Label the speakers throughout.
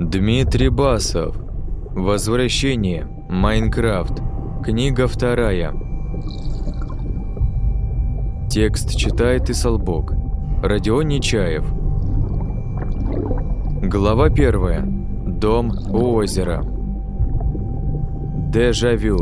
Speaker 1: Дмитрий Басов. Возвращение. Майнкрафт. Книга вторая. Текст читает Исалбок. Родион Нечаев. Глава первая. Дом у озера. Дежавю.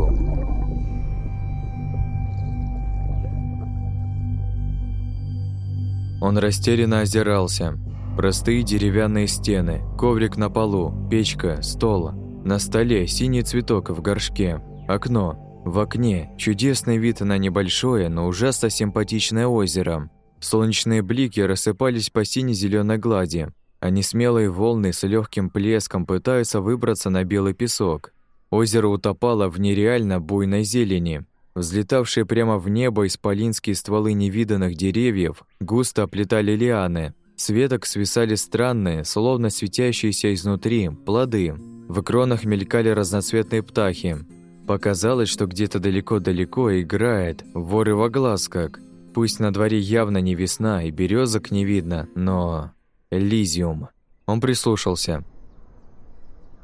Speaker 1: Он растерянно озирался. Простые деревянные стены, коврик на полу, печка, стол. На столе синий цветок в горшке, окно. В окне чудесный вид на небольшое, но ужасно симпатичное озеро. Солнечные блики рассыпались по сине зеленой глади, а несмелые волны с легким плеском пытаются выбраться на белый песок. Озеро утопало в нереально буйной зелени. Взлетавшие прямо в небо исполинские стволы невиданных деревьев густо оплетали лианы. С веток свисали странные, словно светящиеся изнутри, плоды. В кронах мелькали разноцветные птахи. Показалось, что где-то далеко-далеко играет воры во глаз как. Пусть на дворе явно не весна и березок не видно, но... Элизиум. Он прислушался.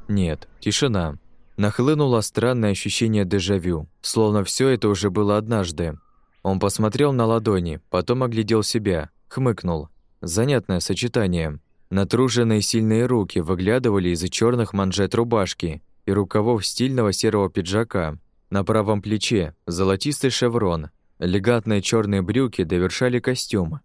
Speaker 1: Нет, тишина. Нахлынуло странное ощущение дежавю, словно все это уже было однажды. Он посмотрел на ладони, потом оглядел себя, хмыкнул. Занятное сочетание. Натруженные сильные руки выглядывали из-за черных манжет рубашки и рукавов стильного серого пиджака. На правом плече золотистый шеврон. Легатные черные брюки довершали костюм.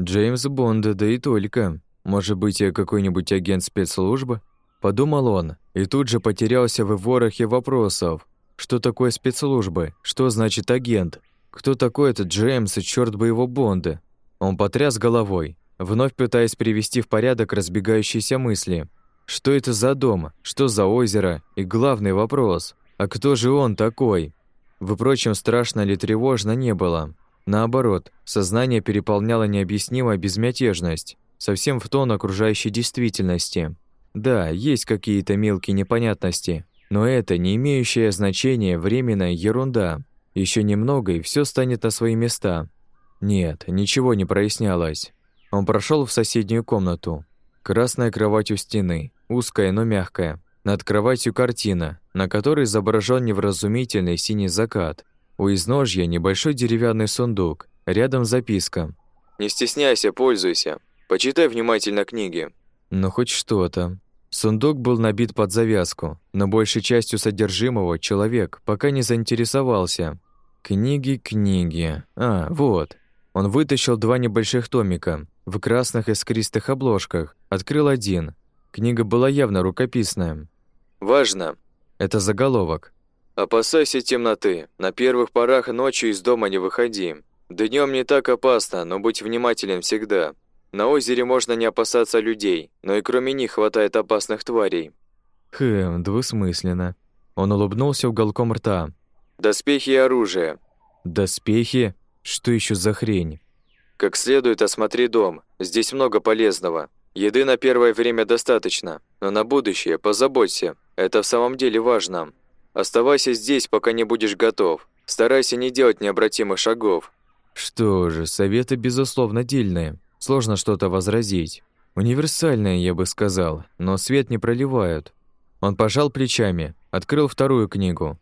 Speaker 1: Джеймс Бонд, да и только. Может быть, какой-нибудь агент спецслужбы? Подумал он, и тут же потерялся в ворохе вопросов. Что такое спецслужбы? Что значит агент? Кто такой этот Джеймс и чёрт бы его Бонда? Он потряс головой, вновь пытаясь привести в порядок разбегающиеся мысли. Что это за дом? Что за озеро? И главный вопрос, а кто же он такой? Впрочем, страшно ли тревожно не было. Наоборот, сознание переполняло необъяснимая безмятежность, совсем в тон окружающей действительности. Да, есть какие-то мелкие непонятности, но это не имеющая значения временная ерунда. Еще немного, и все станет на свои места. Нет, ничего не прояснялось. Он прошел в соседнюю комнату. Красная кровать у стены, узкая, но мягкая. Над кроватью картина, на которой изображен невразумительный синий закат. У изножья небольшой деревянный сундук, рядом записка. «Не стесняйся, пользуйся. Почитай внимательно книги». Ну, хоть что-то. Сундук был набит под завязку, но большей частью содержимого человек пока не заинтересовался. Книги, книги. А, вот. Он вытащил два небольших томика в красных искристых обложках, открыл один. Книга была явно рукописная. «Важно!» Это заголовок. «Опасайся темноты. На первых порах ночью из дома не выходи. Днем не так опасно, но будь внимателен всегда. На озере можно не опасаться людей, но и кроме них хватает опасных тварей. Хм, двусмысленно. Он улыбнулся уголком рта. Доспехи и оружие. Доспехи? Что еще за хрень? Как следует осмотри дом. Здесь много полезного. Еды на первое время достаточно, но на будущее позаботься. Это в самом деле важно. Оставайся здесь, пока не будешь готов. Старайся не делать необратимых шагов. Что же, советы безусловно дельные. Сложно что-то возразить. Универсальное, я бы сказал, но свет не проливают. Он пожал плечами, открыл вторую книгу.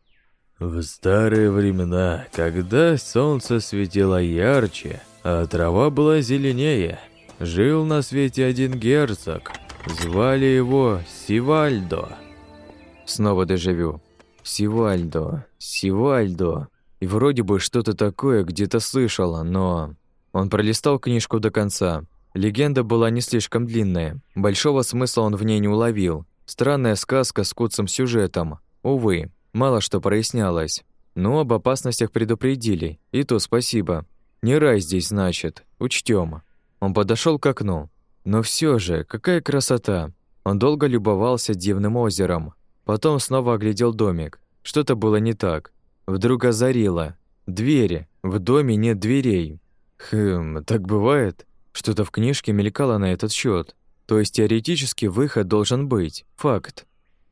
Speaker 2: В старые времена, когда солнце светило ярче, а трава была зеленее, жил на свете один герцог. Звали его Сивальдо.
Speaker 1: Снова дежавю. Сивальдо, Сивальдо. И вроде бы что-то такое где-то слышала, но... Он пролистал книжку до конца. Легенда была не слишком длинная. Большого смысла он в ней не уловил. Странная сказка с куцым сюжетом. Увы, мало что прояснялось. Но об опасностях предупредили, и то спасибо. Не рай здесь, значит, учтем. Он подошел к окну. Но все же, какая красота! Он долго любовался дивным озером. Потом снова оглядел домик. Что-то было не так. Вдруг озарило. Двери. В доме нет дверей. Хм, так бывает? Что-то в книжке мелькало на этот счет. То есть теоретически выход должен быть. Факт.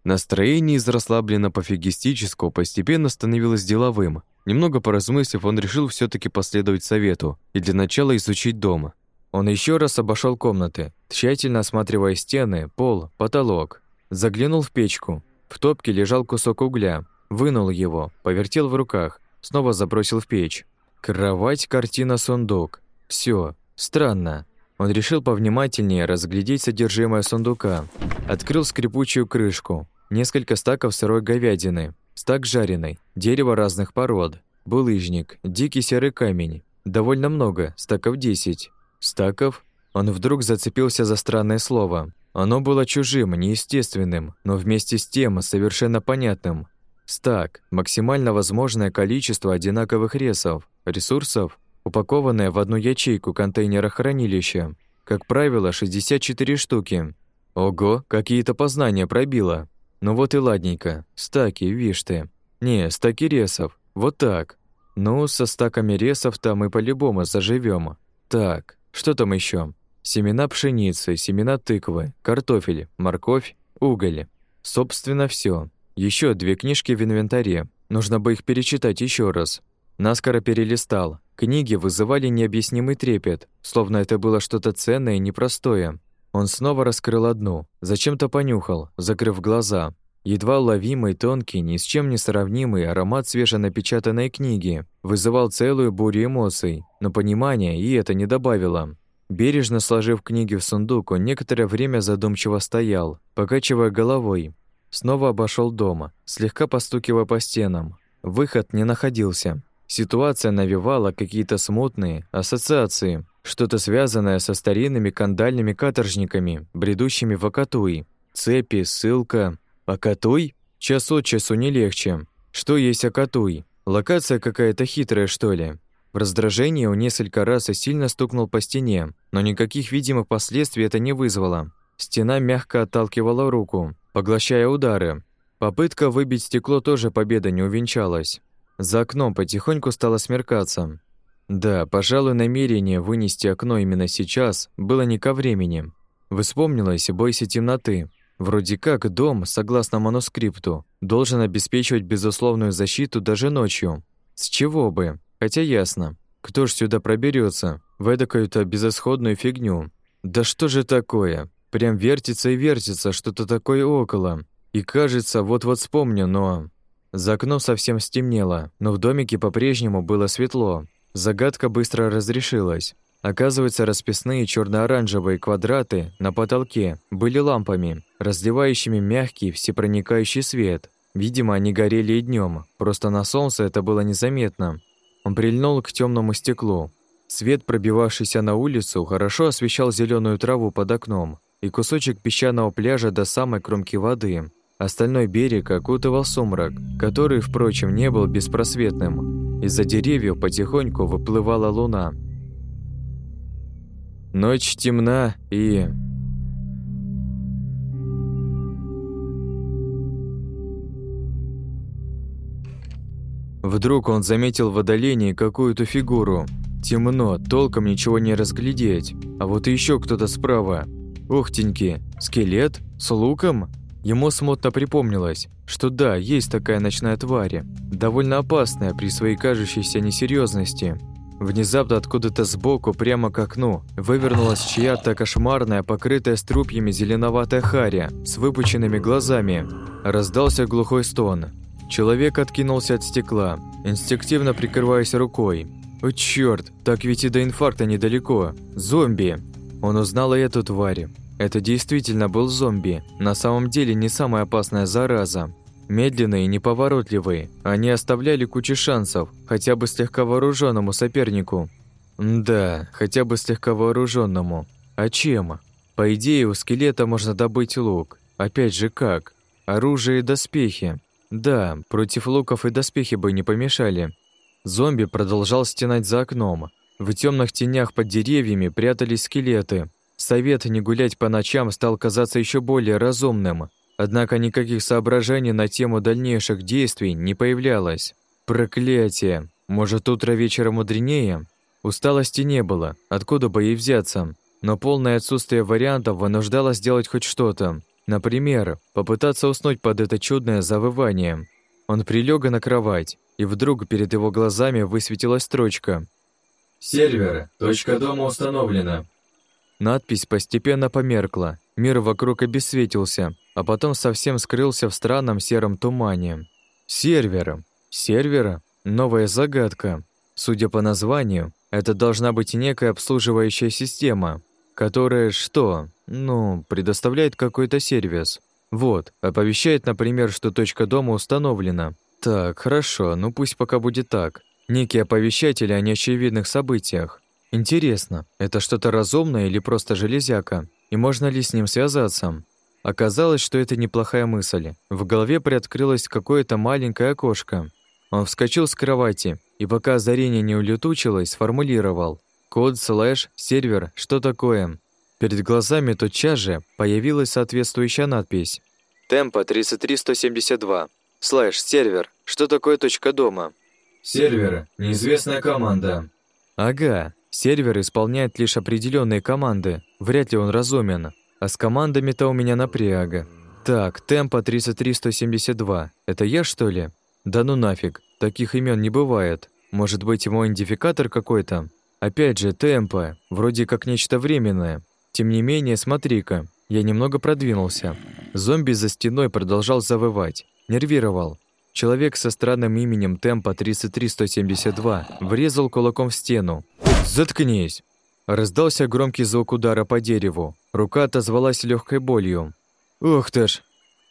Speaker 1: Настроение из расслабленно-пофигистического постепенно становилось деловым. Немного поразмыслив, он решил все таки последовать совету и для начала изучить дом. Он еще раз обошел комнаты, тщательно осматривая стены, пол, потолок. Заглянул в печку. В топке лежал кусок угля. Вынул его, повертел в руках, снова забросил в печь. Кровать, картина, сундук. Все. Странно. Он решил повнимательнее разглядеть содержимое сундука. Открыл скрипучую крышку. Несколько стаков сырой говядины, стак жареной, дерево разных пород, булыжник, дикий серый камень. Довольно много, стаков 10. Стаков? Он вдруг зацепился за странное слово. Оно было чужим, неестественным, но вместе с тем совершенно понятным. Стак – максимально возможное количество одинаковых ресов, ресурсов, упакованное в одну ячейку контейнера хранилища. Как правило, 64 штуки. Ого, какие-то познания пробило. Ну вот и ладненько. Стаки, вишь ты. Не, стаки ресов. Вот так. Ну, со стаками ресов-то мы по-любому заживем. Так, что там еще? Семена пшеницы, семена тыквы, картофель, морковь, уголь. Собственно, все. Еще две книжки в инвентаре. Нужно бы их перечитать еще раз. Наскоро перелистал. Книги вызывали необъяснимый трепет, словно это было что-то ценное и непростое. Он снова раскрыл одну, зачем-то понюхал, закрыв глаза. Едва уловимый, тонкий, ни с чем не сравнимый аромат свеженапечатанной книги вызывал целую бурю эмоций, но понимания и это не добавило. Бережно сложив книги в сундук, он некоторое время задумчиво стоял, покачивая головой, Снова обошел дома, слегка постукивая по стенам. Выход не находился. Ситуация навевала какие-то смутные ассоциации, что-то связанное со старинными кандальными каторжниками, бредущими в Акатуи. Цепи, ссылка. Акатуй? Час от часу не легче. Что есть Акатуй? Локация какая-то хитрая, что ли? В раздражении он несколько раз и сильно стукнул по стене, но никаких видимых последствий это не вызвало. Стена мягко отталкивала руку, поглощая удары. Попытка выбить стекло тоже победа не увенчалась. За окном потихоньку стало смеркаться. Да, пожалуй, намерение вынести окно именно сейчас было не ко времени. Вспомнилось «бойся темноты». Вроде как дом, согласно манускрипту, должен обеспечивать безусловную защиту даже ночью. С чего бы? Хотя ясно. Кто ж сюда проберется в эдакую-то безысходную фигню? Да что же такое? Прям вертится и вертится что-то такое около. И кажется, вот-вот вспомню, но... За окном совсем стемнело, но в домике по-прежнему было светло. Загадка быстро разрешилась. Оказывается, расписные черно оранжевые квадраты на потолке были лампами, разливающими мягкий, всепроникающий свет. Видимо, они горели и днем, просто на солнце это было незаметно. Он прильнул к темному стеклу. Свет, пробивавшийся на улицу, хорошо освещал зеленую траву под окном, и кусочек песчаного пляжа до самой кромки воды. Остальной берег окутывал сумрак, который, впрочем, не был беспросветным. Из-за деревьев потихоньку выплывала луна. Ночь темна и... Вдруг он заметил в отдалении какую-то фигуру. Темно, толком ничего не разглядеть. А вот еще кто-то справа. Ухтеньки, скелет? С луком? Ему смутно припомнилось, что да, есть такая ночная тварь, довольно опасная при своей кажущейся несерьезности. Внезапно откуда-то сбоку, прямо к окну, вывернулась чья-то кошмарная, покрытая струпьями зеленоватая харя с выпученными глазами. Раздался глухой стон. Человек откинулся от стекла, инстинктивно прикрываясь рукой. «О, чёрт, так ведь и до инфаркта недалеко. Зомби!» Он узнал и эту тварь. Это действительно был зомби. На самом деле не самая опасная зараза. Медленные и неповоротливые, они оставляли кучу шансов, хотя бы слегка вооруженному сопернику. Да, хотя бы слегка вооруженному. А чем? По идее, у скелета можно добыть лук. Опять же, как? Оружие и доспехи. Да, против луков и доспехи бы не помешали. Зомби продолжал стенать за окном, в темных тенях под деревьями прятались скелеты. Совет не гулять по ночам стал казаться еще более разумным. Однако никаких соображений на тему дальнейших действий не появлялось. Проклятие! Может, утро вечера мудренее? Усталости не было, откуда бы ей взяться. Но полное отсутствие вариантов вынуждало сделать хоть что-то. Например, попытаться уснуть под это чудное завывание. Он прилег на кровать, и вдруг перед его глазами высветилась строчка –
Speaker 3: Сервер. Точка дома установлена.
Speaker 1: Надпись постепенно померкла, мир вокруг обесцветился, а потом совсем скрылся в странном сером тумане. Сервер. Сервер? Новая загадка. Судя по названию, это должна быть некая обслуживающая система, которая что? Ну, предоставляет какой-то сервис. Вот, оповещает, например, что точка дома установлена. Так, хорошо, ну пусть пока будет так. Некий оповещатель о неочевидных событиях. Интересно, это что-то разумное или просто железяка? И можно ли с ним связаться? Оказалось, что это неплохая мысль. В голове приоткрылось какое-то маленькое окошко. Он вскочил с кровати и, пока озарение не улетучилось, сформулировал код слэш сервер что такое. Перед глазами тотчас же появилась соответствующая надпись. Темпа 33172. Слэш сервер. Что такое точка дома?
Speaker 3: Сервер. Неизвестная команда.
Speaker 1: Ага. Сервер исполняет лишь определенные команды. Вряд ли он разумен. А с командами-то у меня напряга. Так, темпа 33172. Это я, что ли? Да ну нафиг. Таких имен не бывает. Может быть, мой идентификатор какой-то? Опять же, темпа. Вроде как нечто временное. Тем не менее, смотри-ка, я немного продвинулся. Зомби за стеной продолжал завывать, нервировал. Человек со странным именем Темпа 33172 врезал кулаком в стену. «Заткнись!» Раздался громкий звук удара по дереву. Рука отозвалась легкой болью. «Ух ты ж!»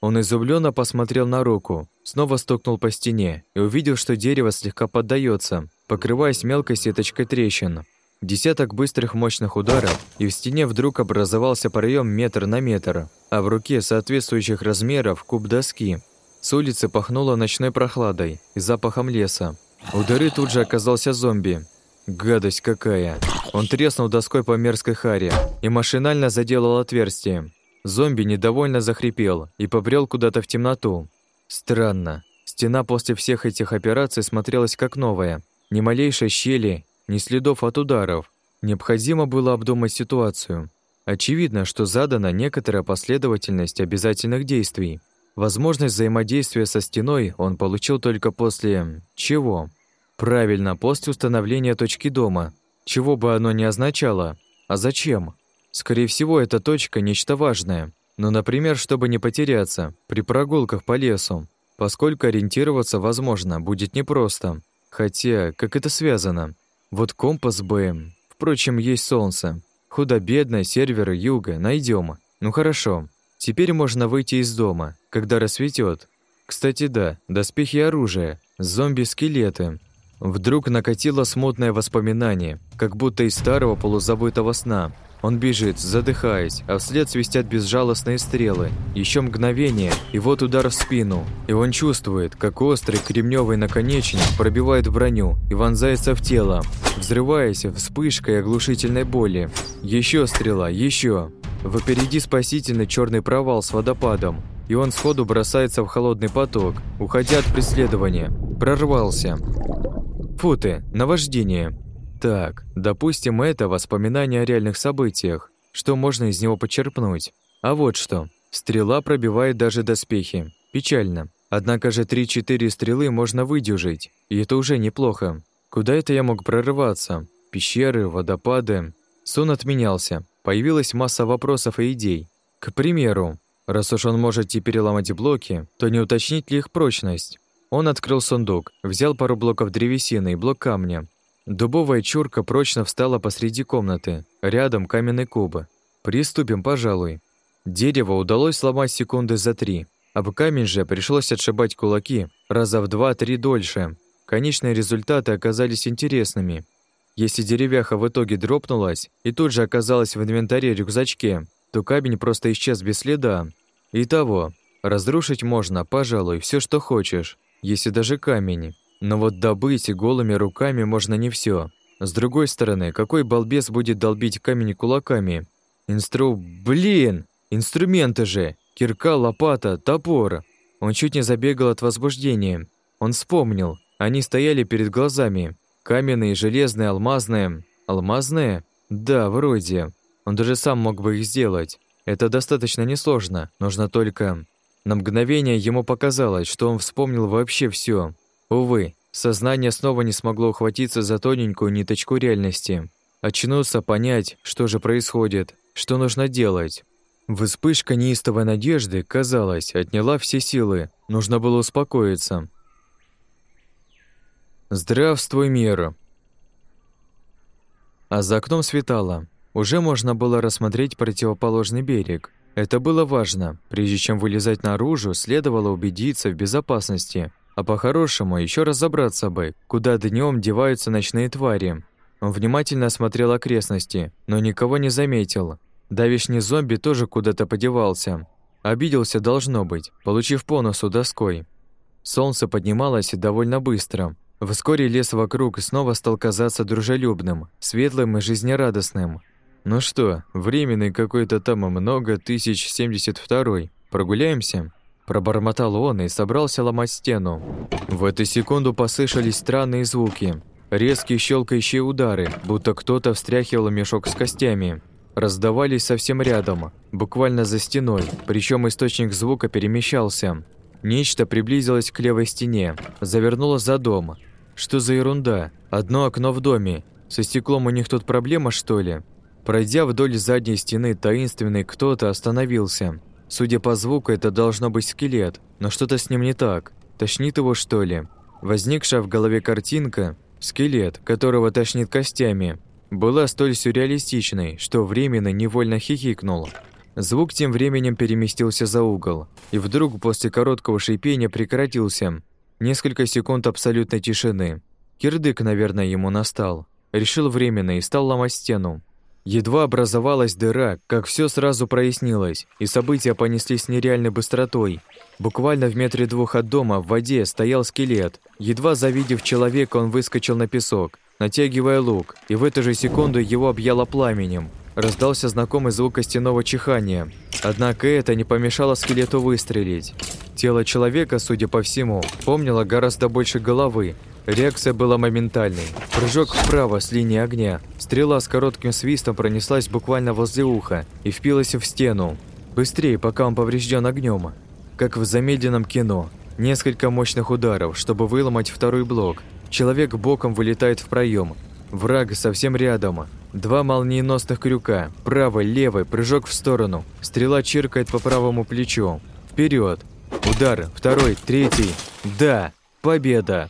Speaker 1: Он изумленно посмотрел на руку, снова стукнул по стене и увидел, что дерево слегка поддается, покрываясь мелкой сеточкой трещин. Десяток быстрых мощных ударов, и в стене вдруг образовался проем метр на метр, а в руке соответствующих размеров куб доски. С улицы пахнуло ночной прохладой и запахом леса. У дыры тут же оказался зомби. Гадость какая! Он треснул доской по мерзкой харе и машинально заделал отверстие. Зомби недовольно захрипел и побрел куда-то в темноту. Странно. Стена после всех этих операций смотрелась как новая. Ни малейшей щели ни следов от ударов. Необходимо было обдумать ситуацию. Очевидно, что задана некоторая последовательность обязательных действий. Возможность взаимодействия со стеной он получил только после... чего? Правильно, после установления точки дома. Чего бы оно ни означало. А зачем? Скорее всего, эта точка – нечто важное. Ну, например, чтобы не потеряться при прогулках по лесу, поскольку ориентироваться, возможно, будет непросто. Хотя, как это связано? Вот компас БМ. Впрочем, есть солнце. Худо-бедно, серверы юга, найдем. Ну хорошо. Теперь можно выйти из дома, когда рассветет. Кстати, да, доспехи и оружие, зомби-скелеты. Вдруг накатило смутное воспоминание, как будто из старого полузабытого сна. Он бежит, задыхаясь, а вслед свистят безжалостные стрелы. Еще мгновение, и вот удар в спину. И он чувствует, как острый кремневый наконечник пробивает броню и вонзается в тело, взрываясь вспышкой оглушительной боли. Еще стрела, еще. Впереди спасительный черный провал с водопадом, и он сходу бросается в холодный поток, уходя от преследования. Прорвался. Фу ты, наваждение. Так, допустим, это воспоминание о реальных событиях. Что можно из него почерпнуть? А вот что. Стрела пробивает даже доспехи. Печально. Однако же 3-4 стрелы можно выдержать, и это уже неплохо. Куда это я мог прорываться? Пещеры, водопады. Сон отменялся. Появилась масса вопросов и идей. К примеру, раз уж он может теперь ломать блоки, то не уточнить ли их прочность? Он открыл сундук, взял пару блоков древесины и блок камня, Дубовая чурка прочно встала посреди комнаты, рядом каменный куб. Приступим, пожалуй. Дерево удалось сломать секунды за три. Об камень же пришлось отшибать кулаки раза в два-три дольше. Конечные результаты оказались интересными. Если деревяха в итоге дропнулась и тут же оказалась в инвентаре-рюкзачке, то камень просто исчез без следа. Итого, разрушить можно, пожалуй, все, что хочешь, если даже камень. Но вот добыть голыми руками можно не все. С другой стороны, какой балбес будет долбить камень кулаками? Инстру... Блин! Инструменты же! Кирка, лопата, топор. Он чуть не забегал от возбуждения. Он вспомнил. Они стояли перед глазами. Каменные, железные, алмазные. Алмазные? Да, вроде. Он даже сам мог бы их сделать. Это достаточно несложно. Нужно только... На мгновение ему показалось, что он вспомнил вообще все. Увы, сознание снова не смогло ухватиться за тоненькую ниточку реальности. очнуться, понять, что же происходит, что нужно делать. Вспышка неистовой надежды, казалось, отняла все силы. Нужно было успокоиться. «Здравствуй, мир!» А за окном светало. Уже можно было рассмотреть противоположный берег. Это было важно. Прежде чем вылезать наружу, следовало убедиться в безопасности. А по-хорошему еще разобраться бы, куда днем деваются ночные твари. Он внимательно осмотрел окрестности, но никого не заметил. Давишний зомби тоже куда-то подевался. Обиделся должно быть, получив по носу доской. Солнце поднималось довольно быстро. Вскоре лес вокруг снова стал казаться дружелюбным, светлым и жизнерадостным. Ну что, временный какой-то там много тысяч семьдесят второй. Прогуляемся? Пробормотал он и собрался ломать стену. В эту секунду послышались странные звуки. Резкие щелкающие удары, будто кто-то встряхивал мешок с костями. Раздавались совсем рядом, буквально за стеной, причем источник звука перемещался. Нечто приблизилось к левой стене, завернуло за дом. Что за ерунда? Одно окно в доме. Со стеклом у них тут проблема, что ли? Пройдя вдоль задней стены, таинственный кто-то остановился – Судя по звуку, это должно быть скелет, но что-то с ним не так. Тошнит его, что ли? Возникшая в голове картинка, скелет, которого тошнит костями, была столь сюрреалистичной, что временно невольно хихикнул. Звук тем временем переместился за угол, и вдруг после короткого шипения прекратился. Несколько секунд абсолютной тишины. Кирдык, наверное, ему настал. Решил временно и стал ломать стену. Едва образовалась дыра, как все сразу прояснилось, и события понеслись нереальной быстротой. Буквально в метре двух от дома в воде стоял скелет. Едва завидев человека, он выскочил на песок, натягивая лук, и в эту же секунду его объяло пламенем. Раздался знакомый звук костяного чихания. Однако это не помешало скелету выстрелить. Тело человека, судя по всему, помнило гораздо больше головы, Реакция была моментальной. Прыжок вправо с линии огня. Стрела с коротким свистом пронеслась буквально возле уха и впилась в стену. Быстрее, пока он поврежден огнем. Как в замедленном кино. Несколько мощных ударов, чтобы выломать второй блок. Человек боком вылетает в проем. Враг совсем рядом. Два молниеносных крюка. Правый, левый, прыжок в сторону. Стрела чиркает по правому плечу. Вперед. Удар, второй, третий. Да, победа.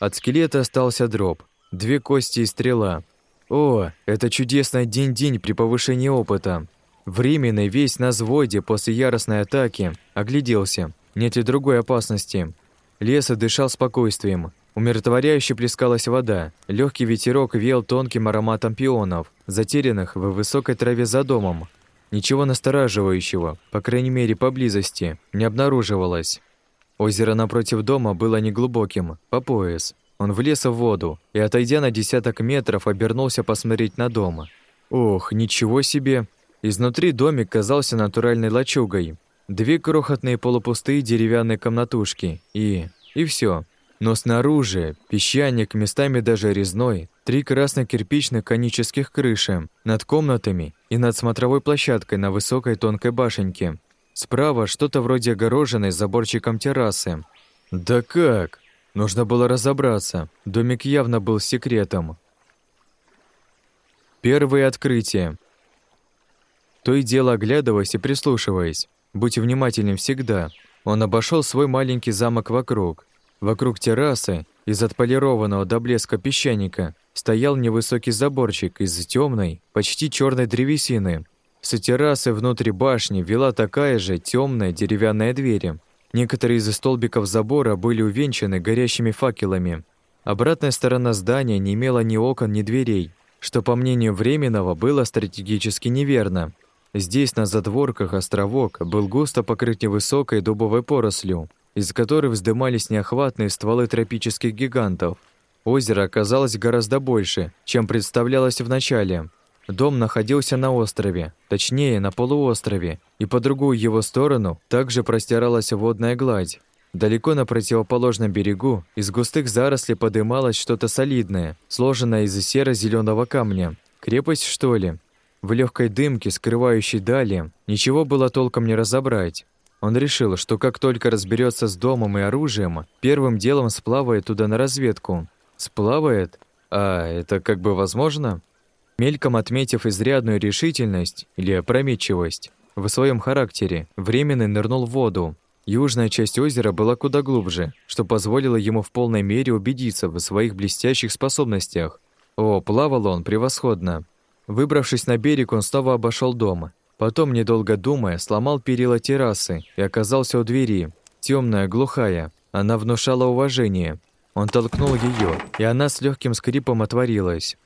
Speaker 1: От скелета остался дроп, две кости и стрела. О, это чудесный день-день при повышении опыта. Временный весь на взводе после яростной атаки огляделся. Нет ли другой опасности? Лес дышал спокойствием. Умиротворяюще плескалась вода. Легкий ветерок веял тонким ароматом пионов, затерянных в высокой траве за домом. Ничего настораживающего, по крайней мере, поблизости, не обнаруживалось. Озеро напротив дома было неглубоким, по пояс. Он влез в воду и, отойдя на десяток метров, обернулся посмотреть на дом. Ох, ничего себе! Изнутри домик казался натуральной лачугой. Две крохотные полупустые деревянные комнатушки и... и все. Но снаружи песчаник, местами даже резной, три красно-кирпичных конических крыши над комнатами и над смотровой площадкой на высокой тонкой башенке. Справа что-то вроде огороженной заборчиком террасы. Да как? Нужно было разобраться. Домик явно был секретом. Первые открытия. То и дело оглядываясь и прислушиваясь. Будь внимательным всегда. Он обошел свой маленький замок вокруг. Вокруг террасы, из отполированного до блеска песчаника, стоял невысокий заборчик из темной, почти черной древесины, с террасы внутри башни вела такая же темная деревянная дверь. Некоторые из столбиков забора были увенчаны горящими факелами. Обратная сторона здания не имела ни окон, ни дверей, что, по мнению Временного, было стратегически неверно. Здесь, на задворках, островок был густо покрыт невысокой дубовой порослью, из которой вздымались неохватные стволы тропических гигантов. Озеро оказалось гораздо больше, чем представлялось вначале. Дом находился на острове, точнее, на полуострове, и по другую его сторону также простиралась водная гладь. Далеко на противоположном берегу из густых зарослей подымалось что-то солидное, сложенное из серо зеленого камня. Крепость, что ли? В легкой дымке, скрывающей дали, ничего было толком не разобрать. Он решил, что как только разберется с домом и оружием, первым делом сплавает туда на разведку. Сплавает? А это как бы возможно? Мельком отметив изрядную решительность или опрометчивость в своем характере, временно нырнул в воду. Южная часть озера была куда глубже, что позволило ему в полной мере убедиться в своих блестящих способностях. О, плавал он превосходно. Выбравшись на берег, он снова обошел дом. Потом, недолго думая, сломал перила террасы и оказался у двери. Темная, глухая. Она внушала уважение. Он толкнул ее, и она с легким скрипом отворилась.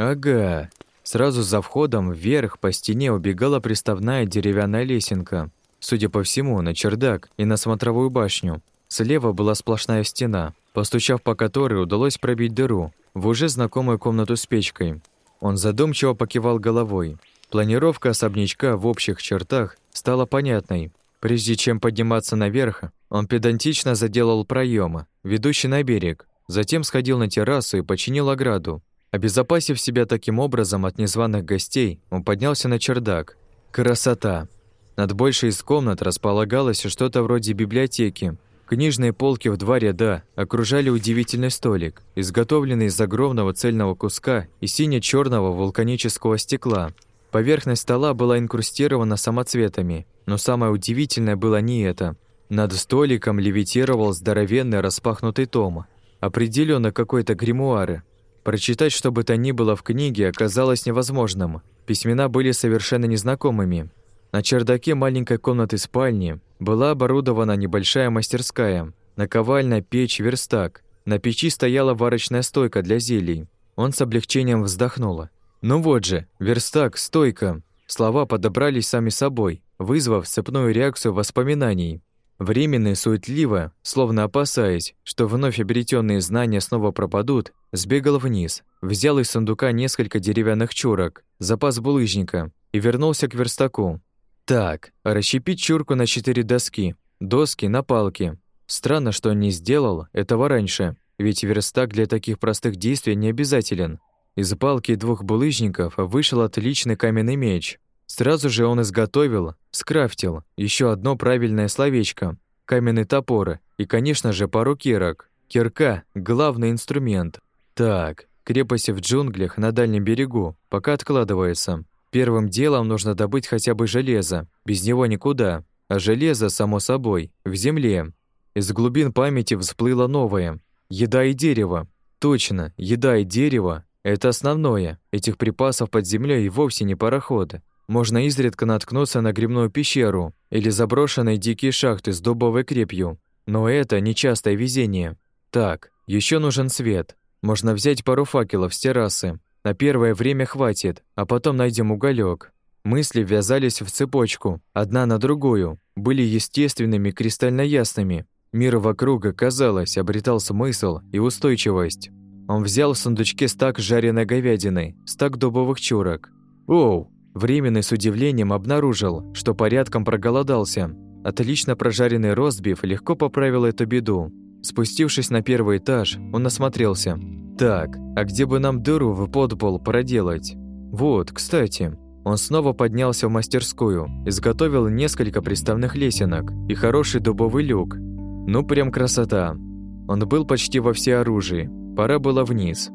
Speaker 1: Ага. Сразу за входом вверх по стене убегала приставная деревянная лесенка. Судя по всему, на чердак и на смотровую башню. Слева была сплошная стена, постучав по которой удалось пробить дыру в уже знакомую комнату с печкой. Он задумчиво покивал головой. Планировка особнячка в общих чертах стала понятной. Прежде чем подниматься наверх, он педантично заделал проем, ведущий на берег, затем сходил на террасу и починил ограду. Обезопасив себя таким образом от незваных гостей, он поднялся на чердак. Красота! Над большей из комнат располагалось что-то вроде библиотеки, Книжные полки в два ряда окружали удивительный столик, изготовленный из огромного цельного куска и сине черного вулканического стекла. Поверхность стола была инкрустирована самоцветами, но самое удивительное было не это. Над столиком левитировал здоровенный распахнутый том. Определенно какой-то гримуар. Прочитать, что бы то ни было в книге, оказалось невозможным. Письмена были совершенно незнакомыми. На чердаке маленькой комнаты спальни была оборудована небольшая мастерская, наковальня, печь, верстак. На печи стояла варочная стойка для зелий. Он с облегчением вздохнул. Ну вот же, верстак, стойка. Слова подобрались сами собой, вызвав цепную реакцию воспоминаний. Временно и суетливо, словно опасаясь, что вновь обретенные знания снова пропадут, сбегал вниз, взял из сундука несколько деревянных чурок, запас булыжника и вернулся к верстаку. Так, расщепить чурку на четыре доски, доски на палке. Странно, что он не сделал этого раньше, ведь верстак для таких простых действий не обязателен. Из палки двух булыжников вышел отличный каменный меч. Сразу же он изготовил, скрафтил еще одно правильное словечко, каменный топор и, конечно же, пару кирок. Кирка – главный инструмент. Так, крепость в джунглях на дальнем берегу пока откладывается. Первым делом нужно добыть хотя бы железо, без него никуда. А железо, само собой, в земле. Из глубин памяти всплыло новое. Еда и дерево. Точно, еда и дерево – это основное. Этих припасов под землей вовсе не пароходы. Можно изредка наткнуться на грибную пещеру или заброшенные дикие шахты с дубовой крепью. Но это нечастое везение. Так, еще нужен свет. Можно взять пару факелов с террасы, на первое время хватит, а потом найдем уголек. Мысли ввязались в цепочку, одна на другую, были естественными, кристально ясными. Мир вокруг, казалось, обретал смысл и устойчивость. Он взял в сундучке стак жареной говядины, стак дубовых чурок. Оу! Временный с удивлением обнаружил, что порядком проголодался. Отлично прожаренный ростбиф легко поправил эту беду. Спустившись на первый этаж, он осмотрелся. Так, а где бы нам дыру в подпол проделать? Вот, кстати, он снова поднялся в мастерскую, изготовил несколько приставных лесенок и хороший дубовый люк. Ну, прям красота. Он был почти во всеоружии. Пора было вниз.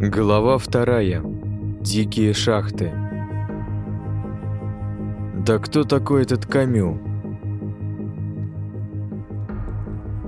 Speaker 1: Глава вторая. Дикие шахты. Да кто такой этот Камю?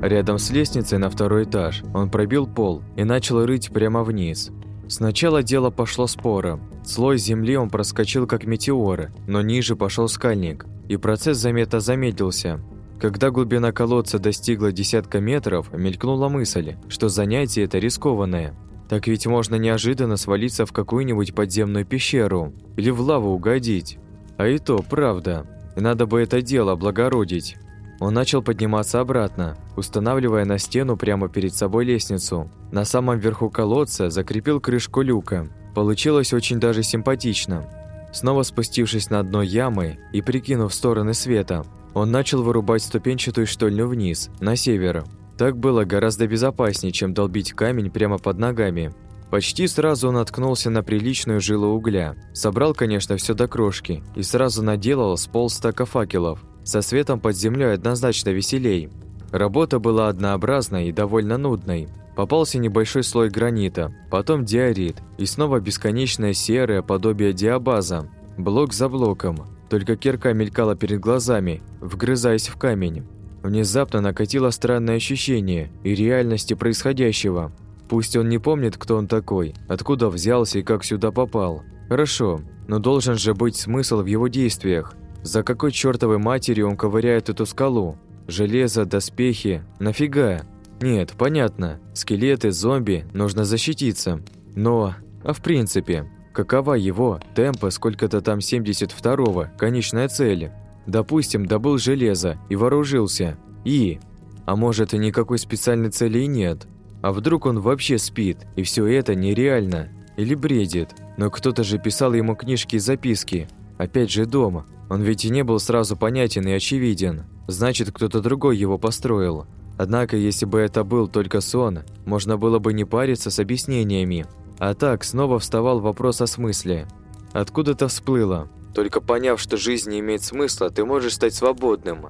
Speaker 1: Рядом с лестницей на второй этаж он пробил пол и начал рыть прямо вниз. Сначала дело пошло споро. Слой земли он проскочил как метеоры, но ниже пошел скальник, и процесс заметно замедлился. Когда глубина колодца достигла десятка метров, мелькнула мысль, что занятие это рискованное. Так ведь можно неожиданно свалиться в какую-нибудь подземную пещеру или в лаву угодить. А и то, правда. Надо бы это дело облагородить. Он начал подниматься обратно, устанавливая на стену прямо перед собой лестницу. На самом верху колодца закрепил крышку люка. Получилось очень даже симпатично. Снова спустившись на дно ямы и прикинув стороны света, он начал вырубать ступенчатую штольню вниз, на север. Так было гораздо безопаснее, чем долбить камень прямо под ногами. Почти сразу он наткнулся на приличную жилу угля. Собрал, конечно, все до крошки и сразу наделал с полстака факелов. Со светом под землей однозначно веселей. Работа была однообразной и довольно нудной. Попался небольшой слой гранита, потом диорит и снова бесконечное серое подобие диабаза. Блок за блоком. Только кирка мелькала перед глазами, вгрызаясь в камень. Внезапно накатило странное ощущение и реальности происходящего. Пусть он не помнит, кто он такой, откуда взялся и как сюда попал. Хорошо, но должен же быть смысл в его действиях. За какой чертовой матерью он ковыряет эту скалу? Железо, доспехи, нафига? Нет, понятно, скелеты, зомби, нужно защититься. Но, а в принципе, какова его, темпа сколько-то там 72-го, конечная цель? Допустим, добыл железо и вооружился. И... А может, и никакой специальной цели нет? А вдруг он вообще спит, и все это нереально? Или бредит? Но кто-то же писал ему книжки и записки. Опять же дома. Он ведь и не был сразу понятен и очевиден. Значит, кто-то другой его построил. Однако, если бы это был только сон, можно было бы не париться с объяснениями. А так, снова вставал вопрос о смысле. Откуда-то всплыло. Только поняв, что жизнь не имеет смысла, ты можешь стать свободным.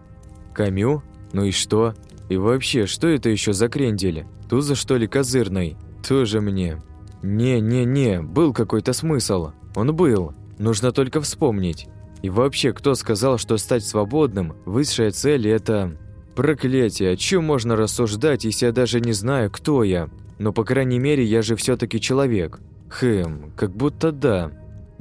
Speaker 1: Камю? Ну и что? И вообще, что это еще за крендель? Туза, что ли, козырный? Тоже мне. Не-не-не, был какой-то смысл. Он был. Нужно только вспомнить. И вообще, кто сказал, что стать свободным – высшая цель – это… Проклятие, о чем можно рассуждать, если я даже не знаю, кто я? Но, по крайней мере, я же все таки человек. Хм, как будто да.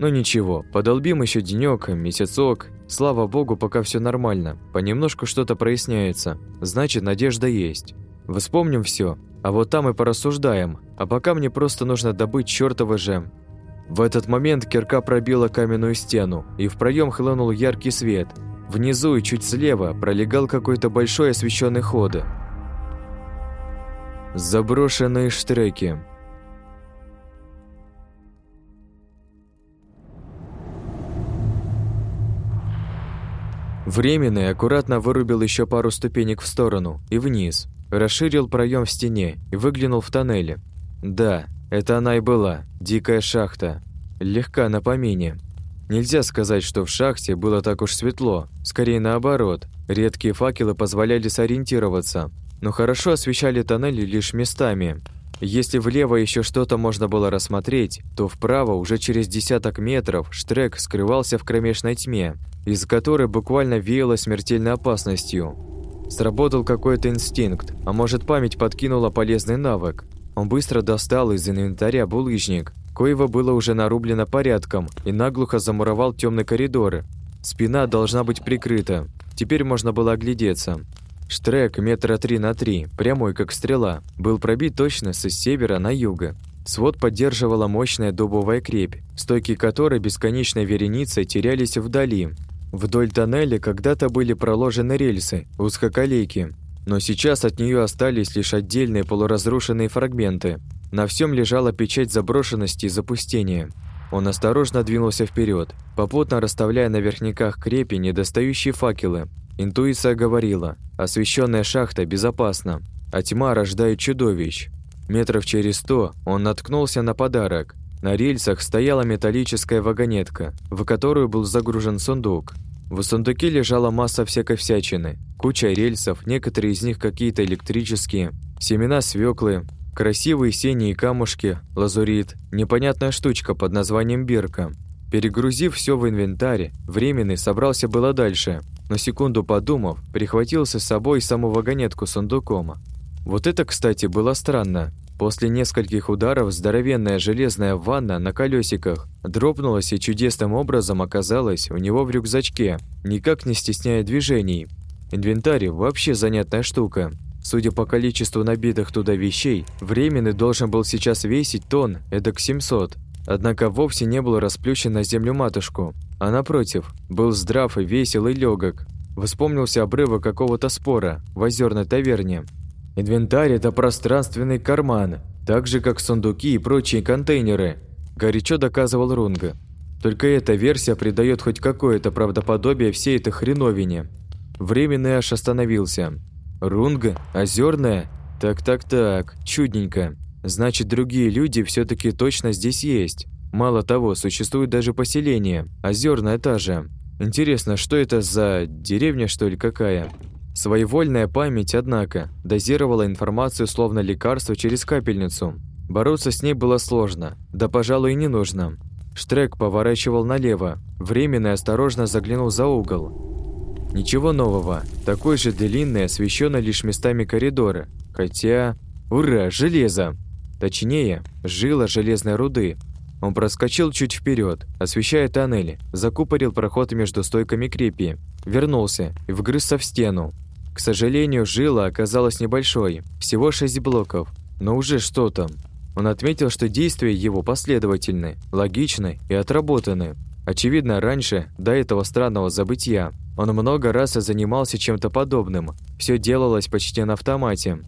Speaker 1: Но ничего, подолбим еще денек, месяцок, Слава богу, пока все нормально. Понемножку что-то проясняется. Значит, надежда есть. Вспомним все, а вот там и порассуждаем. А пока мне просто нужно добыть чертова же. В этот момент кирка пробила каменную стену, и в проем хлынул яркий свет. Внизу и чуть слева пролегал какой-то большой освещенный ход. Заброшенные штреки. Временный аккуратно вырубил еще пару ступенек в сторону и вниз, расширил проем в стене и выглянул в тоннеле. Да, это она и была, дикая шахта. Легка на помине. Нельзя сказать, что в шахте было так уж светло, скорее наоборот. Редкие факелы позволяли сориентироваться, но хорошо освещали тоннели лишь местами – если влево еще что-то можно было рассмотреть, то вправо уже через десяток метров штрек скрывался в кромешной тьме, из которой буквально веяло смертельной опасностью. Сработал какой-то инстинкт, а может память подкинула полезный навык. Он быстро достал из инвентаря булыжник, коего было уже нарублено порядком, и наглухо замуровал темный коридор. Спина должна быть прикрыта. Теперь можно было оглядеться. Штрек метра три на три, прямой как стрела, был пробит точно с севера на юго. Свод поддерживала мощная дубовая крепь, стойки которой бесконечной вереницей терялись вдали. Вдоль тоннеля когда-то были проложены рельсы, узкоколейки, но сейчас от нее остались лишь отдельные полуразрушенные фрагменты. На всем лежала печать заброшенности и запустения. Он осторожно двинулся вперед, попутно расставляя на верхниках крепи недостающие факелы, Интуиция говорила, освещенная шахта безопасна, а тьма рождает чудовищ. Метров через сто он наткнулся на подарок. На рельсах стояла металлическая вагонетка, в которую был загружен сундук. В сундуке лежала масса всякой всячины, куча рельсов, некоторые из них какие-то электрические, семена свеклы, красивые синие камушки, лазурит, непонятная штучка под названием бирка. Перегрузив все в инвентарь, временный собрался было дальше, но секунду подумав, прихватился с собой саму вагонетку сундуком. Вот это, кстати, было странно. После нескольких ударов здоровенная железная ванна на колесиках дропнулась и чудесным образом оказалась у него в рюкзачке, никак не стесняя движений. Инвентарь вообще занятная штука. Судя по количеству набитых туда вещей, временный должен был сейчас весить тонн, эдак 700. Однако вовсе не был расплющен на землю матушку, а напротив, был здрав и весел и легок. Вспомнился обрывок какого-то спора в озерной таверне. Инвентарь – это пространственный карман, так же, как сундуки и прочие контейнеры, горячо доказывал Рунга. Только эта версия придает хоть какое-то правдоподобие всей этой хреновине. Временный аж остановился. Рунга? Озерная? Так-так-так, чудненько. Значит, другие люди все таки точно здесь есть. Мало того, существует даже поселение, озерная та же. Интересно, что это за деревня, что ли, какая? Своевольная память, однако, дозировала информацию словно лекарство через капельницу. Бороться с ней было сложно, да, пожалуй, и не нужно. Штрек поворачивал налево, временно и осторожно заглянул за угол. Ничего нового, такой же длинный, освещенный лишь местами коридора. Хотя... Ура, железо! Точнее, жила железной руды. Он проскочил чуть вперед, освещая тоннели, закупорил проход между стойками крепи, вернулся и вгрызся в стену. К сожалению, жила оказалась небольшой, всего шесть блоков, но уже что там. Он отметил, что действия его последовательны, логичны и отработаны. Очевидно, раньше, до этого странного забытия, он много раз занимался чем-то подобным. Все делалось почти на автомате.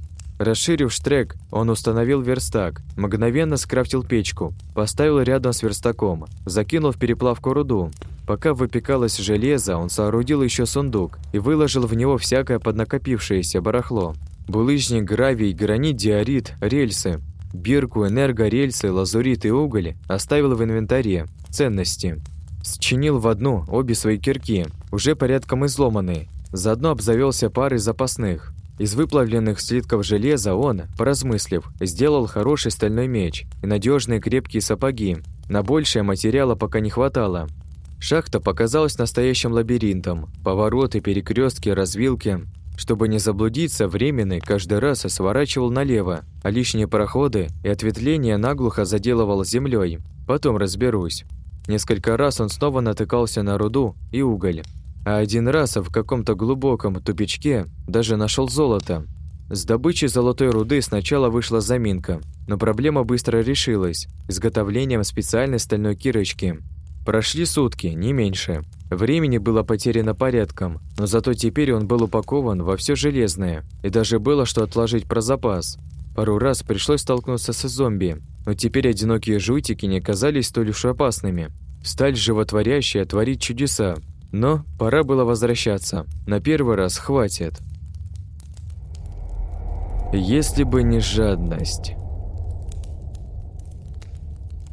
Speaker 1: Расширив штрек, он установил верстак, мгновенно скрафтил печку, поставил рядом с верстаком, закинул в переплавку руду. Пока выпекалось железо, он соорудил еще сундук и выложил в него всякое поднакопившееся барахло. Булыжник, гравий, гранит, диорит, рельсы. Бирку, энергорельсы, лазурит и уголь оставил в инвентаре. Ценности. Счинил в одну обе свои кирки, уже порядком изломанные. Заодно обзавелся парой запасных. Из выплавленных слитков железа он, поразмыслив, сделал хороший стальной меч и надежные крепкие сапоги. На большее материала пока не хватало. Шахта показалась настоящим лабиринтом. Повороты, перекрестки, развилки. Чтобы не заблудиться, временный каждый раз сворачивал налево, а лишние проходы и ответвления наглухо заделывал землей. Потом разберусь. Несколько раз он снова натыкался на руду и уголь. А один раз в каком-то глубоком тупичке даже нашел золото. С добычей золотой руды сначала вышла заминка, но проблема быстро решилась изготовлением специальной стальной кирочки. Прошли сутки, не меньше. Времени было потеряно порядком, но зато теперь он был упакован во все железное, и даже было что отложить про запас. Пару раз пришлось столкнуться с зомби, но теперь одинокие жутики не казались столь уж опасными. Сталь животворящая творит чудеса, но пора было возвращаться. На первый раз хватит. Если бы не жадность.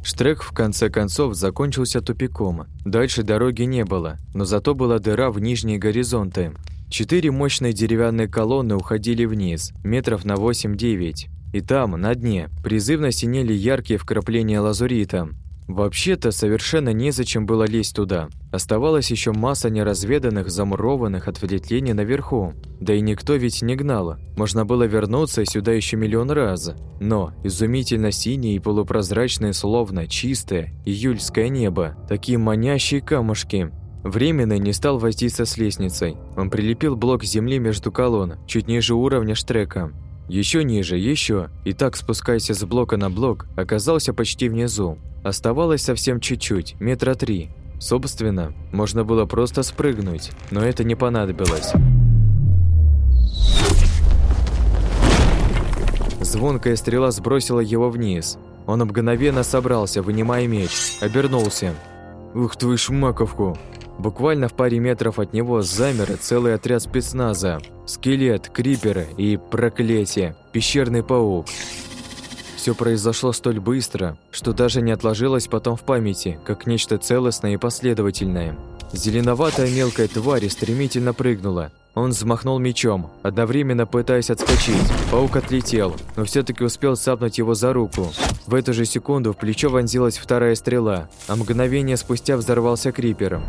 Speaker 1: Штрек в конце концов закончился тупиком. Дальше дороги не было, но зато была дыра в нижние горизонты. Четыре мощные деревянные колонны уходили вниз, метров на 8-9. И там, на дне, призывно синели яркие вкрапления лазурита. Вообще-то совершенно незачем было лезть туда. Оставалась еще масса неразведанных, замурованных ответвлений наверху. Да и никто ведь не гнал. Можно было вернуться сюда еще миллион раз. Но изумительно синее и полупрозрачное, словно чистое июльское небо. Такие манящие камушки. Временно не стал возиться с лестницей. Он прилепил блок земли между колонн, чуть ниже уровня штрека. Еще ниже, еще, и так спускаясь с блока на блок, оказался почти внизу. Оставалось совсем чуть-чуть, метра три. Собственно, можно было просто спрыгнуть, но это не понадобилось. Звонкая стрела сбросила его вниз. Он мгновенно собрался, вынимая меч, обернулся. «Ух твою шмаковку!» Буквально в паре метров от него замер целый отряд спецназа. Скелет, криперы и, проклятие, пещерный паук. Все произошло столь быстро, что даже не отложилось потом в памяти, как нечто целостное и последовательное. Зеленоватая мелкая тварь стремительно прыгнула. Он взмахнул мечом, одновременно пытаясь отскочить. Паук отлетел, но все таки успел сапнуть его за руку. В эту же секунду в плечо вонзилась вторая стрела, а мгновение спустя взорвался крипером.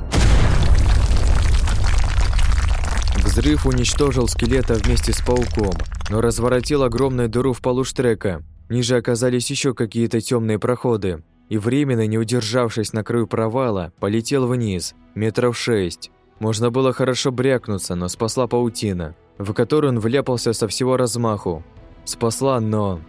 Speaker 1: Взрыв уничтожил скелета вместе с пауком, но разворотил огромную дыру в полу штрека, Ниже оказались еще какие-то темные проходы, и временно, не удержавшись на краю провала, полетел вниз, метров шесть. Можно было хорошо брякнуться, но спасла паутина, в которую он вляпался со всего размаху. Спасла, но...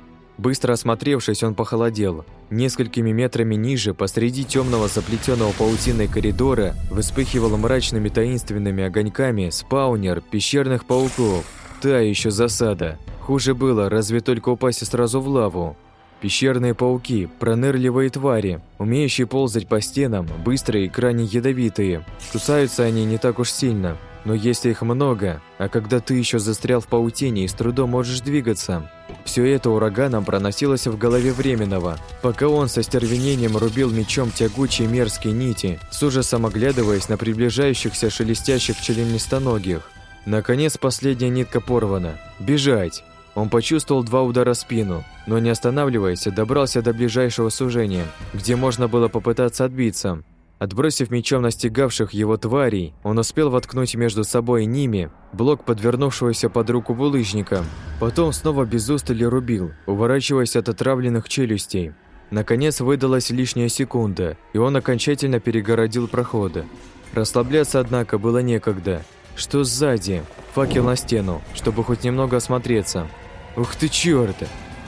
Speaker 1: Быстро осмотревшись, он похолодел. Несколькими метрами ниже, посреди темного заплетенного паутиной коридора, вспыхивал мрачными таинственными огоньками спаунер пещерных пауков. Та еще засада. Хуже было, разве только упасть сразу в лаву. Пещерные пауки, пронырливые твари, умеющие ползать по стенам, быстрые и крайне ядовитые. Кусаются они не так уж сильно, но если их много, а когда ты еще застрял в паутине и с трудом можешь двигаться, Все это ураганом проносилось в голове Временного, пока он со стервенением рубил мечом тягучие мерзкие нити, с ужасом оглядываясь на приближающихся шелестящих членистоногих. Наконец последняя нитка порвана. Бежать! Он почувствовал два удара в спину, но не останавливаясь, добрался до ближайшего сужения, где можно было попытаться отбиться. Отбросив мечом настигавших его тварей, он успел воткнуть между собой и ними блок подвернувшегося под руку булыжника. Потом снова без устали рубил, уворачиваясь от отравленных челюстей. Наконец выдалась лишняя секунда, и он окончательно перегородил проходы. Расслабляться, однако, было некогда. Что сзади? Факел на стену, чтобы хоть немного осмотреться. Ух ты чёрт!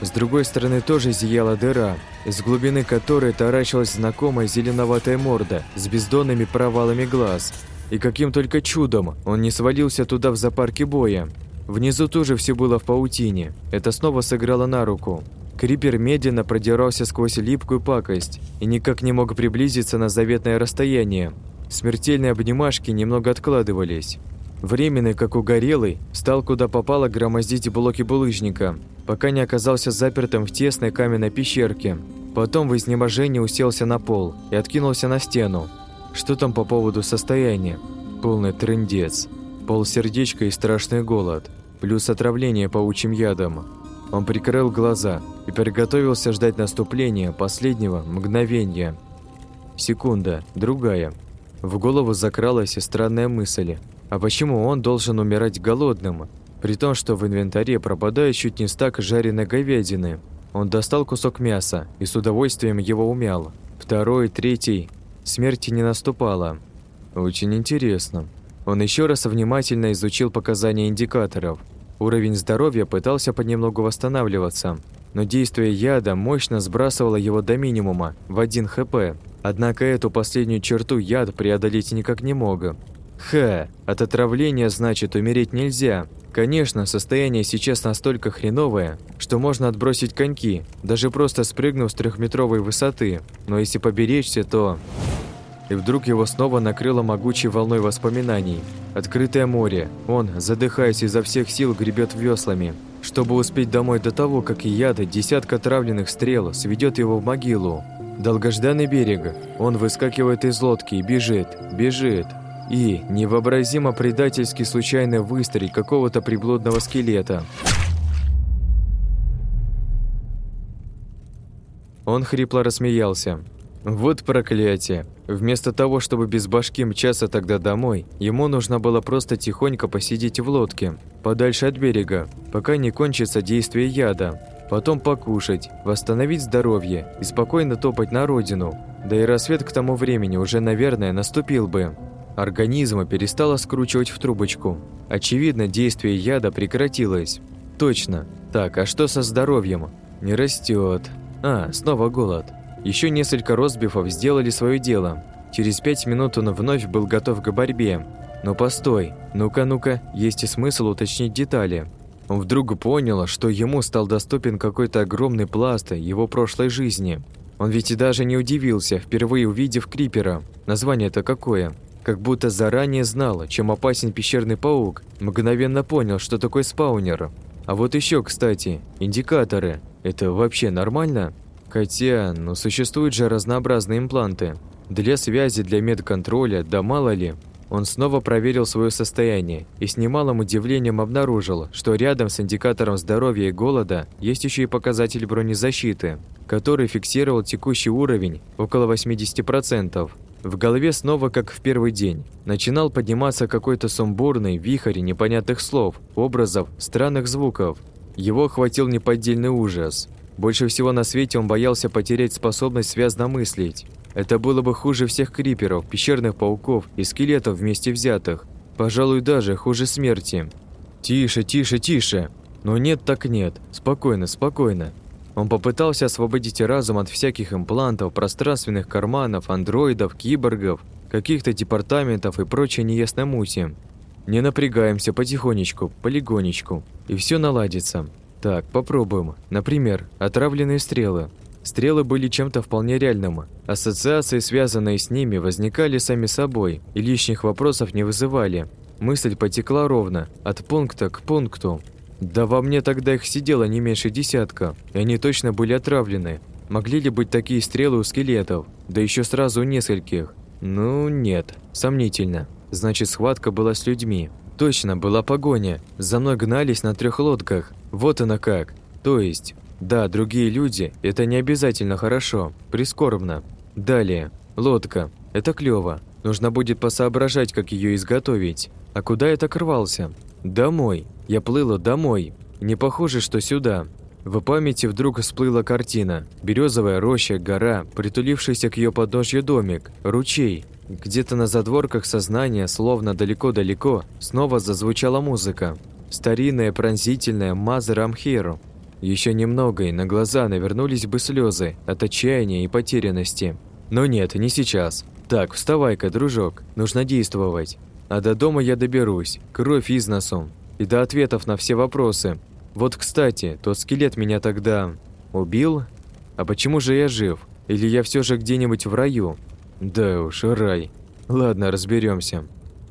Speaker 1: С другой стороны тоже зияла дыра, из глубины которой таращилась знакомая зеленоватая морда с бездонными провалами глаз. И каким только чудом он не свалился туда в запарке боя. Внизу тоже все было в паутине. Это снова сыграло на руку. Крипер медленно продирался сквозь липкую пакость и никак не мог приблизиться на заветное расстояние. Смертельные обнимашки немного откладывались. Временный, как угорелый, стал куда попало громоздить блоки булыжника, пока не оказался запертым в тесной каменной пещерке. Потом в изнеможении уселся на пол и откинулся на стену. Что там по поводу состояния? Полный трындец. Полсердечка и страшный голод. Плюс отравление паучьим ядом. Он прикрыл глаза и приготовился ждать наступления последнего мгновения. Секунда, другая. В голову закралась и странная мысль – а почему он должен умирать голодным? При том, что в инвентаре пропадает чуть не стак жареной говядины. Он достал кусок мяса и с удовольствием его умял. Второй, третий. Смерти не наступало. Очень интересно. Он еще раз внимательно изучил показания индикаторов. Уровень здоровья пытался понемногу восстанавливаться, но действие яда мощно сбрасывало его до минимума, в 1 хп. Однако эту последнюю черту яд преодолеть никак не мог. Ха, от отравления, значит, умереть нельзя. Конечно, состояние сейчас настолько хреновое, что можно отбросить коньки, даже просто спрыгнув с трехметровой высоты. Но если поберечься, то... И вдруг его снова накрыло могучей волной воспоминаний. Открытое море. Он, задыхаясь изо всех сил, гребет веслами, чтобы успеть домой до того, как и яда десятка травленных стрел сведет его в могилу. Долгожданный берег. Он выскакивает из лодки и бежит, бежит, и невообразимо предательский случайный выстрел какого-то приблудного скелета. Он хрипло рассмеялся. Вот проклятие. Вместо того, чтобы без башки мчаться тогда домой, ему нужно было просто тихонько посидеть в лодке, подальше от берега, пока не кончится действие яда. Потом покушать, восстановить здоровье и спокойно топать на родину. Да и рассвет к тому времени уже, наверное, наступил бы. Организма перестало скручивать в трубочку. Очевидно, действие яда прекратилось. Точно. Так, а что со здоровьем? Не растет. А, снова голод. Еще несколько розбифов сделали свое дело. Через пять минут он вновь был готов к борьбе. Но постой, ну-ка, ну-ка, есть и смысл уточнить детали. Он вдруг понял, что ему стал доступен какой-то огромный пласт его прошлой жизни. Он ведь и даже не удивился, впервые увидев Крипера. Название-то какое? Как будто заранее знала, чем опасен пещерный паук, мгновенно понял, что такое спаунер. А вот еще, кстати, индикаторы. Это вообще нормально? Хотя, ну существуют же разнообразные импланты. Для связи, для медконтроля, да мало ли. Он снова проверил свое состояние и с немалым удивлением обнаружил, что рядом с индикатором здоровья и голода есть еще и показатель бронезащиты, который фиксировал текущий уровень около 80%. В голове снова, как в первый день, начинал подниматься какой-то сумбурный вихрь непонятных слов, образов, странных звуков. Его охватил неподдельный ужас. Больше всего на свете он боялся потерять способность связно мыслить. Это было бы хуже всех криперов, пещерных пауков и скелетов вместе взятых. Пожалуй, даже хуже смерти. «Тише, тише, тише!» Но нет так нет. Спокойно, спокойно. Он попытался освободить разум от всяких имплантов, пространственных карманов, андроидов, киборгов, каких-то департаментов и прочей неясной мути. Не напрягаемся потихонечку, полигонечку, и все наладится. Так, попробуем. Например, отравленные стрелы. Стрелы были чем-то вполне реальным. Ассоциации, связанные с ними, возникали сами собой и лишних вопросов не вызывали. Мысль потекла ровно, от пункта к пункту. Да во мне тогда их сидело не меньше десятка, и они точно были отравлены. Могли ли быть такие стрелы у скелетов? Да еще сразу нескольких. Ну, нет, сомнительно. Значит, схватка была с людьми. Точно, была погоня. За мной гнались на трех лодках. Вот она как. То есть, да, другие люди – это не обязательно хорошо, прискорбно. Далее, лодка. Это клёво. Нужно будет посоображать, как ее изготовить. А куда я так рвался? Домой. Я плыла домой. Не похоже, что сюда. В памяти вдруг всплыла картина. Березовая роща, гора, притулившийся к ее подножью домик, ручей. Где-то на задворках сознания, словно далеко-далеко, снова зазвучала музыка. Старинная, пронзительная «Мазер Амхеру». Еще немного, и на глаза навернулись бы слезы от отчаяния и потерянности. Но нет, не сейчас. Так, вставай-ка, дружок, нужно действовать. А до дома я доберусь, кровь из носу. И до ответов на все вопросы. Вот, кстати, тот скелет меня тогда... убил? А почему же я жив? Или я все же где-нибудь в раю? Да уж, рай. Ладно, разберемся.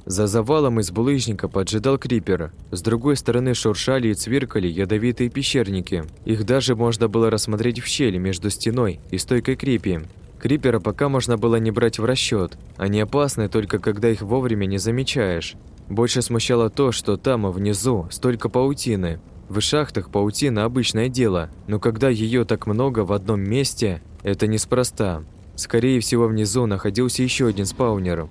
Speaker 1: За завалом из булыжника поджидал крипер. С другой стороны шуршали и цвиркали ядовитые пещерники. Их даже можно было рассмотреть в щели между стеной и стойкой крипи. Крипера пока можно было не брать в расчет. Они опасны только когда их вовремя не замечаешь. Больше смущало то, что там, внизу, столько паутины. В шахтах паутина – обычное дело, но когда ее так много в одном месте, это неспроста. Скорее всего, внизу находился еще один спаунер.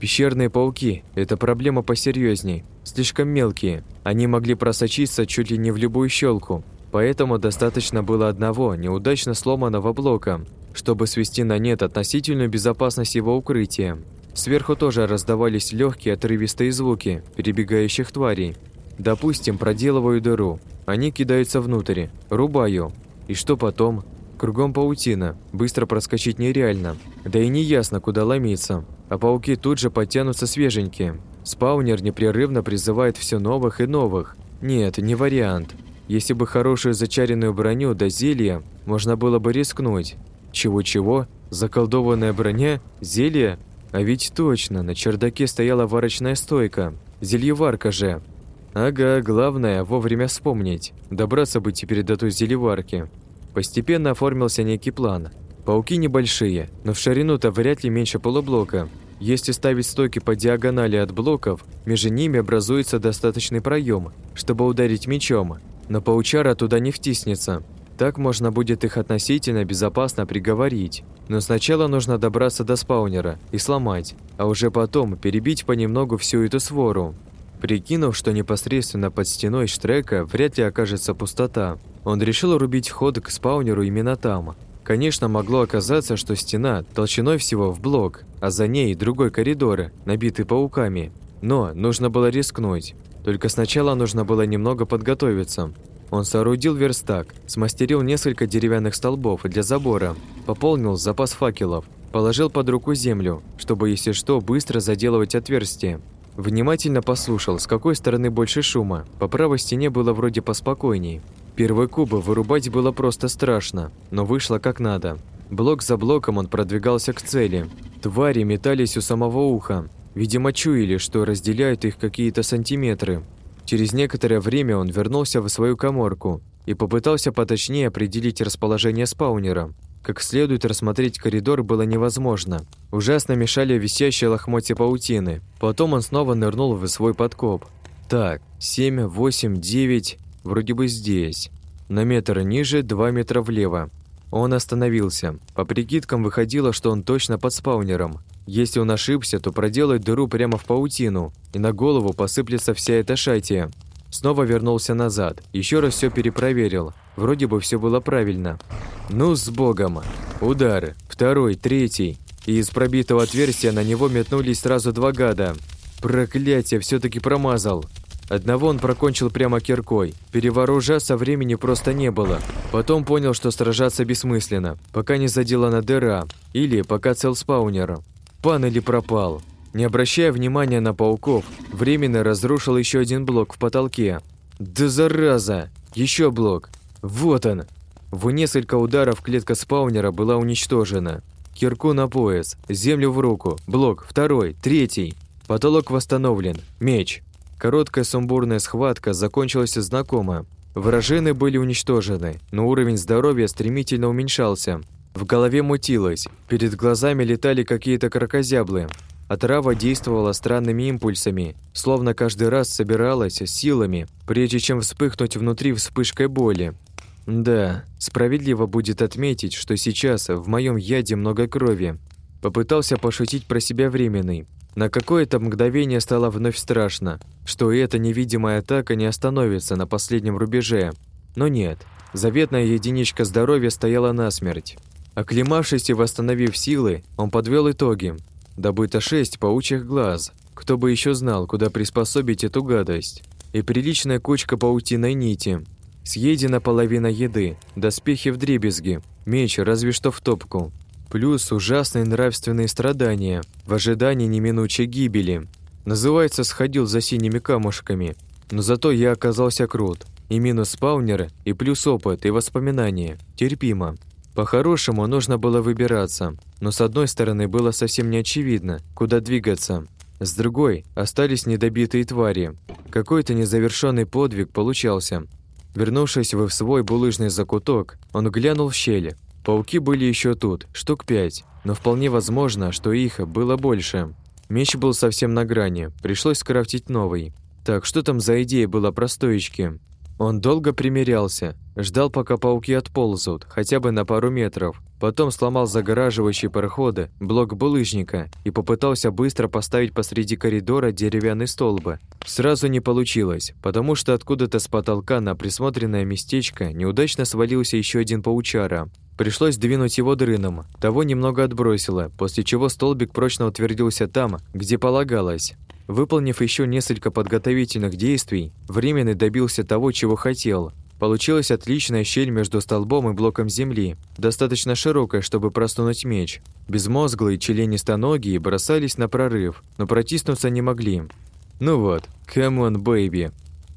Speaker 1: Пещерные пауки – это проблема посерьезней. Слишком мелкие. Они могли просочиться чуть ли не в любую щелку. Поэтому достаточно было одного неудачно сломанного блока, чтобы свести на нет относительную безопасность его укрытия. Сверху тоже раздавались легкие отрывистые звуки перебегающих тварей. Допустим, проделываю дыру. Они кидаются внутрь. Рубаю. И что потом? Кругом паутина. Быстро проскочить нереально. Да и не ясно, куда ломиться а пауки тут же подтянутся свеженькие. Спаунер непрерывно призывает все новых и новых. Нет, не вариант. Если бы хорошую зачаренную броню до зелья, можно было бы рискнуть. Чего-чего? Заколдованная броня? Зелье? А ведь точно, на чердаке стояла варочная стойка. Зельеварка же. Ага, главное вовремя вспомнить. Добраться бы теперь до той зельеварки. Постепенно оформился некий план – Пауки небольшие, но в ширину-то вряд ли меньше полублока. Если ставить стойки по диагонали от блоков, между ними образуется достаточный проем, чтобы ударить мечом, но паучара туда не втиснется. Так можно будет их относительно безопасно приговорить. Но сначала нужно добраться до спаунера и сломать, а уже потом перебить понемногу всю эту свору. Прикинув, что непосредственно под стеной штрека вряд ли окажется пустота, он решил рубить ход к спаунеру именно там, Конечно, могло оказаться, что стена толщиной всего в блок, а за ней другой коридор, набитый пауками. Но нужно было рискнуть. Только сначала нужно было немного подготовиться. Он соорудил верстак, смастерил несколько деревянных столбов для забора, пополнил запас факелов, положил под руку землю, чтобы, если что, быстро заделывать отверстие. Внимательно послушал, с какой стороны больше шума. По правой стене было вроде поспокойней. Первый куб вырубать было просто страшно, но вышло как надо. Блок за блоком он продвигался к цели. Твари метались у самого уха. Видимо, чуяли, что разделяют их какие-то сантиметры. Через некоторое время он вернулся в свою коморку и попытался поточнее определить расположение спаунера. Как следует рассмотреть коридор было невозможно. Ужасно мешали висящие лохмотья паутины. Потом он снова нырнул в свой подкоп. Так, 7, 8, 9... Вроде бы здесь. На метр ниже, два метра влево. Он остановился. По прикидкам выходило, что он точно под спаунером. Если он ошибся, то проделает дыру прямо в паутину, и на голову посыплется вся эта шатия. Снова вернулся назад, еще раз все перепроверил. Вроде бы все было правильно. Ну, с богом. Удары. Второй, третий. И из пробитого отверстия на него метнулись сразу два гада. Проклятие, все таки промазал. Одного он прокончил прямо киркой. Перевооружаться времени просто не было. Потом понял, что сражаться бессмысленно, пока не заделана дыра, или пока цел спаунер. Пан или пропал. Не обращая внимания на пауков, временно разрушил еще один блок в потолке. Да зараза! Еще блок! Вот он! В несколько ударов клетка спаунера была уничтожена. Кирку на пояс, землю в руку, блок, второй, третий. Потолок восстановлен, меч. Короткая сумбурная схватка закончилась знакомо. Вражины были уничтожены, но уровень здоровья стремительно уменьшался. В голове мутилось, перед глазами летали какие-то крокозяблы. Отрава действовала странными импульсами, словно каждый раз собиралась силами, прежде чем вспыхнуть внутри вспышкой боли. Да, справедливо будет отметить, что сейчас в моем яде много крови. Попытался пошутить про себя временный. На какое-то мгновение стало вновь страшно, что эта невидимая атака не остановится на последнем рубеже. Но нет, заветная единичка здоровья стояла насмерть. Оклемавшись и восстановив силы, он подвел итоги. Добыто шесть паучьих глаз. Кто бы еще знал, куда приспособить эту гадость. И приличная кучка паутиной нити. Съедена половина еды, доспехи в дребезги, меч разве что в топку. Плюс ужасные нравственные страдания в ожидании неминучей гибели. Называется «сходил за синими камушками». Но зато я оказался крут. И минус спаунеры, и плюс опыт, и воспоминания. Терпимо. По-хорошему нужно было выбираться, но с одной стороны было совсем не очевидно, куда двигаться. С другой остались недобитые твари. Какой-то незавершенный подвиг получался, Вернувшись в свой булыжный закуток, он глянул в щели. Пауки были еще тут, штук пять, но вполне возможно, что их было больше. Меч был совсем на грани, пришлось скрафтить новый. Так, что там за идея была про стоечки? Он долго примерялся, ждал, пока пауки отползут, хотя бы на пару метров. Потом сломал загораживающий проходы блок булыжника и попытался быстро поставить посреди коридора деревянный столб. Сразу не получилось, потому что откуда-то с потолка на присмотренное местечко неудачно свалился еще один паучара. Пришлось двинуть его дрыном, того немного отбросило, после чего столбик прочно утвердился там, где полагалось. Выполнив еще несколько подготовительных действий, временный добился того, чего хотел. Получилась отличная щель между столбом и блоком земли, достаточно широкая, чтобы просунуть меч. Безмозглые членистоногие бросались на прорыв, но протиснуться не могли. Ну вот, come on, baby.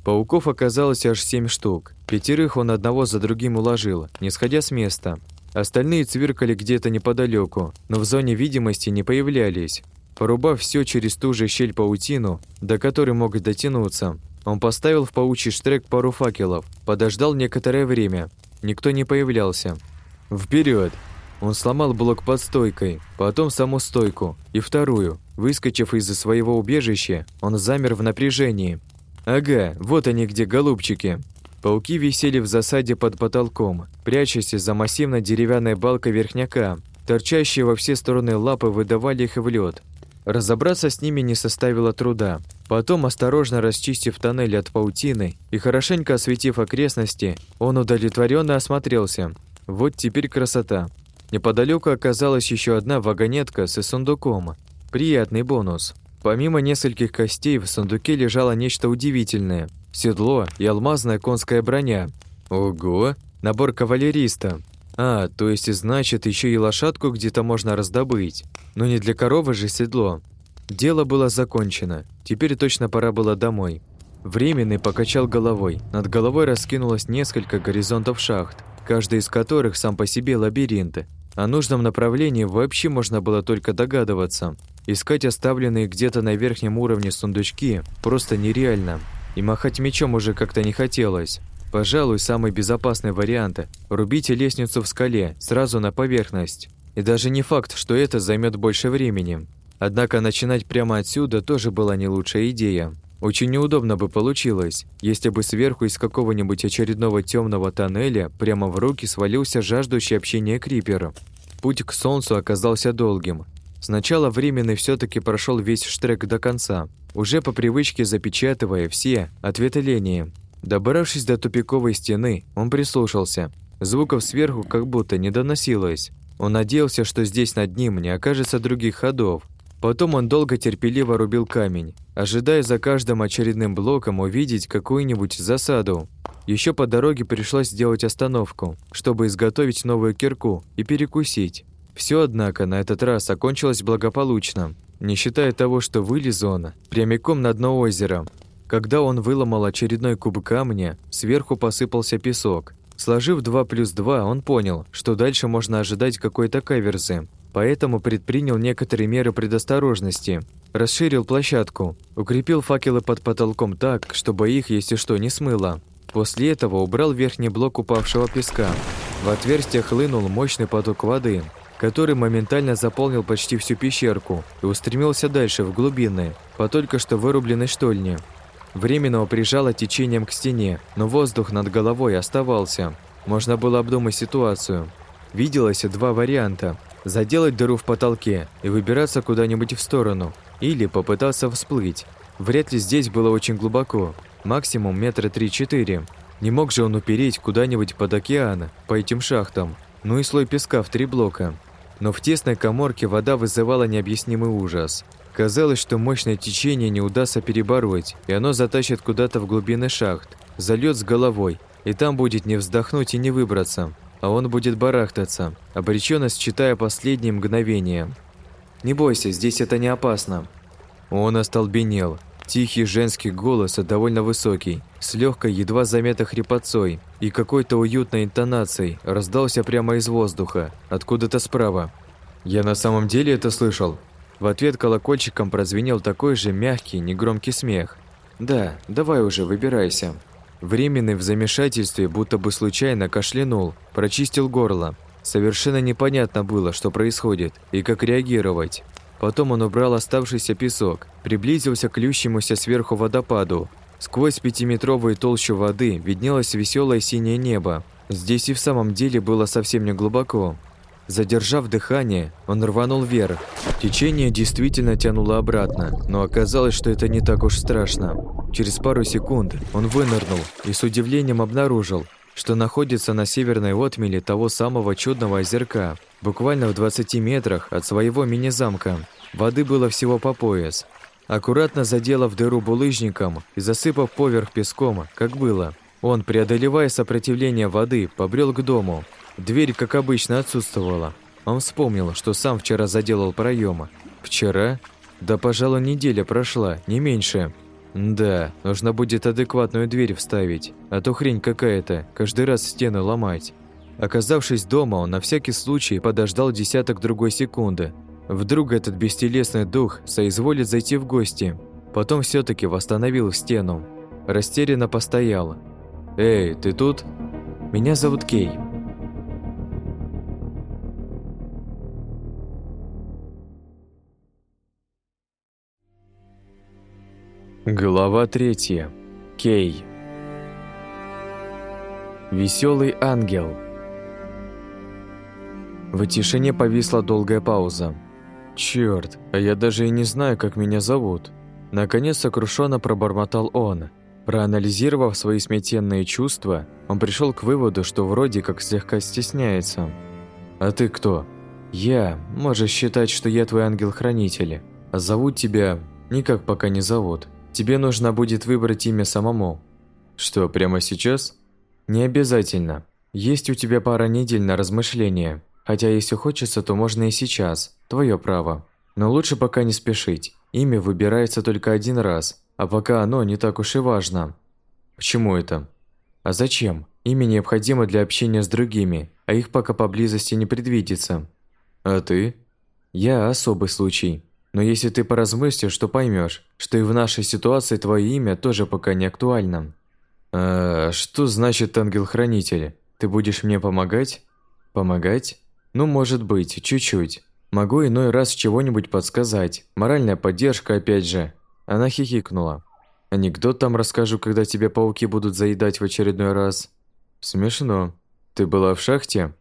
Speaker 1: Пауков оказалось аж семь штук. Пятерых он одного за другим уложил, не сходя с места. Остальные цвиркали где-то неподалеку, но в зоне видимости не появлялись. Порубав все через ту же щель паутину, до которой мог дотянуться, он поставил в паучий штрек пару факелов, подождал некоторое время. Никто не появлялся. Вперед! Он сломал блок под стойкой, потом саму стойку и вторую. Выскочив из-за своего убежища, он замер в напряжении. Ага, вот они где, голубчики. Пауки висели в засаде под потолком, прячась за массивной деревянной балкой верхняка. Торчащие во все стороны лапы выдавали их в лед, Разобраться с ними не составило труда. Потом, осторожно расчистив тоннель от паутины и хорошенько осветив окрестности, он удовлетворенно осмотрелся. Вот теперь красота. Неподалеку оказалась еще одна вагонетка с сундуком. Приятный бонус. Помимо нескольких костей, в сундуке лежало нечто удивительное. Седло и алмазная конская броня. Ого! Набор кавалериста. А, то есть, значит, еще и лошадку где-то можно раздобыть. Но не для коровы же седло. Дело было закончено. Теперь точно пора было домой. Временный покачал головой. Над головой раскинулось несколько горизонтов шахт, каждый из которых сам по себе лабиринты. О нужном направлении вообще можно было только догадываться. Искать оставленные где-то на верхнем уровне сундучки просто нереально. И махать мечом уже как-то не хотелось. Пожалуй, самый безопасный вариант – рубите лестницу в скале, сразу на поверхность. И даже не факт, что это займет больше времени. Однако начинать прямо отсюда тоже была не лучшая идея. Очень неудобно бы получилось, если бы сверху из какого-нибудь очередного темного тоннеля прямо в руки свалился жаждущий общения крипер. Путь к солнцу оказался долгим. Сначала временный все таки прошел весь штрек до конца, уже по привычке запечатывая все ответвления Добравшись до тупиковой стены, он прислушался. Звуков сверху как будто не доносилось. Он надеялся, что здесь над ним не окажется других ходов. Потом он долго терпеливо рубил камень, ожидая за каждым очередным блоком увидеть какую-нибудь засаду. Еще по дороге пришлось сделать остановку, чтобы изготовить новую кирку и перекусить. Все, однако, на этот раз окончилось благополучно, не считая того, что вылез он прямиком на дно озера, когда он выломал очередной куб камня, сверху посыпался песок. Сложив 2 плюс 2, он понял, что дальше можно ожидать какой-то каверзы, поэтому предпринял некоторые меры предосторожности. расширил площадку, укрепил факелы под потолком так, чтобы их, если что, не смыло. После этого убрал верхний блок упавшего песка. В отверстие хлынул мощный поток воды, который моментально заполнил почти всю пещерку и устремился дальше, в глубины, по только что вырубленной штольне. Временного прижало течением к стене, но воздух над головой оставался. Можно было обдумать ситуацию. Виделось два варианта – заделать дыру в потолке и выбираться куда-нибудь в сторону, или попытаться всплыть. Вряд ли здесь было очень глубоко, максимум метра три-четыре. Не мог же он упереть куда-нибудь под океан, по этим шахтам, ну и слой песка в три блока. Но в тесной коморке вода вызывала необъяснимый ужас. Казалось, что мощное течение не удастся перебороть, и оно затащит куда-то в глубины шахт, зальет с головой, и там будет не вздохнуть и не выбраться, а он будет барахтаться, обреченно считая последние мгновения. «Не бойся, здесь это не опасно». Он остолбенел. Тихий женский голос, а довольно высокий, с легкой, едва заметной хрипотцой и какой-то уютной интонацией, раздался прямо из воздуха, откуда-то справа. «Я на самом деле это слышал?» В ответ колокольчиком прозвенел такой же мягкий, негромкий смех. «Да, давай уже, выбирайся». Временный в замешательстве, будто бы случайно кашлянул, прочистил горло. Совершенно непонятно было, что происходит и как реагировать. Потом он убрал оставшийся песок, приблизился к льющемуся сверху водопаду. Сквозь пятиметровую толщу воды виднелось веселое синее небо. Здесь и в самом деле было совсем не глубоко. Задержав дыхание, он рванул вверх. Течение действительно тянуло обратно, но оказалось, что это не так уж страшно. Через пару секунд он вынырнул и с удивлением обнаружил, что находится на северной отмеле того самого чудного озерка, буквально в 20 метрах от своего мини-замка. Воды было всего по пояс. Аккуратно заделав дыру булыжником и засыпав поверх песком, как было, он, преодолевая сопротивление воды, побрел к дому. Дверь, как обычно, отсутствовала. Он вспомнил, что сам вчера заделал проема. Вчера? Да, пожалуй, неделя прошла, не меньше. Да, нужно будет адекватную дверь вставить, а то хрень какая-то, каждый раз стены ломать. Оказавшись дома, он на всякий случай подождал десяток другой секунды. Вдруг этот бестелесный дух соизволит зайти в гости. Потом все таки восстановил стену. Растерянно постоял. «Эй, ты тут?» «Меня зовут Кей». Глава третья. Кей. Веселый ангел. В тишине повисла долгая пауза. Черт, а я даже и не знаю, как меня зовут. Наконец сокрушенно пробормотал он. Проанализировав свои смятенные чувства, он пришел к выводу, что вроде как слегка стесняется. «А ты кто?» «Я. Можешь считать, что я твой ангел-хранитель. А зовут тебя... Никак пока не зовут. Тебе нужно будет выбрать имя самому. Что, прямо сейчас? Не обязательно. Есть у тебя пара недель на размышления. Хотя если хочется, то можно и сейчас. Твое право. Но лучше пока не спешить. Имя выбирается только один раз, а пока оно не так уж и важно. Почему это? А зачем? Имя необходимо для общения с другими, а их пока поблизости не предвидится. А ты? Я особый случай. Но если ты поразмыслишь, то поймешь, что и в нашей ситуации твое имя тоже пока не актуально. А что значит ангел-хранитель? Ты будешь мне помогать? Помогать? Ну, может быть, чуть-чуть. Могу иной раз чего-нибудь подсказать. Моральная поддержка опять же. Она хихикнула. Анекдот там расскажу, когда тебя пауки будут заедать в очередной раз. Смешно. Ты была в шахте?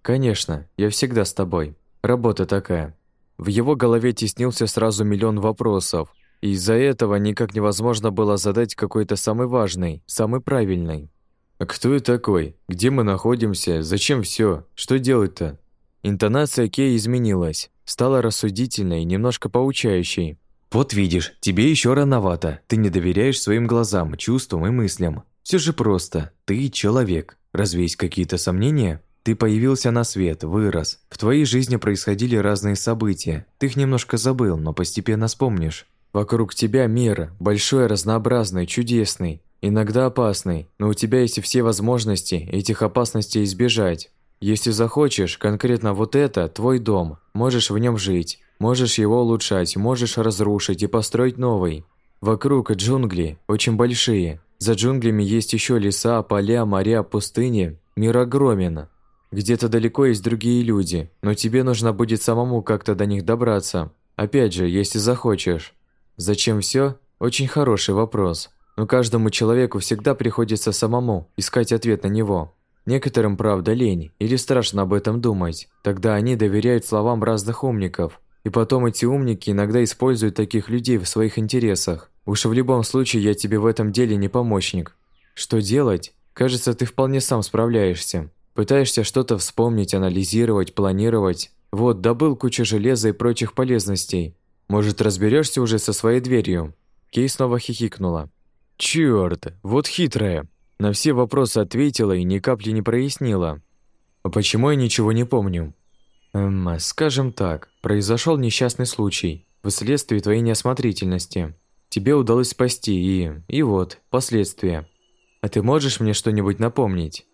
Speaker 1: Конечно, я всегда с тобой. Работа такая. В его голове теснился сразу миллион вопросов, и из-за этого никак невозможно было задать какой-то самый важный, самый правильный. «А кто я такой? Где мы находимся? Зачем все? Что делать-то?» Интонация Кей изменилась, стала рассудительной, немножко поучающей. «Вот видишь, тебе еще рановато. Ты не доверяешь своим глазам, чувствам и мыслям. Все же просто. Ты человек. Разве есть какие-то сомнения?» Ты появился на свет, вырос. В твоей жизни происходили разные события. Ты их немножко забыл, но постепенно вспомнишь. Вокруг тебя мир, большой, разнообразный, чудесный, иногда опасный, но у тебя есть все возможности этих опасностей избежать. Если захочешь, конкретно вот это твой дом, можешь в нем жить. Можешь его улучшать, можешь разрушить и построить новый. Вокруг джунгли, очень большие. За джунглями есть еще леса, поля, моря, пустыни. Мир огромен. Где-то далеко есть другие люди, но тебе нужно будет самому как-то до них добраться. Опять же, если захочешь. Зачем все? Очень хороший вопрос. Но каждому человеку всегда приходится самому искать ответ на него. Некоторым, правда, лень или страшно об этом думать. Тогда они доверяют словам разных умников. И потом эти умники иногда используют таких людей в своих интересах. Уж в любом случае я тебе в этом деле не помощник. Что делать? Кажется, ты вполне сам справляешься. Пытаешься что-то вспомнить, анализировать, планировать. Вот, добыл кучу железа и прочих полезностей. Может, разберешься уже со своей дверью?» Кей снова хихикнула. «Чёрт, вот хитрая. На все вопросы ответила и ни капли не прояснила. А почему я ничего не помню?» «Эм, скажем так, произошел несчастный случай, вследствие твоей неосмотрительности. Тебе удалось спасти и... и вот, последствия. А ты можешь мне что-нибудь напомнить?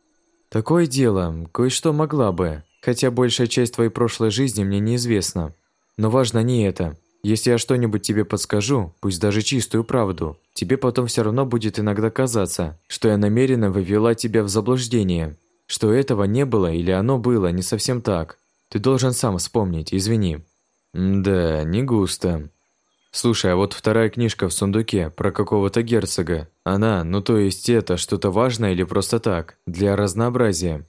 Speaker 1: Такое дело, кое-что могла бы, хотя большая часть твоей прошлой жизни мне неизвестна. Но важно не это. Если я что-нибудь тебе подскажу, пусть даже чистую правду, тебе потом все равно будет иногда казаться, что я намеренно вывела тебя в заблуждение, что этого не было или оно было не совсем так. Ты должен сам вспомнить, извини. да, не густо. Слушай, а вот вторая книжка в сундуке про какого-то герцога. Она, ну то есть это что-то важное или просто так, для разнообразия?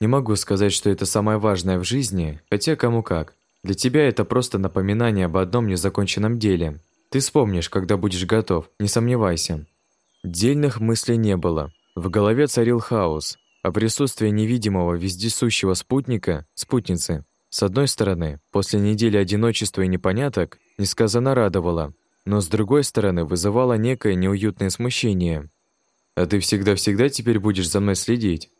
Speaker 1: Не могу сказать, что это самое важное в жизни, хотя кому как. Для тебя это просто напоминание об одном незаконченном деле. Ты вспомнишь, когда будешь готов, не сомневайся. Дельных мыслей не было. В голове царил хаос, а присутствие невидимого вездесущего спутника, спутницы, с одной стороны, после недели одиночества и непоняток, несказанно радовало, но с другой стороны, вызывало некое неуютное смущение. «А ты всегда-всегда теперь будешь за мной следить?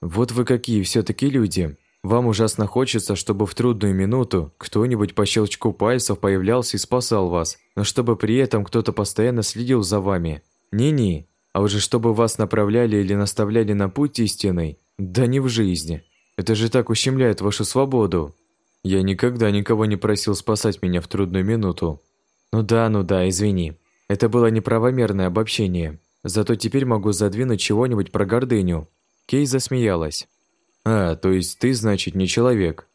Speaker 1: Вот вы какие все таки люди. Вам ужасно хочется, чтобы в трудную минуту кто-нибудь по щелчку пальцев появлялся и спасал вас, но чтобы при этом кто-то постоянно следил за вами. Не-не, а уже чтобы вас направляли или наставляли на путь истинный, да не в жизни. Это же так ущемляет вашу свободу. Я никогда никого не просил спасать меня в трудную минуту. Ну да, ну да, извини. Это было неправомерное обобщение. Зато теперь могу задвинуть чего-нибудь про гордыню. Кей засмеялась. А, то есть ты, значит, не человек.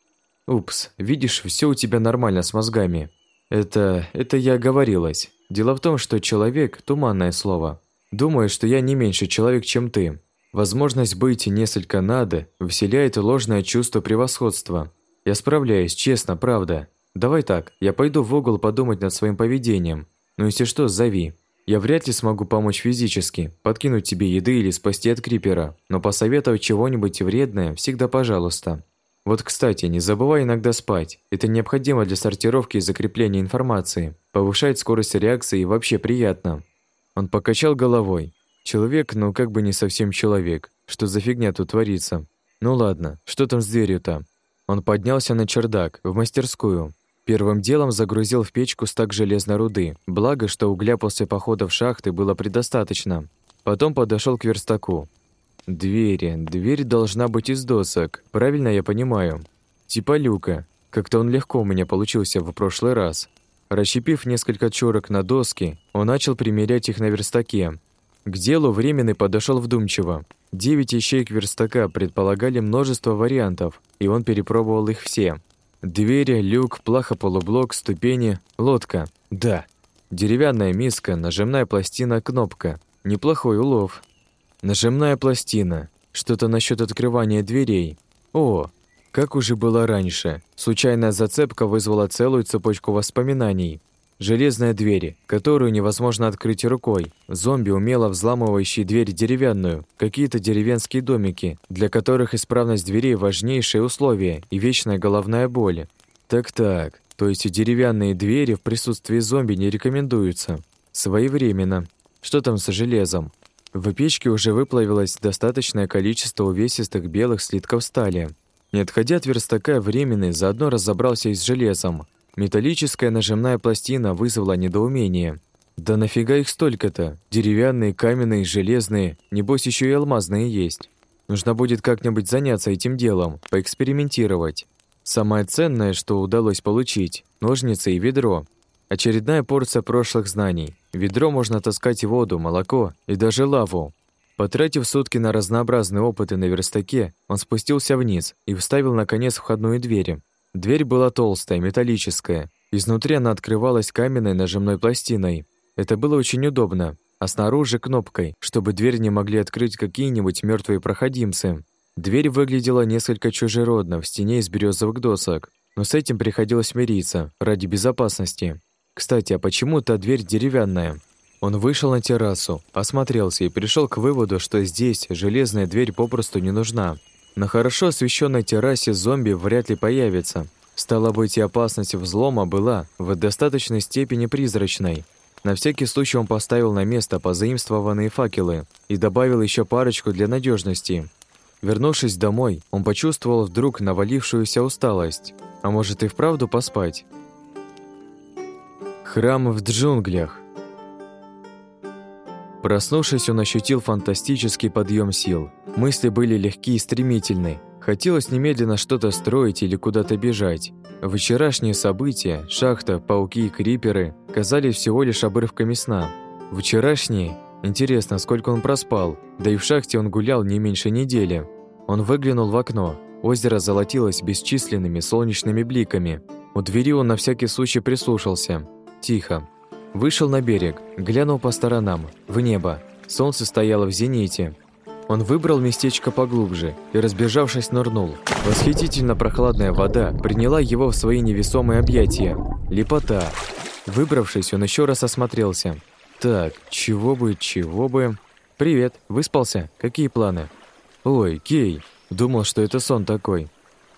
Speaker 1: Упс, видишь, все у тебя нормально с мозгами. Это... это я оговорилась. Дело в том, что человек – туманное слово. Думаю, что я не меньше человек, чем ты. Возможность быть несколько надо вселяет ложное чувство превосходства. Я справляюсь, честно, правда. Давай так, я пойду в угол подумать над своим поведением. Ну если что, зови. Я вряд ли смогу помочь физически, подкинуть тебе еды или спасти от крипера, но посоветовать чего-нибудь вредное всегда пожалуйста. Вот, кстати, не забывай иногда спать. Это необходимо для сортировки и закрепления информации. Повышает скорость реакции и вообще приятно. Он покачал головой. Человек, ну как бы не совсем человек. Что за фигня тут творится? Ну ладно, что там с дверью-то? Он поднялся на чердак, в мастерскую. Первым делом загрузил в печку стак железной руды, благо, что угля после похода в шахты было предостаточно. Потом подошел к верстаку. Двери. Дверь должна быть из досок, правильно я понимаю? Типа люка. Как-то он легко у меня получился в прошлый раз. Расщепив несколько чурок на доски, он начал примерять их на верстаке. К делу временный подошел вдумчиво. Девять ячеек верстака предполагали множество вариантов, и он перепробовал их все. Двери, люк, плаха-полублок, ступени, лодка. Да. Деревянная миска, нажимная пластина, кнопка. Неплохой улов. Нажимная пластина. Что-то насчет открывания дверей. О, как уже было раньше. Случайная зацепка вызвала целую цепочку воспоминаний. Железная дверь, которую невозможно открыть рукой. Зомби, умело взламывающий дверь деревянную. Какие-то деревенские домики, для которых исправность дверей – важнейшее условие и вечная головная боль. Так-так, то есть деревянные двери в присутствии зомби не рекомендуются. Своевременно. Что там с железом? В печке уже выплавилось достаточное количество увесистых белых слитков стали. Не отходя от верстака, временный заодно разобрался и с железом – Металлическая нажимная пластина вызвала недоумение. Да нафига их столько-то? Деревянные, каменные, железные, небось еще и алмазные есть. Нужно будет как-нибудь заняться этим делом, поэкспериментировать. Самое ценное, что удалось получить – ножницы и ведро. Очередная порция прошлых знаний. Ведро можно таскать воду, молоко и даже лаву. Потратив сутки на разнообразные опыты на верстаке, он спустился вниз и вставил, наконец, входную дверь. Дверь была толстая, металлическая. Изнутри она открывалась каменной нажимной пластиной. Это было очень удобно, а снаружи кнопкой, чтобы дверь не могли открыть какие-нибудь мертвые проходимцы. Дверь выглядела несколько чужеродно в стене из березовых досок, но с этим приходилось мириться ради безопасности. Кстати, а почему та дверь деревянная? Он вышел на террасу, осмотрелся и пришел к выводу, что здесь железная дверь попросту не нужна. На хорошо освещенной террасе зомби вряд ли появится. Стало быть, и опасность взлома была в достаточной степени призрачной. На всякий случай он поставил на место позаимствованные факелы и добавил еще парочку для надежности. Вернувшись домой, он почувствовал вдруг навалившуюся усталость. А может и вправду поспать? Храм в джунглях. Проснувшись, он ощутил фантастический подъем сил. Мысли были легкие и стремительны. Хотелось немедленно что-то строить или куда-то бежать. Вчерашние события, шахта, пауки и криперы казались всего лишь обрывками сна. Вчерашние Интересно, сколько он проспал, да и в шахте он гулял не меньше недели. Он выглянул в окно. Озеро золотилось бесчисленными солнечными бликами. У двери он на всякий случай прислушался. Тихо. Вышел на берег, глянул по сторонам, в небо. Солнце стояло в зените. Он выбрал местечко поглубже и, разбежавшись, нырнул. Восхитительно прохладная вода приняла его в свои невесомые объятия. Лепота. Выбравшись, он еще раз осмотрелся. Так, чего бы, чего бы... Привет, выспался? Какие планы? Ой, Кей, думал, что это сон такой.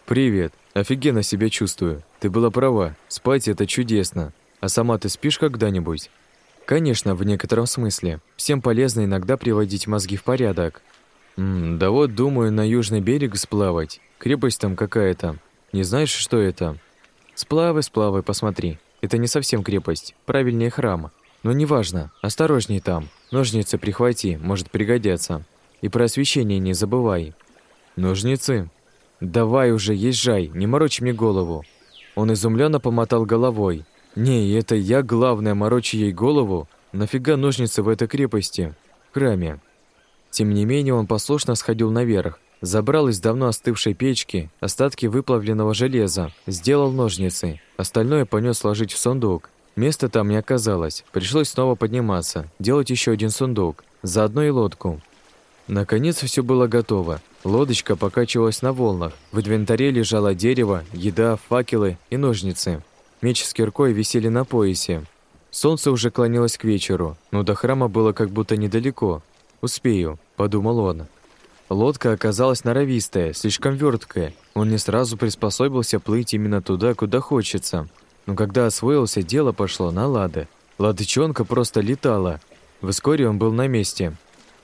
Speaker 1: Привет, офигенно себя чувствую. Ты была права, спать это чудесно. А сама ты спишь когда-нибудь? Конечно, в некотором смысле. Всем полезно иногда приводить мозги в порядок. М да вот, думаю, на южный берег сплавать. Крепость там какая-то. Не знаешь, что это? Сплавай, сплавай, посмотри. Это не совсем крепость, правильнее храм. Но неважно, осторожней там. Ножницы прихвати, может пригодятся. И про освещение не забывай. Ножницы? Давай уже, езжай, не морочь мне голову. Он изумленно помотал головой. Не, это я главное морочу ей голову. Нафига ножницы в этой крепости? Храме. Тем не менее, он послушно сходил наверх, забрал из давно остывшей печки остатки выплавленного железа, сделал ножницы, остальное понес сложить в сундук. Места там не оказалось, пришлось снова подниматься, делать еще один сундук, заодно и лодку. Наконец все было готово. Лодочка покачивалась на волнах, в инвентаре лежало дерево, еда, факелы и ножницы. Меч с киркой висели на поясе. Солнце уже клонилось к вечеру, но до храма было как будто недалеко. «Успею», – подумал он. Лодка оказалась норовистая, слишком верткая. Он не сразу приспособился плыть именно туда, куда хочется. Но когда освоился, дело пошло на лады. Ладычонка просто летала. Вскоре он был на месте.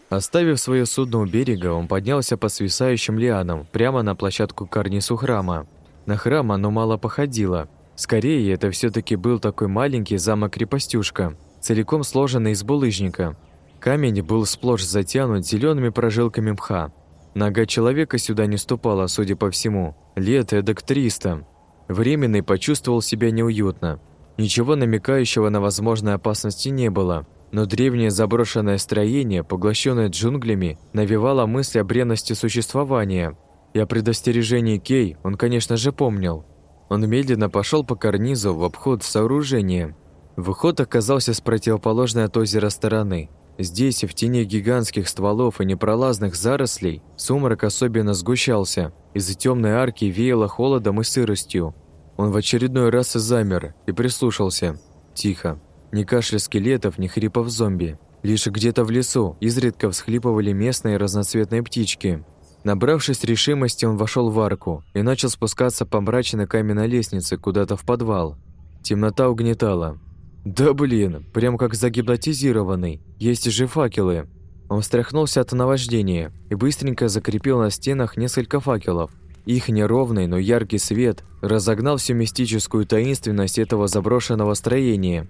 Speaker 1: Оставив свое судно у берега, он поднялся по свисающим лианам прямо на площадку карнису храма. На храм оно мало походило. Скорее, это все таки был такой маленький замок-крепостюшка, целиком сложенный из булыжника. Камень был сплошь затянут зелеными прожилками мха. Нога человека сюда не ступала, судя по всему. Лет эдак триста. Временный почувствовал себя неуютно. Ничего намекающего на возможные опасности не было, но древнее заброшенное строение, поглощенное джунглями, навевало мысли о бренности существования. И о предостережении Кей он, конечно же, помнил. Он медленно пошел по карнизу в обход сооружения. Выход оказался с противоположной от озера стороны. Здесь, в тени гигантских стволов и непролазных зарослей, сумрак особенно сгущался. Из-за темной арки веяло холодом и сыростью. Он в очередной раз замер и прислушался. Тихо. Ни кашля скелетов, ни хрипов зомби. Лишь где-то в лесу изредка всхлипывали местные разноцветные птички. Набравшись решимости, он вошел в арку и начал спускаться по мрачной каменной лестнице куда-то в подвал. Темнота угнетала. «Да блин, прям как загипнотизированный. Есть же факелы». Он встряхнулся от наваждения и быстренько закрепил на стенах несколько факелов. Их неровный, но яркий свет разогнал всю мистическую таинственность этого заброшенного строения.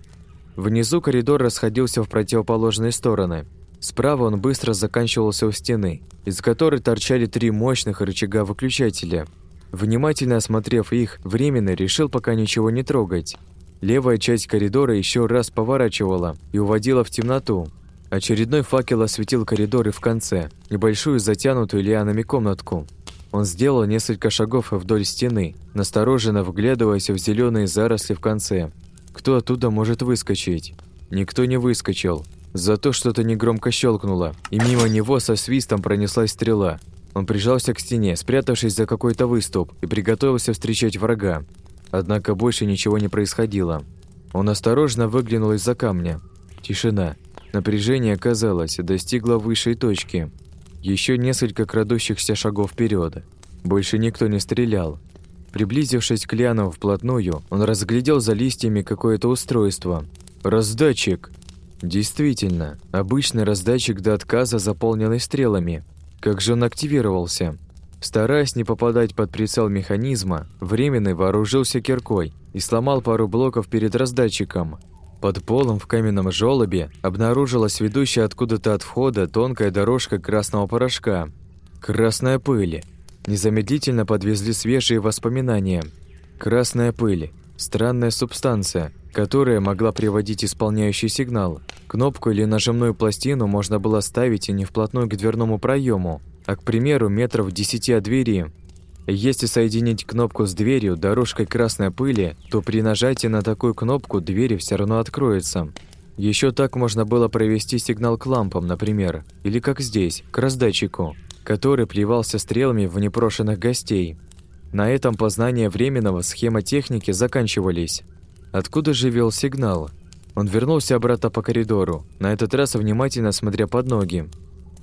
Speaker 1: Внизу коридор расходился в противоположные стороны. Справа он быстро заканчивался у стены, из которой торчали три мощных рычага выключателя. Внимательно осмотрев их, временно решил пока ничего не трогать. Левая часть коридора еще раз поворачивала и уводила в темноту. Очередной факел осветил коридор и в конце, небольшую затянутую лианами комнатку. Он сделал несколько шагов вдоль стены, настороженно вглядываясь в зеленые заросли в конце. Кто оттуда может выскочить? Никто не выскочил. Зато что-то негромко щелкнуло, и мимо него со свистом пронеслась стрела. Он прижался к стене, спрятавшись за какой-то выступ, и приготовился встречать врага. Однако больше ничего не происходило. Он осторожно выглянул из-за камня. Тишина. Напряжение, казалось, достигло высшей точки. Еще несколько крадущихся шагов вперед. Больше никто не стрелял. Приблизившись к Лиану вплотную, он разглядел за листьями какое-то устройство. «Раздатчик!» Действительно, обычный раздатчик до отказа, заполненный стрелами. Как же он активировался? Стараясь не попадать под прицел механизма, временный вооружился киркой и сломал пару блоков перед раздатчиком. Под полом в каменном желобе обнаружилась ведущая откуда-то от входа тонкая дорожка красного порошка. Красная пыль. Незамедлительно подвезли свежие воспоминания. Красная пыль. Странная субстанция, которая могла приводить исполняющий сигнал. Кнопку или нажимную пластину можно было ставить и не вплотную к дверному проему, а, к примеру, метров десяти от двери. Если соединить кнопку с дверью дорожкой красной пыли, то при нажатии на такую кнопку дверь все равно откроется. Еще так можно было провести сигнал к лампам, например, или как здесь, к раздатчику, который плевался стрелами в непрошенных гостей. На этом познания временного схемотехники заканчивались. Откуда же вел сигнал? Он вернулся обратно по коридору, на этот раз внимательно смотря под ноги.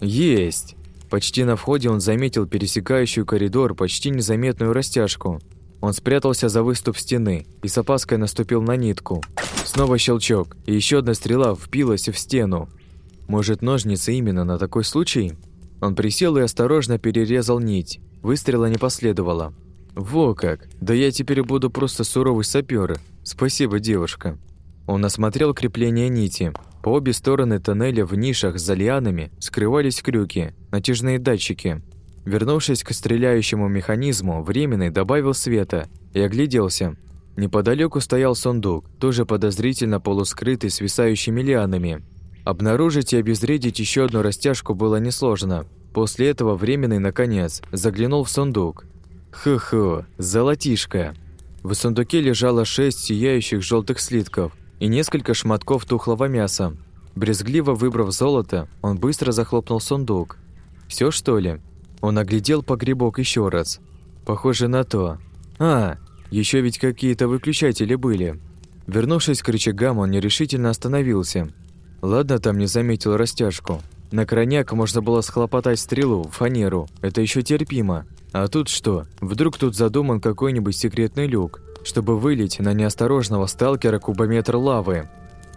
Speaker 1: Есть! Почти на входе он заметил пересекающую коридор почти незаметную растяжку. Он спрятался за выступ стены и с опаской наступил на нитку. Снова щелчок, и еще одна стрела впилась в стену. Может, ножницы именно на такой случай? Он присел и осторожно перерезал нить. Выстрела не последовало. «Во как! Да я теперь буду просто суровый сапёр. Спасибо, девушка». Он осмотрел крепление нити. По обе стороны тоннеля в нишах за лианами скрывались крюки, натяжные датчики. Вернувшись к стреляющему механизму, временный добавил света и огляделся. Неподалеку стоял сундук, тоже подозрительно полускрытый свисающими лианами. Обнаружить и обезвредить еще одну растяжку было несложно. После этого временный, наконец, заглянул в сундук. Хо-хо, золотишко. В сундуке лежало шесть сияющих желтых слитков, и несколько шматков тухлого мяса. Брезгливо выбрав золото, он быстро захлопнул сундук. Все что ли? Он оглядел погребок еще раз. Похоже на то. А, еще ведь какие-то выключатели были. Вернувшись к рычагам, он нерешительно остановился. Ладно, там не заметил растяжку. На крайняк можно было схлопотать стрелу, фанеру. Это еще терпимо. А тут что? Вдруг тут задуман какой-нибудь секретный люк? чтобы вылить на неосторожного сталкера кубометр лавы.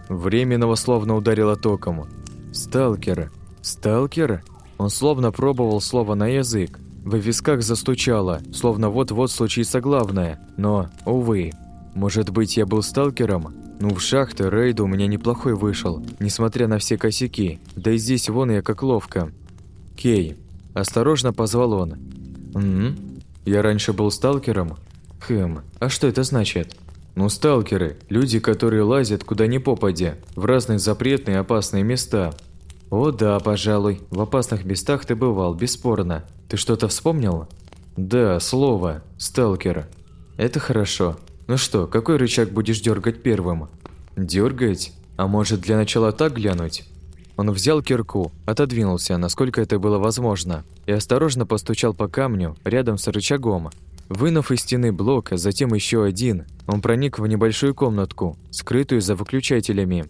Speaker 1: Временного словно ударило током. «Сталкер? Сталкер?» Он словно пробовал слово на язык. В висках застучало, словно вот-вот случится главное. Но, увы. Может быть, я был сталкером? Ну, в шахты рейд у меня неплохой вышел, несмотря на все косяки. Да и здесь вон я как ловко. «Кей». Осторожно позвал он. «М? Я раньше был сталкером?» Хм, а что это значит? Ну, сталкеры, люди, которые лазят куда ни попадя, в разные запретные опасные места. О да, пожалуй, в опасных местах ты бывал, бесспорно. Ты что-то вспомнил? Да, слово, сталкер. Это хорошо. Ну что, какой рычаг будешь дергать первым? Дергать? А может для начала так глянуть? Он взял кирку, отодвинулся, насколько это было возможно, и осторожно постучал по камню рядом с рычагом. Вынув из стены блок, а затем еще один, он проник в небольшую комнатку, скрытую за выключателями.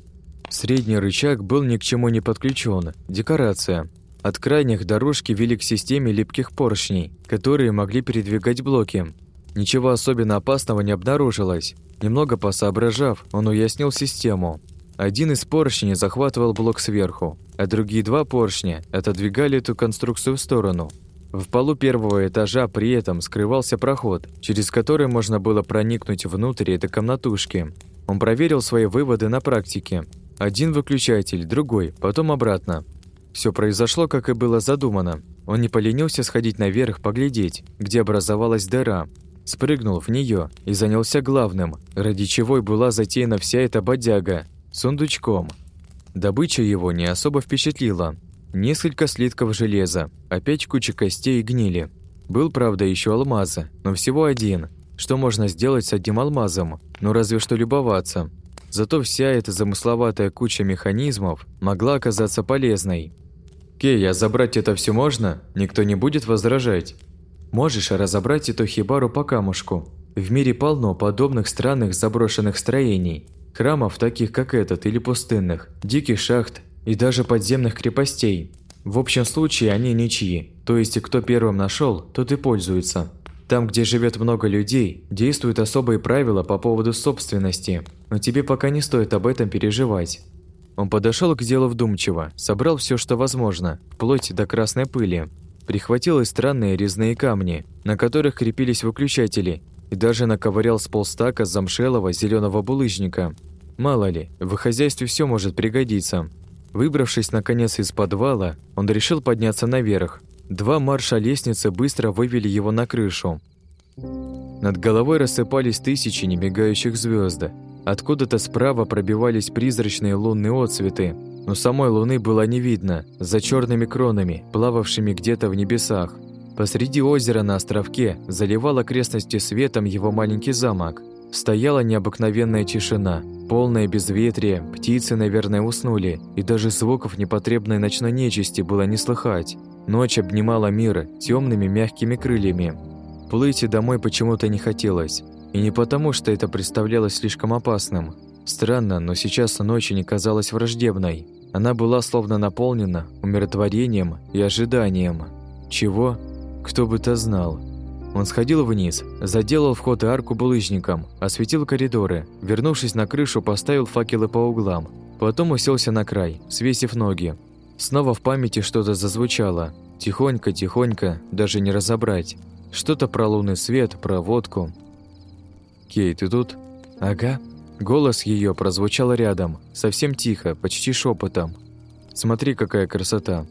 Speaker 1: Средний рычаг был ни к чему не подключен. Декорация. От крайних дорожки вели к системе липких поршней, которые могли передвигать блоки. Ничего особенно опасного не обнаружилось. Немного посоображав, он уяснил систему. Один из поршней захватывал блок сверху, а другие два поршня отодвигали эту конструкцию в сторону – в полу первого этажа при этом скрывался проход, через который можно было проникнуть внутрь этой комнатушки. Он проверил свои выводы на практике. Один выключатель, другой, потом обратно. Все произошло, как и было задумано. Он не поленился сходить наверх, поглядеть, где образовалась дыра. Спрыгнул в нее и занялся главным, ради чего и была затеяна вся эта бодяга – сундучком. Добыча его не особо впечатлила. Несколько слитков железа, опять куча костей и гнили. Был, правда, еще алмаза, но всего один. Что можно сделать с одним алмазом? Ну разве что любоваться. Зато вся эта замысловатая куча механизмов могла оказаться полезной. «Кей, а забрать это все можно? Никто не будет возражать?» «Можешь разобрать эту хибару по камушку. В мире полно подобных странных заброшенных строений. Храмов, таких как этот, или пустынных, диких шахт и даже подземных крепостей. В общем случае они ничьи, то есть кто первым нашел, тот и пользуется. Там, где живет много людей, действуют особые правила по поводу собственности, но тебе пока не стоит об этом переживать. Он подошел к делу вдумчиво, собрал все, что возможно, вплоть до красной пыли. Прихватил и странные резные камни, на которых крепились выключатели, и даже наковырял с полстака замшелого зеленого булыжника. Мало ли, в хозяйстве все может пригодиться. Выбравшись наконец из подвала, он решил подняться наверх, Два марша лестницы быстро вывели его на крышу. Над головой рассыпались тысячи немигающих звезд. Откуда-то справа пробивались призрачные лунные отсветы, но самой луны было не видно, за черными кронами, плававшими где-то в небесах. Посреди озера на островке заливал окрестности светом его маленький замок. Стояла необыкновенная тишина, полное безветрие, птицы, наверное, уснули, и даже звуков непотребной ночной нечисти было не слыхать. Ночь обнимала мир темными мягкими крыльями. Плыть домой почему-то не хотелось. И не потому, что это представлялось слишком опасным. Странно, но сейчас ночь не казалась враждебной. Она была словно наполнена умиротворением и ожиданием. Чего? Кто бы то знал. Он сходил вниз, заделал вход и арку булыжником, осветил коридоры, вернувшись на крышу, поставил факелы по углам. Потом уселся на край, свесив ноги, Снова в памяти что-то зазвучало. Тихонько-тихонько, даже не разобрать. Что-то про лунный свет, про водку. «Кей, ты тут?» «Ага». Голос ее прозвучал рядом, совсем тихо, почти шепотом. «Смотри, какая красота!»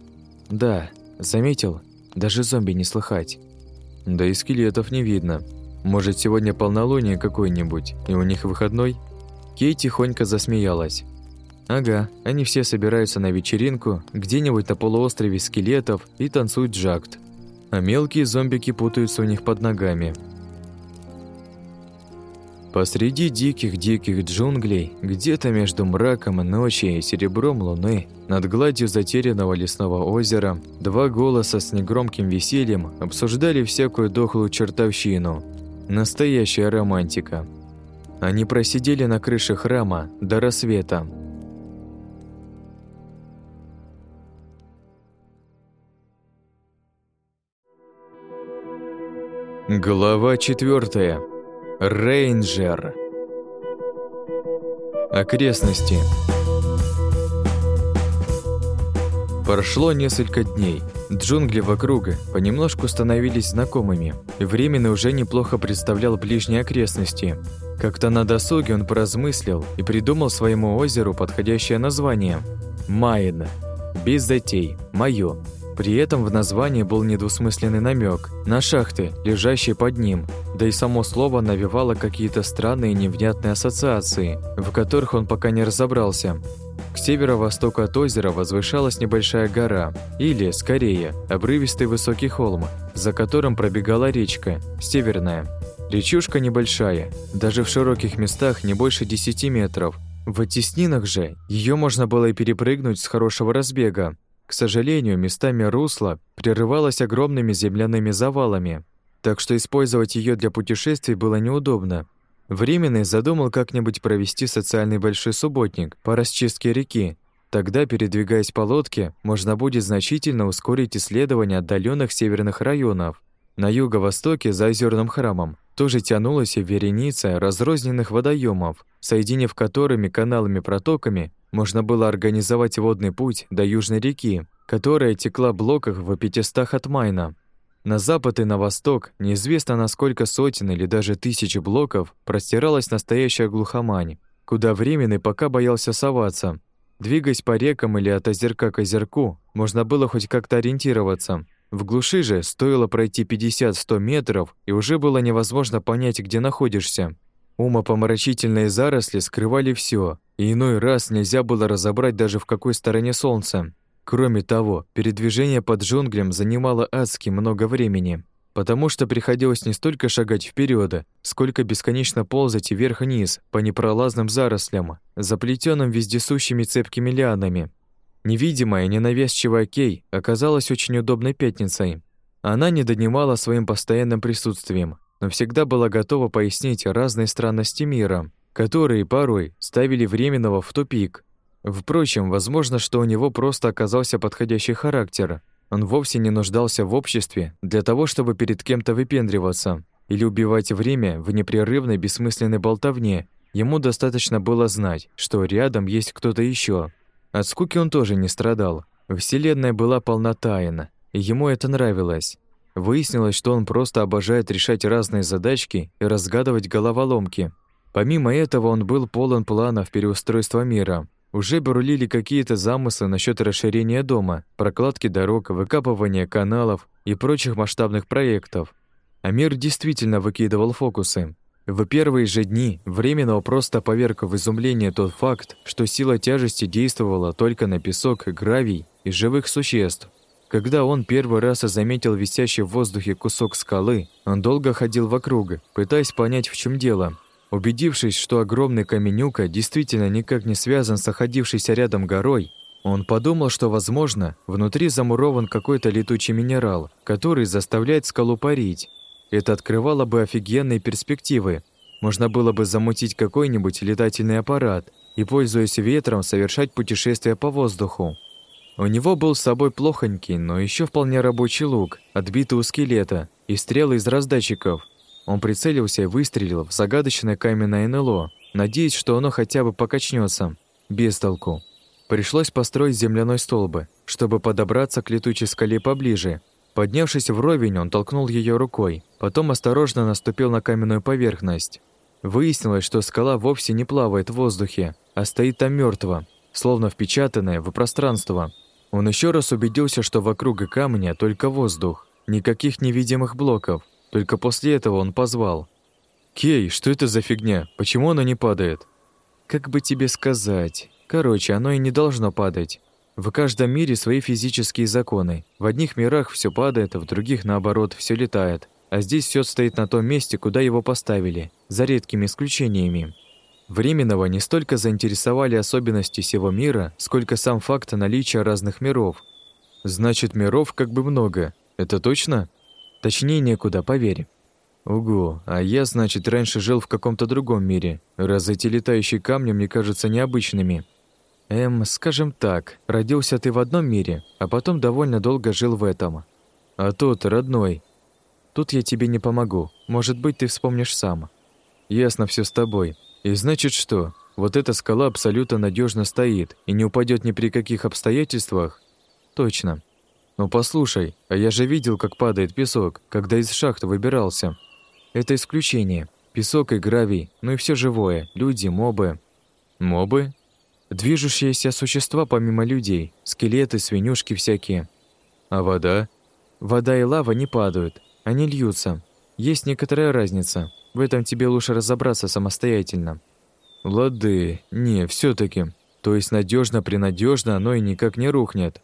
Speaker 1: «Да, заметил? Даже зомби не слыхать». «Да и скелетов не видно. Может, сегодня полнолуние какое-нибудь, и у них выходной?» Кей тихонько засмеялась. Ага, они все собираются на вечеринку где-нибудь на полуострове скелетов и танцуют джакт. А мелкие зомбики путаются у них под ногами. Посреди диких-диких джунглей, где-то между мраком ночи и серебром луны, над гладью затерянного лесного озера, два голоса с негромким весельем обсуждали всякую дохлую чертовщину. Настоящая романтика. Они просидели на крыше храма до рассвета, Глава четвертая. Рейнджер. Окрестности. Прошло несколько дней. Джунгли вокруг понемножку становились знакомыми, временно уже неплохо представлял ближние окрестности. Как-то на досуге он поразмыслил и придумал своему озеру подходящее название – Майн. Без затей, моё, при этом в названии был недвусмысленный намек на шахты, лежащие под ним, да и само слово навевало какие-то странные невнятные ассоциации, в которых он пока не разобрался. К северо-востоку от озера возвышалась небольшая гора, или, скорее, обрывистый высокий холм, за которым пробегала речка, Северная. Речушка небольшая, даже в широких местах не больше 10 метров. В оттеснинах же ее можно было и перепрыгнуть с хорошего разбега, к сожалению, местами русла прерывалось огромными земляными завалами, так что использовать ее для путешествий было неудобно. Временный задумал как-нибудь провести социальный большой субботник по расчистке реки. Тогда, передвигаясь по лодке, можно будет значительно ускорить исследование отдаленных северных районов. На юго-востоке, за озерным храмом, тоже тянулась вереница разрозненных водоемов, соединив которыми каналами-протоками можно было организовать водный путь до Южной реки, которая текла блоках в 500 от Майна. На запад и на восток, неизвестно на сколько сотен или даже тысяч блоков, простиралась настоящая глухомань, куда временный пока боялся соваться. Двигаясь по рекам или от озерка к озерку, можно было хоть как-то ориентироваться. В глуши же стоило пройти 50-100 метров, и уже было невозможно понять, где находишься. Умопомрачительные заросли скрывали все, и иной раз нельзя было разобрать даже в какой стороне солнца. Кроме того, передвижение под джунглям занимало адски много времени, потому что приходилось не столько шагать вперед, сколько бесконечно ползать вверх-вниз по непролазным зарослям, заплетенным вездесущими цепкими лианами. Невидимая, ненавязчивая Кей оказалась очень удобной пятницей. Она не донимала своим постоянным присутствием, но всегда была готова пояснить разные странности мира, которые порой ставили временного в тупик. Впрочем, возможно, что у него просто оказался подходящий характер. Он вовсе не нуждался в обществе для того, чтобы перед кем-то выпендриваться или убивать время в непрерывной бессмысленной болтовне. Ему достаточно было знать, что рядом есть кто-то еще. От скуки он тоже не страдал. Вселенная была полна тайн, и ему это нравилось. Выяснилось, что он просто обожает решать разные задачки и разгадывать головоломки. Помимо этого, он был полон планов переустройства мира, уже брулили какие-то замыслы насчет расширения дома, прокладки дорог, выкапывания каналов и прочих масштабных проектов. А мир действительно выкидывал фокусы. В первые же дни временного просто поверг в изумление тот факт, что сила тяжести действовала только на песок, гравий и живых существ. Когда он первый раз заметил висящий в воздухе кусок скалы, он долго ходил вокруг, пытаясь понять, в чем дело – Убедившись, что огромный каменюка действительно никак не связан с находившейся рядом горой, он подумал, что, возможно, внутри замурован какой-то летучий минерал, который заставляет скалу парить. Это открывало бы офигенные перспективы. Можно было бы замутить какой-нибудь летательный аппарат и, пользуясь ветром, совершать путешествия по воздуху. У него был с собой плохонький, но еще вполне рабочий лук, отбитый у скелета, и стрелы из раздатчиков – он прицелился и выстрелил в загадочное каменное НЛО, надеясь, что оно хотя бы покачнется. Без толку. Пришлось построить земляной столбы, чтобы подобраться к летучей скале поближе. Поднявшись вровень, он толкнул ее рукой, потом осторожно наступил на каменную поверхность. Выяснилось, что скала вовсе не плавает в воздухе, а стоит там мертво, словно впечатанная в пространство. Он еще раз убедился, что вокруг камня только воздух, никаких невидимых блоков, только после этого он позвал. «Кей, что это за фигня? Почему она не падает?» «Как бы тебе сказать? Короче, оно и не должно падать. В каждом мире свои физические законы. В одних мирах все падает, в других, наоборот, все летает. А здесь все стоит на том месте, куда его поставили, за редкими исключениями. Временного не столько заинтересовали особенности всего мира, сколько сам факт наличия разных миров. Значит, миров как бы много. Это точно? Точнее некуда, поверь. Угу, а я, значит, раньше жил в каком-то другом мире, раз эти летающие камни мне кажутся необычными. Эм, скажем так, родился ты в одном мире, а потом довольно долго жил в этом. А тот, родной. Тут я тебе не помогу, может быть, ты вспомнишь сам. Ясно все с тобой. И значит что? Вот эта скала абсолютно надежно стоит и не упадет ни при каких обстоятельствах? Точно. «Ну послушай, а я же видел, как падает песок, когда из шахты выбирался. Это исключение. Песок и гравий, ну и все живое, люди, мобы». «Мобы?» «Движущиеся существа помимо людей, скелеты, свинюшки всякие». «А вода?» «Вода и лава не падают, они льются. Есть некоторая разница. В этом тебе лучше разобраться самостоятельно». «Лады, не, все таки То есть надежно принадежно оно и никак не рухнет.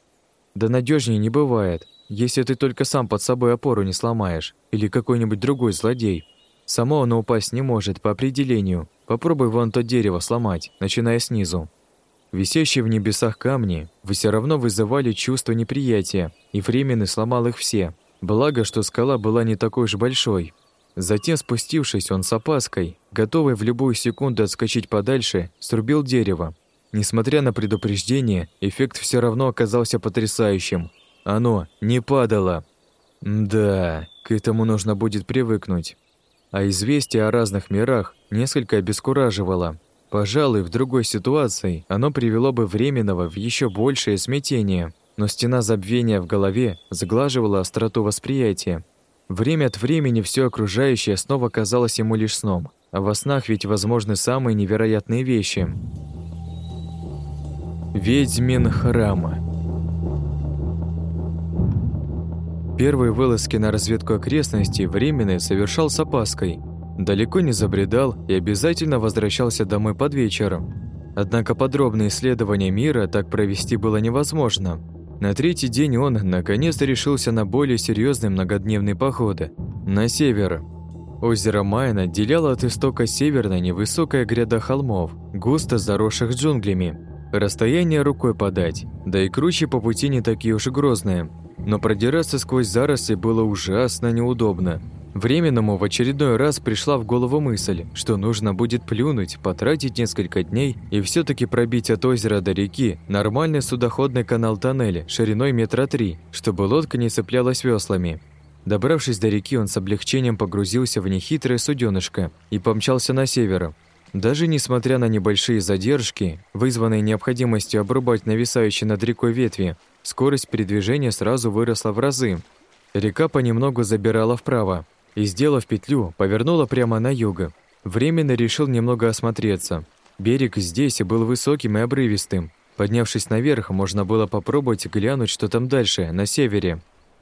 Speaker 1: Да надежнее не бывает, если ты только сам под собой опору не сломаешь, или какой-нибудь другой злодей. Само оно упасть не может по определению. Попробуй вон то дерево сломать, начиная снизу. Висящие в небесах камни все равно вызывали чувство неприятия, и временно сломал их все. Благо, что скала была не такой уж большой. Затем, спустившись, он с опаской, готовый в любую секунду отскочить подальше, срубил дерево, Несмотря на предупреждение, эффект все равно оказался потрясающим. Оно не падало. Да, к этому нужно будет привыкнуть. А известие о разных мирах несколько обескураживало. Пожалуй, в другой ситуации оно привело бы временного в еще большее смятение, но стена забвения в голове заглаживала остроту восприятия. Время от времени все окружающее снова казалось ему лишь сном, а во снах ведь возможны самые невероятные вещи – Ведьмин храм. Первые вылазки на разведку окрестностей временный совершал с опаской. Далеко не забредал и обязательно возвращался домой под вечер. Однако подробное исследование мира так провести было невозможно. На третий день он наконец-то решился на более серьезные многодневные походы на север. Озеро Майн отделяло от истока северная невысокая гряда холмов, густо заросших джунглями. Расстояние рукой подать, да и круче по пути не такие уж и грозные. Но продираться сквозь заросли было ужасно неудобно. Временному в очередной раз пришла в голову мысль, что нужно будет плюнуть, потратить несколько дней и все таки пробить от озера до реки нормальный судоходный канал тоннеля шириной метра три, чтобы лодка не цеплялась веслами. Добравшись до реки, он с облегчением погрузился в нехитрое суденышко и помчался на север. Даже несмотря на небольшие задержки, вызванные необходимостью обрубать нависающие над рекой ветви, скорость передвижения сразу выросла в разы. Река понемногу забирала вправо, и, сделав петлю, повернула прямо на юго. Временно решил немного осмотреться. Берег здесь был высоким и обрывистым. Поднявшись наверх, можно было попробовать глянуть, что там дальше, на севере.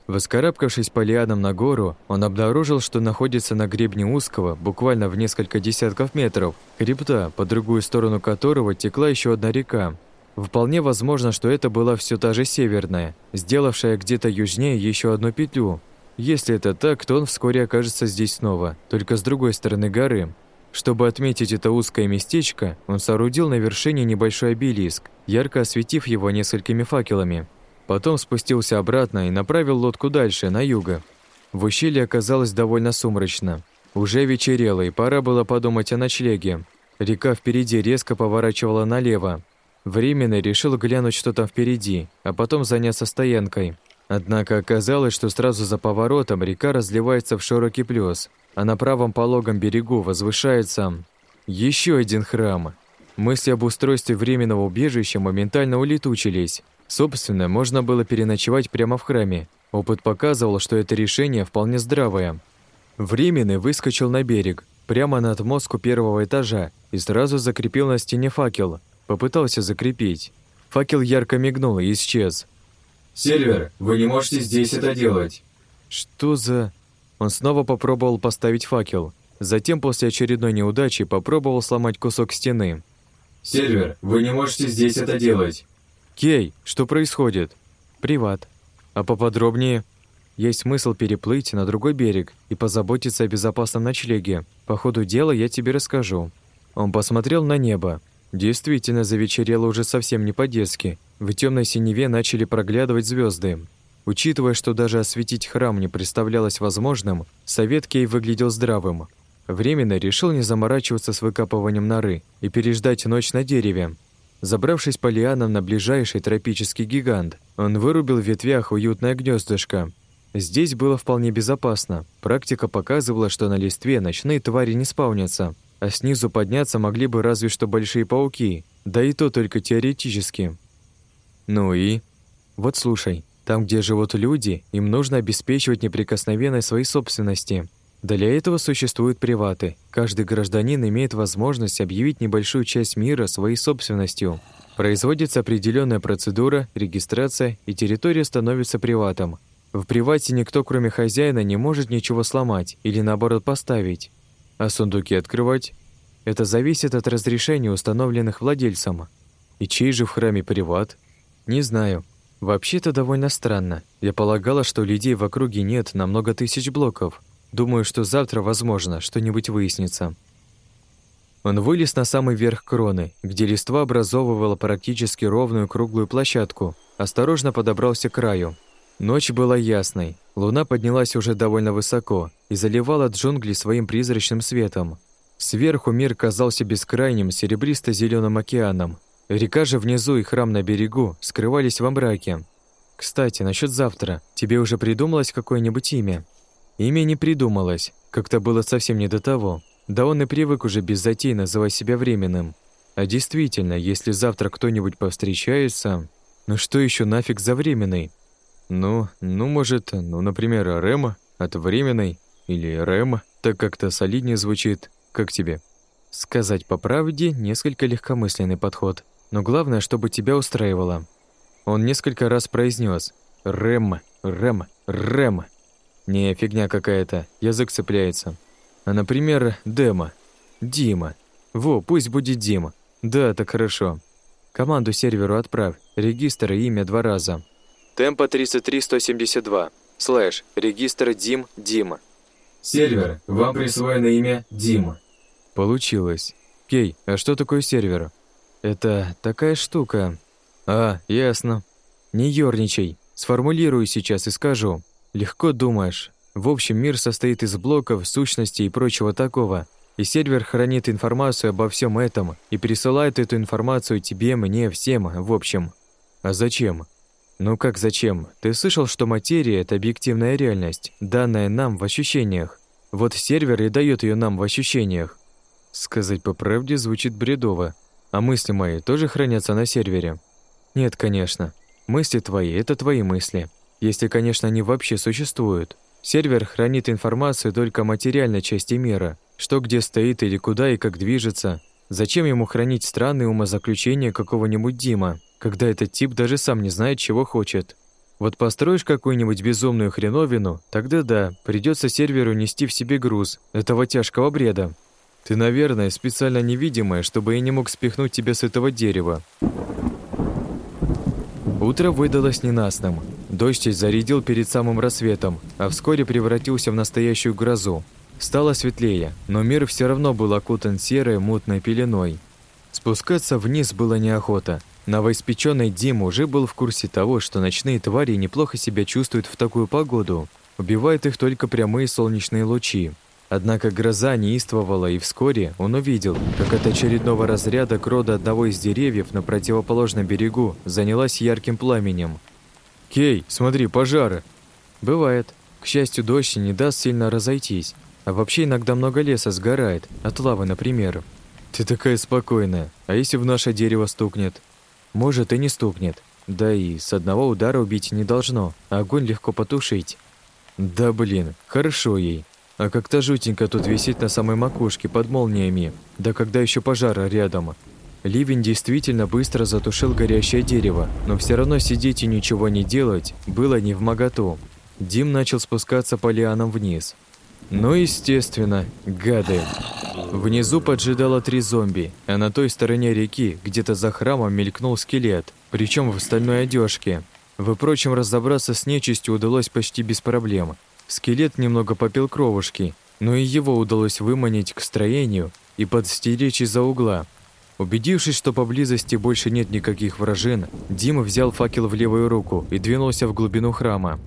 Speaker 1: Воскарабкавшись по лианам на гору, он обнаружил, что находится на гребне узкого, буквально в несколько десятков метров, хребта, по другую сторону которого текла еще одна река. Вполне возможно, что это была все та же северная, сделавшая где-то южнее еще одну петлю, если это так, то он вскоре окажется здесь снова, только с другой стороны горы. Чтобы отметить это узкое местечко, он соорудил на вершине небольшой обелиск, ярко осветив его несколькими факелами. Потом спустился обратно и направил лодку дальше, на юго. В ущелье оказалось довольно сумрачно. Уже вечерело, и пора было подумать о ночлеге. Река впереди резко поворачивала налево. Временно решил глянуть, что там впереди, а потом заняться стоянкой – Однако оказалось, что сразу за поворотом река разливается в широкий плёс, а на правом пологом берегу возвышается еще один храм. Мысли об устройстве временного убежища моментально улетучились. Собственно, можно было переночевать прямо в храме. Опыт показывал, что это решение вполне здравое. Временный выскочил на берег, прямо на отмостку первого этажа, и сразу закрепил на стене факел. Попытался закрепить. Факел ярко мигнул и исчез.
Speaker 3: «Сильвер, вы не можете здесь это делать».
Speaker 1: «Что за...» Он снова попробовал поставить факел. Затем, после очередной неудачи, попробовал сломать кусок стены.
Speaker 3: «Сильвер, вы не можете здесь это делать».
Speaker 1: «Кей, что происходит?» «Приват». «А поподробнее?» «Есть смысл переплыть на другой берег и позаботиться о безопасном ночлеге. По ходу дела я тебе расскажу». Он посмотрел на небо. Действительно, завечерело уже совсем не по-детски, в темной синеве начали проглядывать звезды. Учитывая, что даже осветить храм не представлялось возможным, совет Кей выглядел здравым. Временно решил не заморачиваться с выкапыванием норы и переждать ночь на дереве. Забравшись по лианам на ближайший тропический гигант, он вырубил в ветвях уютное гнездышко. Здесь было вполне безопасно. Практика показывала, что на листве ночные твари не спавнятся, а снизу подняться могли бы разве что большие пауки, да и то только теоретически. Ну и? Вот слушай, там, где живут люди, им нужно обеспечивать неприкосновенность своей собственности. Для этого существуют приваты. Каждый гражданин имеет возможность объявить небольшую часть мира своей собственностью. Производится определенная процедура, регистрация, и территория становится приватом. В привате никто, кроме хозяина, не может ничего сломать или наоборот поставить. А сундуки открывать? Это зависит от разрешений, установленных владельцем. И чей же в храме приват – не знаю. Вообще-то довольно странно. Я полагала, что людей в округе нет на много тысяч блоков. Думаю, что завтра, возможно, что-нибудь выяснится. Он вылез на самый верх кроны, где листва образовывала практически ровную круглую площадку, осторожно подобрался к краю. Ночь была ясной, луна поднялась уже довольно высоко и заливала джунгли своим призрачным светом. Сверху мир казался бескрайним серебристо зеленым океаном, Река же внизу и храм на берегу скрывались во мраке. Кстати, насчет завтра. Тебе уже придумалось какое-нибудь имя? Имя не придумалось. Как-то было совсем не до того. Да он и привык уже без затей называть себя временным. А действительно, если завтра кто-нибудь повстречается... Ну что еще нафиг за временный? Ну, ну, может, ну, например, Рема от временной или Рема, так как-то солиднее звучит. Как тебе? Сказать по правде, несколько легкомысленный подход. но главное, чтобы тебя устраивало. Он несколько раз произнес «Рэм, рэм, рэм». Не, фигня какая-то, язык цепляется. А, например, Дема, Дима. Во, пусть будет Дима. Да, так хорошо. Команду серверу отправь, регистр и имя два раза. Темпа 33172, слэш, регистр Дим, Дима.
Speaker 3: Сервер, вам присвоено имя Дима.
Speaker 1: Получилось. Кей, а что такое сервер? Это такая штука. А, ясно. Не ёрничай. Сформулирую сейчас и скажу. Легко думаешь. В общем, мир состоит из блоков, сущностей и прочего такого. И сервер хранит информацию обо всем этом и пересылает эту информацию тебе, мне, всем, в общем. А зачем? Ну как зачем? Ты слышал, что материя – это объективная реальность, данная нам в ощущениях. Вот сервер и дает ее нам в ощущениях. Сказать по правде звучит бредово. А мысли мои тоже хранятся на сервере? Нет, конечно. Мысли твои – это твои мысли. Если, конечно, они вообще существуют. Сервер хранит информацию только о материальной части мира, что где стоит или куда и как движется. Зачем ему хранить странные умозаключения какого-нибудь Дима? Когда этот тип даже сам не знает, чего хочет. Вот построишь какую-нибудь безумную хреновину, тогда да, придется серверу нести в себе груз этого тяжкого бреда. Ты, наверное, специально невидимая, чтобы я не мог спихнуть тебя с этого дерева. Утро выдалось ненастным. Дождь зарядил перед самым рассветом, а вскоре превратился в настоящую грозу. Стало светлее, но мир все равно был окутан серой мутной пеленой. Спускаться вниз было неохота, Новоиспеченный Дим уже был в курсе того, что ночные твари неплохо себя чувствуют в такую погоду. Убивают их только прямые солнечные лучи. Однако гроза неистовала, и вскоре он увидел, как от очередного разряда крода одного из деревьев на противоположном берегу занялась ярким пламенем. «Кей, смотри, пожары!» «Бывает. К счастью, дождь не даст сильно разойтись. А вообще иногда много леса сгорает, от лавы, например». «Ты такая спокойная. А если в наше дерево стукнет?» Может, и не стукнет. Да и с одного удара убить не должно, огонь легко потушить. Да блин, хорошо ей. А как-то жутенько тут висит на самой макушке под молниями. Да когда еще пожара рядом. Ливень действительно быстро затушил горящее дерево, но все равно сидеть и ничего не делать было не в моготу. Дим начал спускаться по лианам вниз. Ну, естественно, гады. Внизу поджидало три зомби, а на той стороне реки, где-то за храмом, мелькнул скелет, причем в стальной одежке. Впрочем, разобраться с нечистью удалось почти без проблем. Скелет немного попил кровушки, но и его удалось выманить к строению и подстеречь из-за угла. Убедившись, что поблизости больше нет никаких вражин, Дима взял факел в левую руку и двинулся в глубину храма.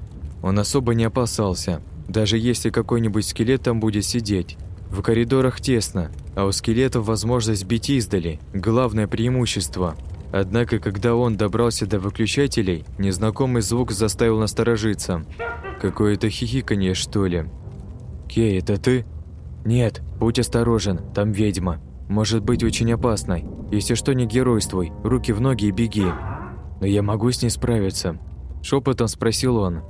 Speaker 1: Он особо не опасался, даже если какой-нибудь скелет там будет сидеть. В коридорах тесно, а у скелетов возможность бить издали – главное преимущество. Однако, когда он добрался до выключателей, незнакомый звук заставил насторожиться. Какое-то хихиканье, что ли. «Кей, это ты?» «Нет, будь осторожен, там ведьма. Может быть очень опасной. Если что, не геройствуй, руки в ноги и беги». «Но я могу с ней справиться?» Шепотом спросил он.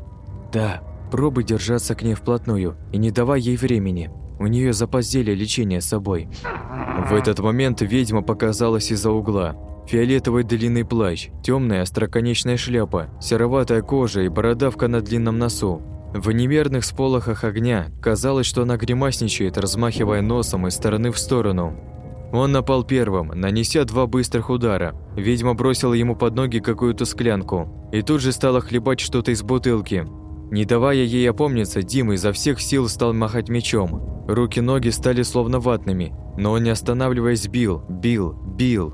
Speaker 1: «Да, пробуй держаться к ней вплотную и не давай ей времени. У нее запас зелья лечения с собой. В этот момент ведьма показалась из-за угла. Фиолетовый длинный плащ, темная остроконечная шляпа, сероватая кожа и бородавка на длинном носу. В немерных сполохах огня казалось, что она гримасничает, размахивая носом из стороны в сторону. Он напал первым, нанеся два быстрых удара. Ведьма бросила ему под ноги какую-то склянку и тут же стала хлебать что-то из бутылки. Не давая ей опомниться, Дима изо всех сил стал махать мечом. Руки-ноги стали словно ватными, но он не останавливаясь бил, бил, бил.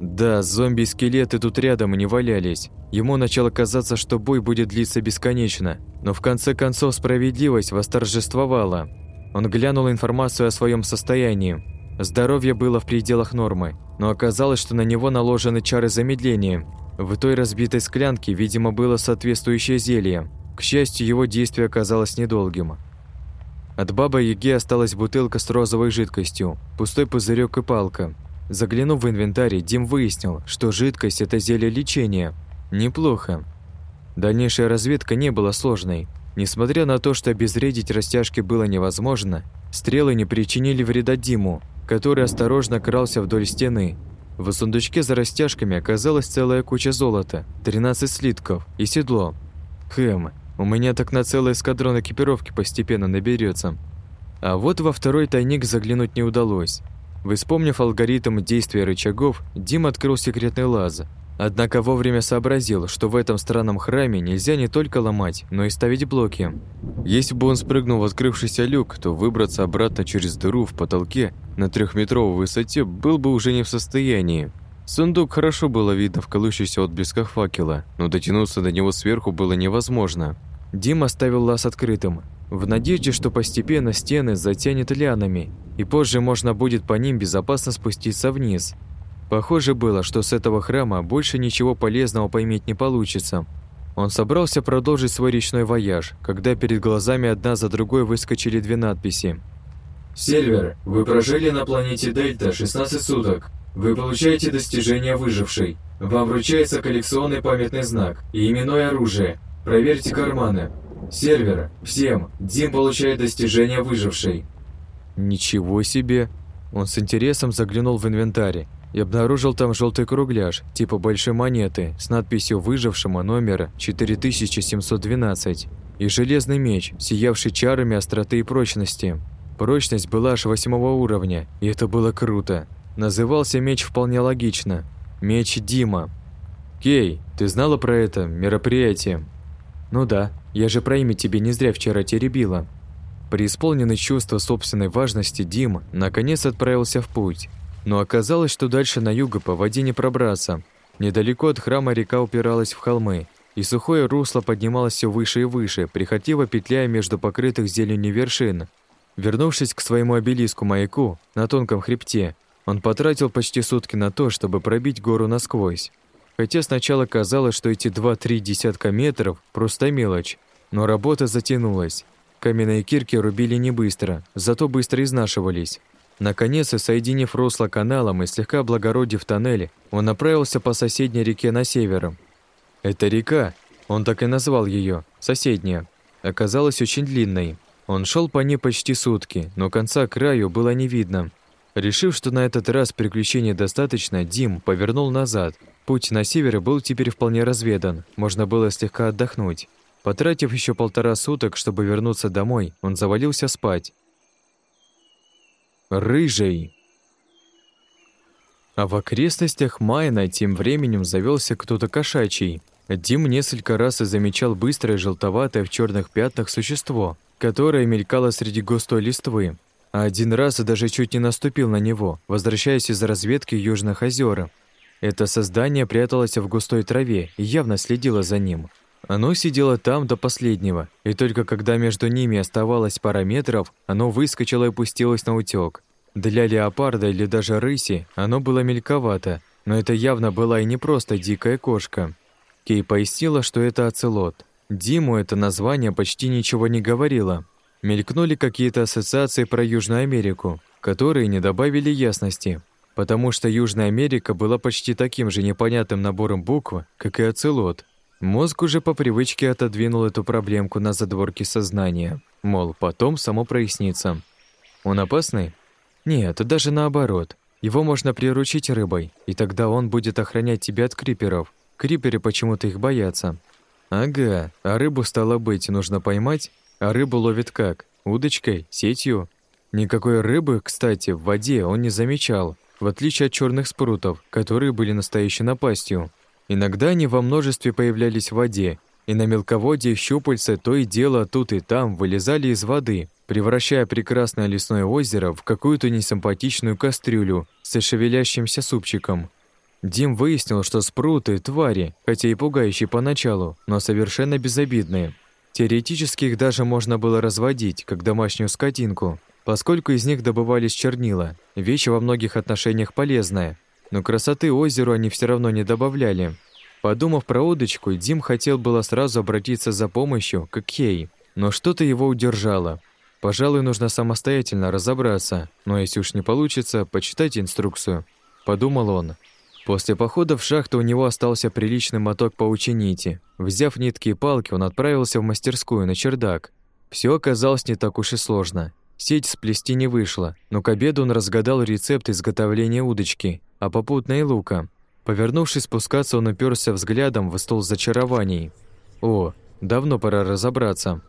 Speaker 1: Да, зомби-скелеты тут рядом не валялись. Ему начало казаться, что бой будет длиться бесконечно, но в конце концов справедливость восторжествовала. Он глянул информацию о своем состоянии. Здоровье было в пределах нормы, но оказалось, что на него наложены чары замедления. В той разбитой склянке, видимо, было соответствующее зелье. К счастью, его действие оказалось недолгим. От бабы Яги осталась бутылка с розовой жидкостью, пустой пузырек и палка. Заглянув в инвентарь, Дим выяснил, что жидкость – это зелье лечения. Неплохо. Дальнейшая разведка не была сложной. Несмотря на то, что обезвредить растяжки было невозможно, стрелы не причинили вреда Диму, который осторожно крался вдоль стены. В сундучке за растяжками оказалась целая куча золота, 13 слитков и седло. Хэм, у меня так на целый эскадрон экипировки постепенно наберется. А вот во второй тайник заглянуть не удалось. Вспомнив алгоритм действия рычагов, Дим открыл секретный лаз. Однако вовремя сообразил, что в этом странном храме нельзя не только ломать, но и ставить блоки. Если бы он спрыгнул в открывшийся люк, то выбраться обратно через дыру в потолке на трехметровой высоте был бы уже не в состоянии. Сундук хорошо было видно в колышущихся отблесках факела, но дотянуться до него сверху было невозможно. Дим оставил лаз открытым, в надежде, что постепенно стены затянет лианами, и позже можно будет по ним безопасно спуститься вниз. Похоже было, что с этого храма больше ничего полезного поймать не получится. Он собрался продолжить свой речной вояж, когда перед глазами одна за другой выскочили две надписи.
Speaker 3: «Сервер, вы прожили на планете Дельта 16 суток. Вы получаете достижение выжившей. Вам вручается коллекционный памятный знак и именное оружие. Проверьте карманы. Сервер, всем, Дим получает достижение выжившей.
Speaker 1: Ничего себе! Он с интересом заглянул в инвентарь и обнаружил там желтый кругляш, типа большой монеты, с надписью выжившему номера 4712 и железный меч, сиявший чарами остроты и прочности. Прочность была аж восьмого уровня, и это было круто. Назывался меч вполне логично. Меч Дима. «Кей, ты знала про это мероприятие?» «Ну да, я же про имя тебе не зря вчера теребила». Преисполненный чувство собственной важности Дим наконец отправился в путь. Но оказалось, что дальше на юго по воде не пробраться. Недалеко от храма река упиралась в холмы, и сухое русло поднималось все выше и выше, прихотливо петляя между покрытых зеленью вершин. Вернувшись к своему обелиску-маяку на тонком хребте, он потратил почти сутки на то, чтобы пробить гору насквозь. Хотя сначала казалось, что эти два-три десятка метров – просто мелочь, но работа затянулась. Каменные кирки рубили не быстро, зато быстро изнашивались. Наконец, соединив русло каналом и слегка облагородив тоннели, он направился по соседней реке на север. Эта река, он так и назвал ее, соседняя, оказалась очень длинной. Он шел по ней почти сутки, но конца краю было не видно. Решив, что на этот раз приключений достаточно, Дим повернул назад – Путь на север был теперь вполне разведан, можно было слегка отдохнуть. Потратив еще полтора суток, чтобы вернуться домой, он завалился спать. Рыжий. А в окрестностях Майна тем временем завелся кто-то кошачий. Дим несколько раз и замечал быстрое желтоватое в черных пятнах существо, которое мелькало среди густой листвы. А один раз даже чуть не наступил на него, возвращаясь из разведки Южных озер. Это создание пряталось в густой траве и явно следило за ним. Оно сидело там до последнего, и только когда между ними оставалось пара метров, оно выскочило и пустилось на утёк. Для леопарда или даже рыси оно было мельковато, но это явно была и не просто дикая кошка. Кей пояснила, что это оцелот. Диму это название почти ничего не говорило. Мелькнули какие-то ассоциации про Южную Америку, которые не добавили ясности потому что Южная Америка была почти таким же непонятным набором букв, как и оцелот. Мозг уже по привычке отодвинул эту проблемку на задворки сознания, мол, потом само прояснится. Он опасный? Нет, даже наоборот. Его можно приручить рыбой, и тогда он будет охранять тебя от криперов. Криперы почему-то их боятся. Ага, а рыбу стало быть нужно поймать, а рыбу ловит как? Удочкой? Сетью? Никакой рыбы, кстати, в воде он не замечал, в отличие от черных спрутов, которые были настоящей напастью. Иногда они во множестве появлялись в воде, и на мелководье щупальца то и дело тут и там вылезали из воды, превращая прекрасное лесное озеро в какую-то несимпатичную кастрюлю с шевелящимся супчиком. Дим выяснил, что спруты – твари, хотя и пугающие поначалу, но совершенно безобидные. Теоретически их даже можно было разводить, как домашнюю скотинку, поскольку из них добывались чернила, вещь во многих отношениях полезная, но красоты озеру они все равно не добавляли. Подумав про удочку, Дим хотел было сразу обратиться за помощью к Кей, но что-то его удержало. Пожалуй, нужно самостоятельно разобраться, но если уж не получится, почитать инструкцию, подумал он. После похода в шахту у него остался приличный моток паучинити. Взяв нитки и палки, он отправился в мастерскую на чердак. Все оказалось не так уж и сложно. Сеть сплести не вышло, но к обеду он разгадал рецепт изготовления удочки а попутно и лука. Повернувшись спускаться, он уперся взглядом в стол зачарований. О, давно пора разобраться.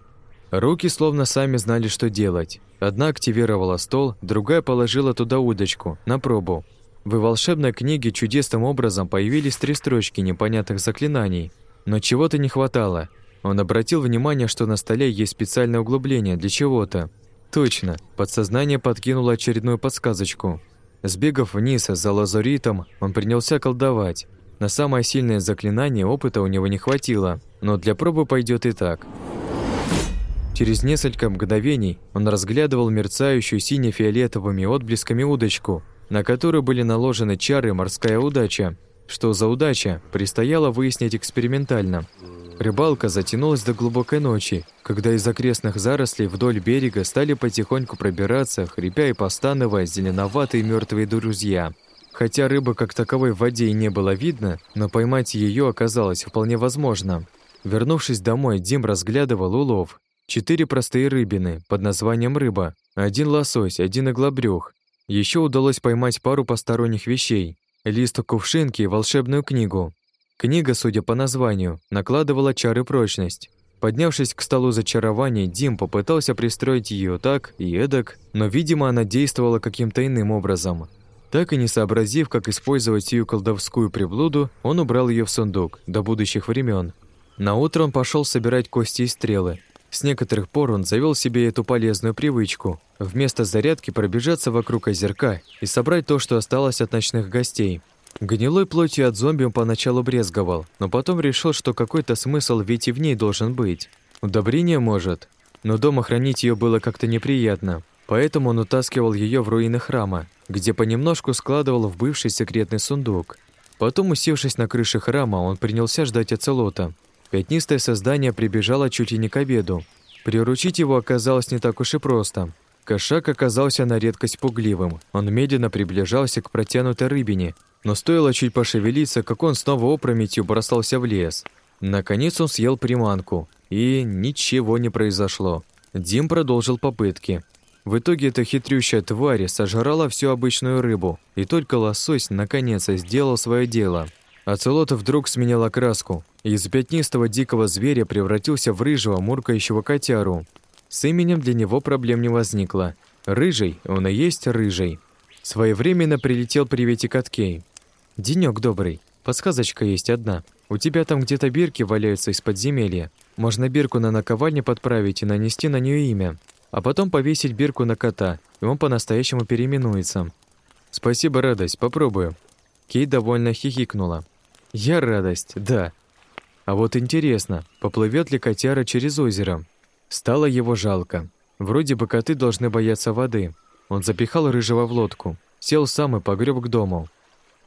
Speaker 1: Руки словно сами знали, что делать. Одна активировала стол, другая положила туда удочку, на пробу. В волшебной книге чудесным образом появились три строчки непонятных заклинаний. Но чего-то не хватало. Он обратил внимание, что на столе есть специальное углубление для чего-то. Точно, подсознание подкинуло очередную подсказочку. Сбегав вниз за лазуритом, он принялся колдовать. На самое сильное заклинание опыта у него не хватило, но для пробы пойдет и так. Через несколько мгновений он разглядывал мерцающую сине-фиолетовыми отблесками удочку, на которую были наложены чары «Морская удача». Что за удача, предстояло выяснить экспериментально – Рыбалка затянулась до глубокой ночи, когда из окрестных зарослей вдоль берега стали потихоньку пробираться, хрипя и постановая, зеленоватые мертвые друзья. Хотя рыбы как таковой в воде и не было видно, но поймать ее оказалось вполне возможно. Вернувшись домой, Дим разглядывал улов. Четыре простые рыбины под названием рыба, один лосось, один иглобрюх. Еще удалось поймать пару посторонних вещей, лист кувшинки и волшебную книгу. Книга, судя по названию, накладывала чары прочность. Поднявшись к столу зачарований, Дим попытался пристроить ее так и эдак, но, видимо, она действовала каким-то иным образом. Так и не сообразив, как использовать сию колдовскую приблуду, он убрал ее в сундук до будущих времен. На утро он пошел собирать кости и стрелы. С некоторых пор он завел себе эту полезную привычку. Вместо зарядки пробежаться вокруг озерка и собрать то, что осталось от ночных гостей – Гнилой плотью от зомби он поначалу брезговал, но потом решил, что какой-то смысл ведь и в ней должен быть. Удобрение может, но дома хранить ее было как-то неприятно, поэтому он утаскивал ее в руины храма, где понемножку складывал в бывший секретный сундук. Потом, усевшись на крыше храма, он принялся ждать оцелота. Пятнистое создание прибежало чуть ли не к обеду. Приручить его оказалось не так уж и просто. Кошак оказался на редкость пугливым. Он медленно приближался к протянутой рыбине, но стоило чуть пошевелиться, как он снова опрометью бросался в лес. Наконец он съел приманку, и ничего не произошло. Дим продолжил попытки. В итоге эта хитрющая тварь сожрала всю обычную рыбу, и только лосось наконец сделал свое дело. Оцелот вдруг сменил окраску, и из пятнистого дикого зверя превратился в рыжего муркающего котяру. С именем для него проблем не возникло. Рыжий, он и есть рыжий. Своевременно прилетел приветик от Кей. «Денёк добрый. Подсказочка есть одна. У тебя там где-то бирки валяются из подземелья. Можно бирку на наковальне подправить и нанести на неё имя. А потом повесить бирку на кота, и он по-настоящему переименуется». «Спасибо, радость, попробую». Кей довольно хихикнула. «Я радость, да. А вот интересно, поплывет ли котяра через озеро?» Стало его жалко. Вроде бы коты должны бояться воды. Он запихал рыжего в лодку, сел сам и погреб к дому.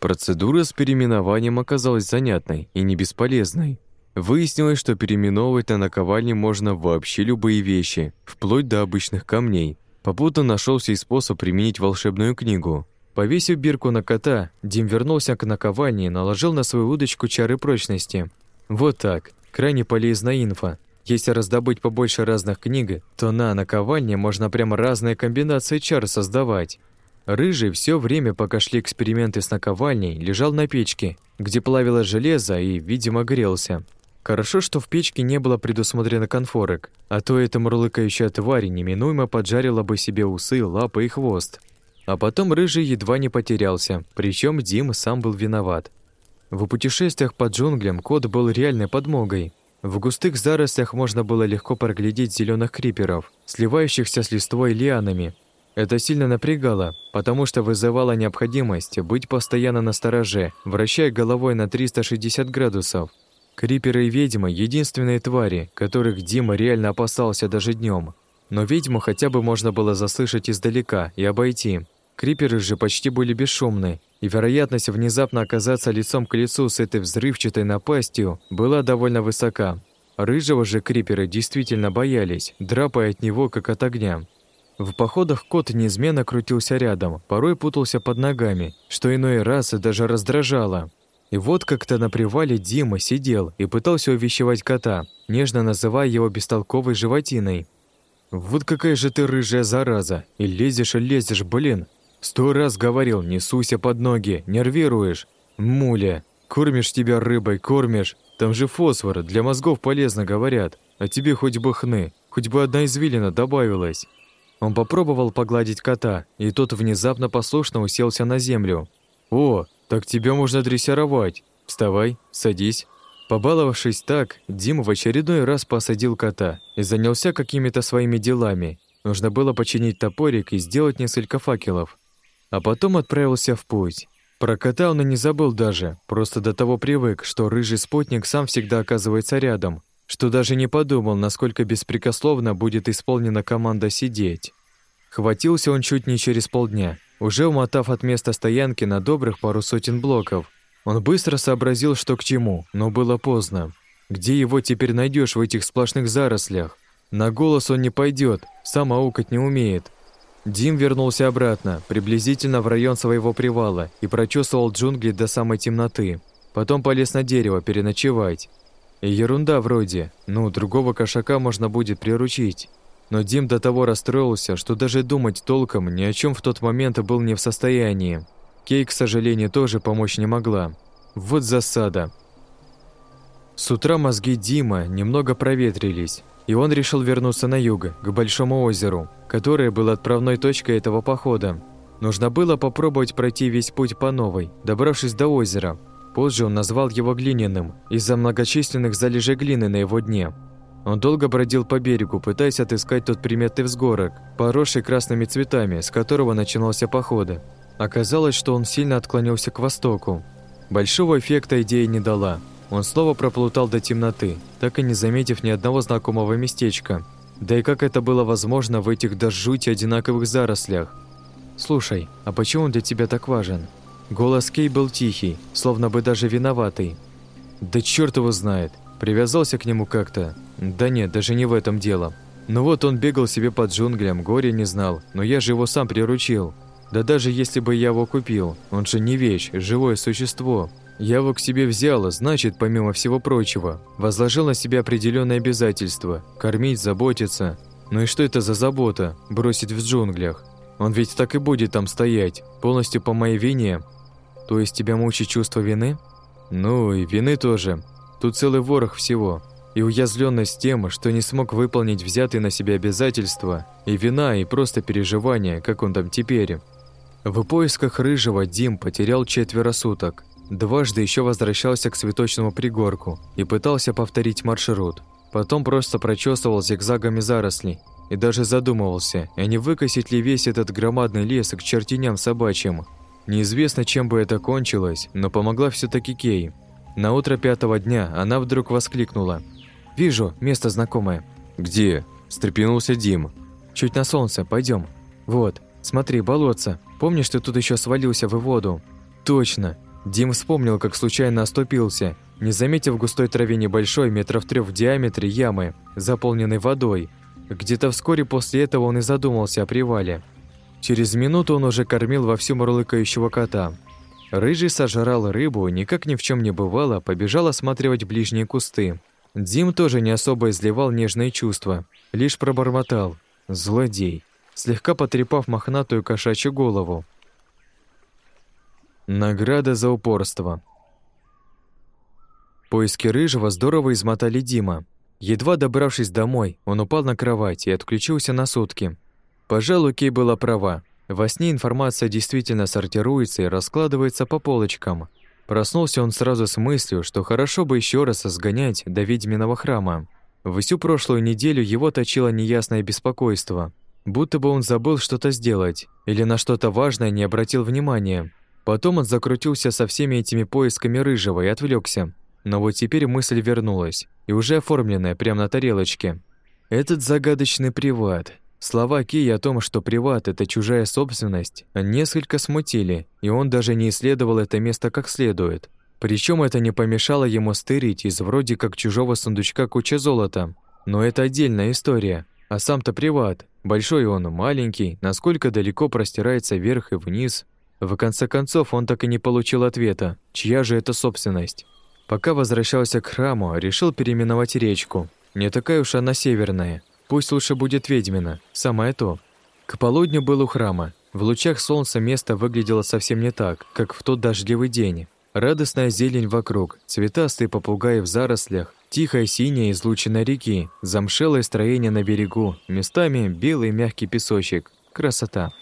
Speaker 1: Процедура с переименованием оказалась занятной и не бесполезной. Выяснилось, что переименовывать на наковальне можно вообще любые вещи, вплоть до обычных камней. Попутно нашелся и способ применить волшебную книгу. Повесив бирку на кота, Дим вернулся к наковальне и наложил на свою удочку чары прочности. Вот так, крайне полезная инфа. Если раздобыть побольше разных книг, то на наковальне можно прямо разные комбинации чар создавать. Рыжий все время, пока шли эксперименты с наковальней, лежал на печке, где плавилось железо и, видимо, грелся. Хорошо, что в печке не было предусмотрено конфорок, а то эта мурлыкающая тварь неминуемо поджарила бы себе усы, лапы и хвост. А потом Рыжий едва не потерялся, причем Дим сам был виноват. В путешествиях по джунглям кот был реальной подмогой. В густых зарослях можно было легко проглядеть зеленых криперов, сливающихся с листвой лианами, это сильно напрягало, потому что вызывало необходимость быть постоянно на стороже, вращая головой на 360 градусов. Криперы и ведьмы – единственные твари, которых Дима реально опасался даже днем. Но ведьму хотя бы можно было заслышать издалека и обойти. Криперы же почти были бесшумны, и вероятность внезапно оказаться лицом к лицу с этой взрывчатой напастью была довольно высока. Рыжего же криперы действительно боялись, драпая от него как от огня. В походах кот неизменно крутился рядом, порой путался под ногами, что иной раз даже раздражало. И вот как-то на привале Дима сидел и пытался увещевать кота, нежно называя его бестолковой животиной. «Вот какая же ты рыжая зараза! И лезешь, и лезешь, блин! Сто раз говорил, не суйся под ноги, нервируешь. Муля, кормишь тебя рыбой, кормишь. Там же фосфор, для мозгов полезно, говорят. А тебе хоть бы хны, хоть бы одна извилина добавилась. Он попробовал погладить кота, и тот внезапно послушно уселся на землю. «О, так тебя можно дрессировать. Вставай, садись». Побаловавшись так, Дима в очередной раз посадил кота и занялся какими-то своими делами. Нужно было починить топорик и сделать несколько факелов. А потом отправился в путь. Про кота он и не забыл даже, просто до того привык, что рыжий спутник сам всегда оказывается рядом, что даже не подумал, насколько беспрекословно будет исполнена команда сидеть. Хватился он чуть не через полдня, уже умотав от места стоянки на добрых пару сотен блоков. Он быстро сообразил, что к чему, но было поздно. Где его теперь найдешь в этих сплошных зарослях? На голос он не пойдет, сам аукать не умеет, Дим вернулся обратно, приблизительно в район своего привала, и прочесывал джунгли до самой темноты. Потом полез на дерево переночевать. И ерунда вроде, ну, другого кошака можно будет приручить. Но Дим до того расстроился, что даже думать толком ни о чем в тот момент был не в состоянии. Кей, к сожалению, тоже помочь не могла. Вот засада. С утра мозги Дима немного проветрились, и он решил вернуться на юг, к Большому озеру, которое было отправной точкой этого похода. Нужно было попробовать пройти весь путь по новой, добравшись до озера. Позже он назвал его глиняным из-за многочисленных залежей глины на его дне. Он долго бродил по берегу, пытаясь отыскать тот приметный взгорок, поросший красными цветами, с которого начинался поход. Оказалось, что он сильно отклонился к востоку. Большого эффекта идея не дала – он снова проплутал до темноты, так и не заметив ни одного знакомого местечка. Да и как это было возможно в этих до жути одинаковых зарослях? «Слушай, а почему он для тебя так важен?» Голос Кей был тихий, словно бы даже виноватый. «Да черт его знает. Привязался к нему как-то. Да нет, даже не в этом дело. Ну вот он бегал себе под джунглям, горе не знал, но я же его сам приручил. Да даже если бы я его купил, он же не вещь, живое существо. Я его к себе взяла, значит, помимо всего прочего, возложил на себя определенные обязательства – кормить, заботиться. Ну и что это за забота – бросить в джунглях? Он ведь так и будет там стоять, полностью по моей вине. То есть тебя мучит чувство вины? Ну и вины тоже. Тут целый ворох всего. И уязвленность тем, что не смог выполнить взятые на себя обязательства, и вина, и просто переживания, как он там теперь. В поисках рыжего Дим потерял четверо суток – Дважды еще возвращался к цветочному пригорку и пытался повторить маршрут. Потом просто прочесывал зигзагами зарослей и даже задумывался, а не выкосить ли весь этот громадный лес к чертеням собачьим. Неизвестно, чем бы это кончилось, но помогла все таки Кей. На утро пятого дня она вдруг воскликнула. «Вижу, место знакомое».
Speaker 2: «Где?» – встрепенулся Дим.
Speaker 1: «Чуть на солнце, пойдем. Вот, смотри, болотце. Помнишь, ты тут еще свалился в воду?» «Точно. Дим вспомнил, как случайно оступился, не заметив в густой траве небольшой, метров трех в диаметре ямы, заполненной водой. Где-то вскоре после этого он и задумался о привале. Через минуту он уже кормил вовсю мурлыкающего кота. Рыжий сожрал рыбу, никак ни в чем не бывало, побежал осматривать ближние кусты. Дим тоже не особо изливал нежные чувства, лишь пробормотал «Злодей», слегка потрепав мохнатую кошачью голову. Награда за упорство. Поиски рыжего здорово измотали Дима. Едва добравшись домой, он упал на кровать и отключился на сутки. Пожалуй, Кей была права. Во сне информация действительно сортируется и раскладывается по полочкам. Проснулся он сразу с мыслью, что хорошо бы еще раз сгонять до ведьминого храма. Всю прошлую неделю его точило неясное беспокойство. Будто бы он забыл что-то сделать или на что-то важное не обратил внимания. Потом он закрутился со всеми этими поисками рыжего и отвлекся. Но вот теперь мысль вернулась, и уже оформленная прямо на тарелочке. Этот загадочный приват. Слова Кей о том, что приват – это чужая собственность, несколько смутили, и он даже не исследовал это место как следует. Причем это не помешало ему стырить из вроде как чужого сундучка куча золота. Но это отдельная история. А сам-то приват. Большой он, маленький, насколько далеко простирается вверх и вниз, в конце концов, он так и не получил ответа, чья же это собственность. Пока возвращался к храму, решил переименовать речку. Не такая уж она северная. Пусть лучше будет ведьмина, самое то. К полудню был у храма. В лучах солнца место выглядело совсем не так, как в тот дождливый день. Радостная зелень вокруг, цветастые попугаи в зарослях, тихая синяя излучина реки, замшелое строение на берегу, местами белый мягкий песочек. Красота.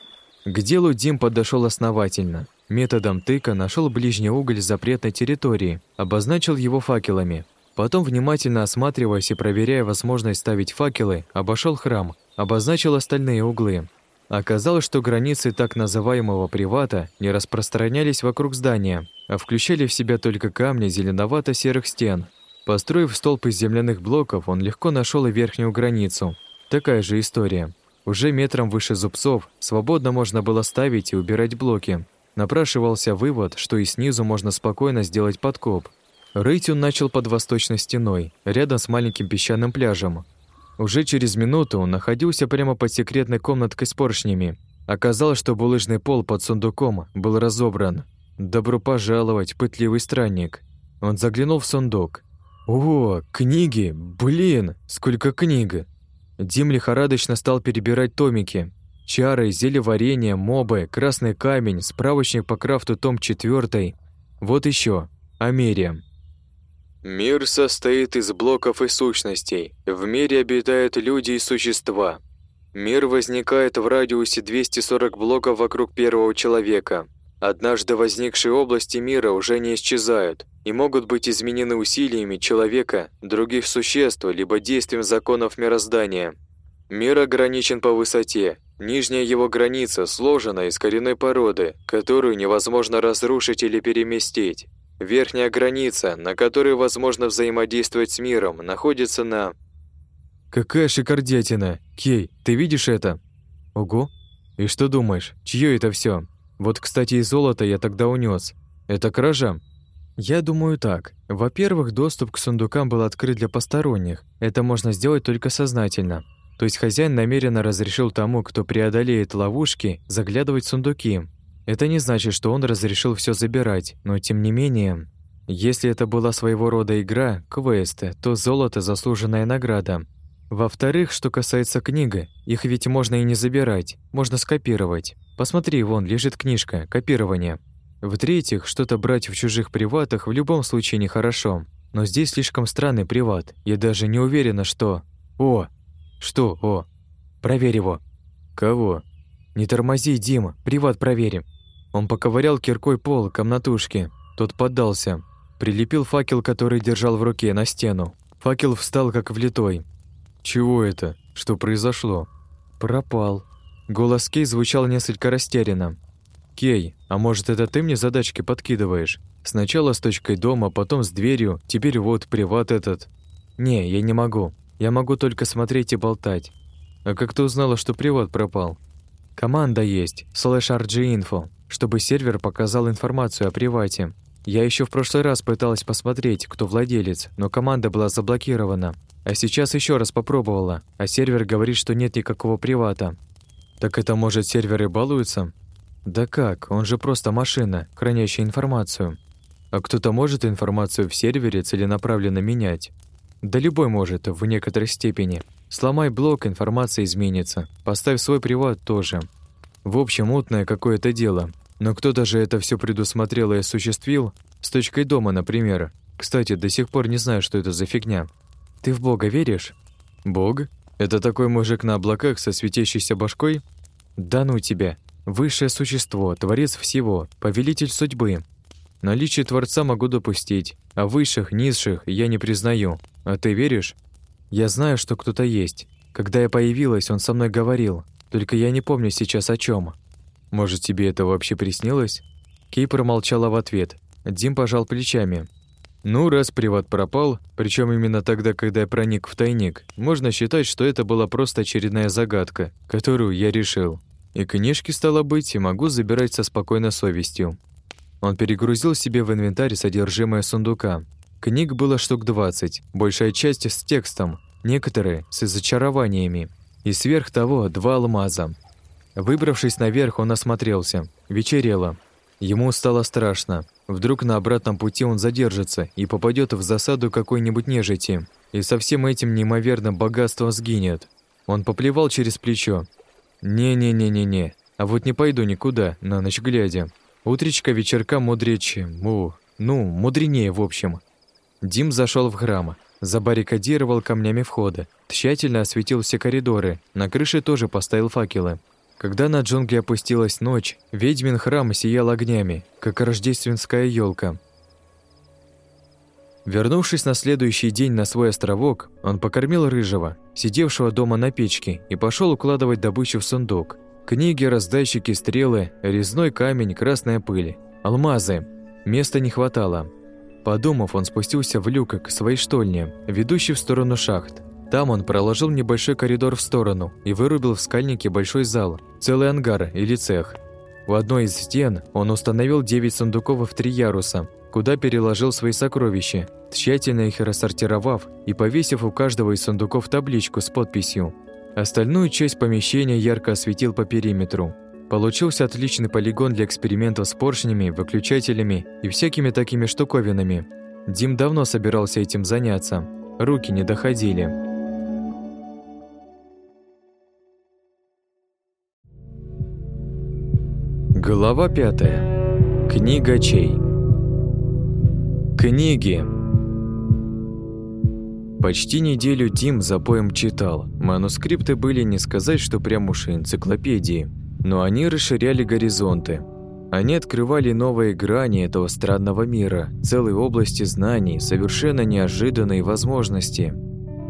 Speaker 1: К делу Дим подошел основательно. Методом тыка нашел ближний уголь запретной территории, обозначил его факелами. Потом, внимательно осматриваясь и проверяя возможность ставить факелы, обошел храм, обозначил остальные углы. Оказалось, что границы так называемого привата не распространялись вокруг здания, а включали в себя только камни зеленовато-серых стен. Построив столб из земляных блоков, он легко нашел и верхнюю границу. Такая же история. Уже метром выше зубцов свободно можно было ставить и убирать блоки. Напрашивался вывод, что и снизу можно спокойно сделать подкоп. Рыть он начал под восточной стеной, рядом с маленьким песчаным пляжем, уже через минуту он находился прямо под секретной комнаткой с поршнями. Оказалось, что булыжный пол под сундуком был разобран. «Добро пожаловать, пытливый странник!» Он заглянул в сундук. «О, книги! Блин, сколько книг!» Дим лихорадочно стал перебирать томики. Чары, зелеварение, мобы, красный камень, справочник по крафту том 4. Вот еще. Америя. Мир состоит из блоков и сущностей. В мире обитают люди и существа. Мир возникает в радиусе 240 блоков вокруг первого человека. Однажды возникшие области мира уже не исчезают и могут быть изменены усилиями человека, других существ, либо действием законов мироздания. Мир ограничен по высоте. Нижняя его граница сложена из коренной породы, которую невозможно разрушить или переместить. Верхняя граница, на которой возможно взаимодействовать с миром, находится на... Какая шикардятина! Кей, ты видишь это? Ого! И что думаешь, чье это все? Вот, кстати, и золото я тогда унес. Это кража? Я думаю так. Во-первых, доступ к сундукам был открыт для посторонних. Это можно сделать только сознательно. То есть хозяин намеренно разрешил тому, кто преодолеет ловушки, заглядывать в сундуки. Это не значит, что он разрешил все забирать, но тем не менее, если это была своего рода игра, квест, то золото – заслуженная награда. Во-вторых, что касается книги, их ведь можно и не забирать, можно скопировать. Посмотри, вон лежит книжка, копирование. В-третьих, что-то брать в чужих приватах в любом случае нехорошо. Но здесь слишком странный приват, я даже не уверена, что... О! Что «о»? Проверь его. Кого? Не тормози, Дима, приват проверим. Он поковырял киркой пол комнатушки. Тот поддался. Прилепил факел, который держал в руке, на стену. Факел встал, как влитой. «Чего это? Что произошло?» «Пропал». Голос Кей звучал несколько растерянно. «Кей, а может, это ты мне задачки подкидываешь? Сначала с точкой дома, потом с дверью, теперь вот приват этот». «Не, я не могу. Я могу только смотреть и болтать». «А как ты узнала, что приват пропал?» «Команда есть, слэш RG Info чтобы сервер показал информацию о привате. Я еще в прошлый раз пыталась посмотреть, кто владелец, но команда была заблокирована. А сейчас еще раз попробовала, а сервер говорит, что нет никакого привата. Так это может серверы балуются? Да как, он же просто машина, хранящая информацию. А кто-то может информацию в сервере целенаправленно менять? Да любой может, в некоторой степени. Сломай блок, информация изменится. Поставь свой приват тоже. В общем, мутное какое-то дело. Но кто-то же это все предусмотрел и осуществил, с точкой дома, например. Кстати, до сих пор не знаю, что это за фигня. Ты в Бога веришь? Бог? Это такой мужик на облаках со светящейся башкой? Да ну тебя. Высшее существо, творец всего, повелитель судьбы. Наличие Творца могу допустить, а высших, низших я не признаю. А ты веришь? Я знаю, что кто-то есть. Когда я появилась, он со мной говорил, только я не помню сейчас о чем. Может, тебе это вообще приснилось? Кей промолчала в ответ. Дим пожал плечами. Ну, раз приват пропал, причем именно тогда, когда я проник в тайник, можно считать, что это была просто очередная загадка, которую я решил. И книжки, стало быть, и могу забирать со спокойной совестью. Он перегрузил себе в инвентарь содержимое сундука. Книг было штук 20, большая часть с текстом, некоторые с зачарованиями. И сверх того два алмаза. Выбравшись наверх, он осмотрелся. Вечерело. Ему стало страшно. Вдруг на обратном пути он задержится и попадет в засаду какой-нибудь нежити, и со всем этим неимоверным богатством сгинет. Он поплевал через плечо. «Не-не-не-не-не, А вот не пойду никуда, на ночь глядя. Утречка вечерка мудрее чем... О, ну, мудренее, в общем. Дим зашел в храм, забаррикадировал камнями входа, тщательно осветил все коридоры, на крыше тоже поставил факелы. Когда на джунгли опустилась ночь, ведьмин храм сиял огнями, как рождественская елка. Вернувшись на следующий день на свой островок, он покормил рыжего, сидевшего дома на печке, и пошел укладывать добычу в сундук. Книги, раздатчики, стрелы, резной камень, красная пыль, алмазы. Места не хватало. Подумав, он спустился в люк к своей штольне, ведущей в сторону шахт. Там он проложил небольшой коридор в сторону и вырубил в скальнике большой зал, целый ангар или цех. У одной из стен он установил 9 сундуков в три яруса, куда переложил свои сокровища, тщательно их рассортировав и повесив у каждого из сундуков табличку с подписью. Остальную часть помещения ярко осветил по периметру. Получился отличный полигон для экспериментов с поршнями, выключателями и всякими такими штуковинами. Дим давно собирался этим заняться. Руки не доходили. Глава пятая. Книга чей? Книги. Почти неделю Дим за поем читал. Манускрипты были не сказать, что прям уж энциклопедии, но они расширяли горизонты. Они открывали новые грани этого странного мира, целой области знаний, совершенно неожиданные возможности.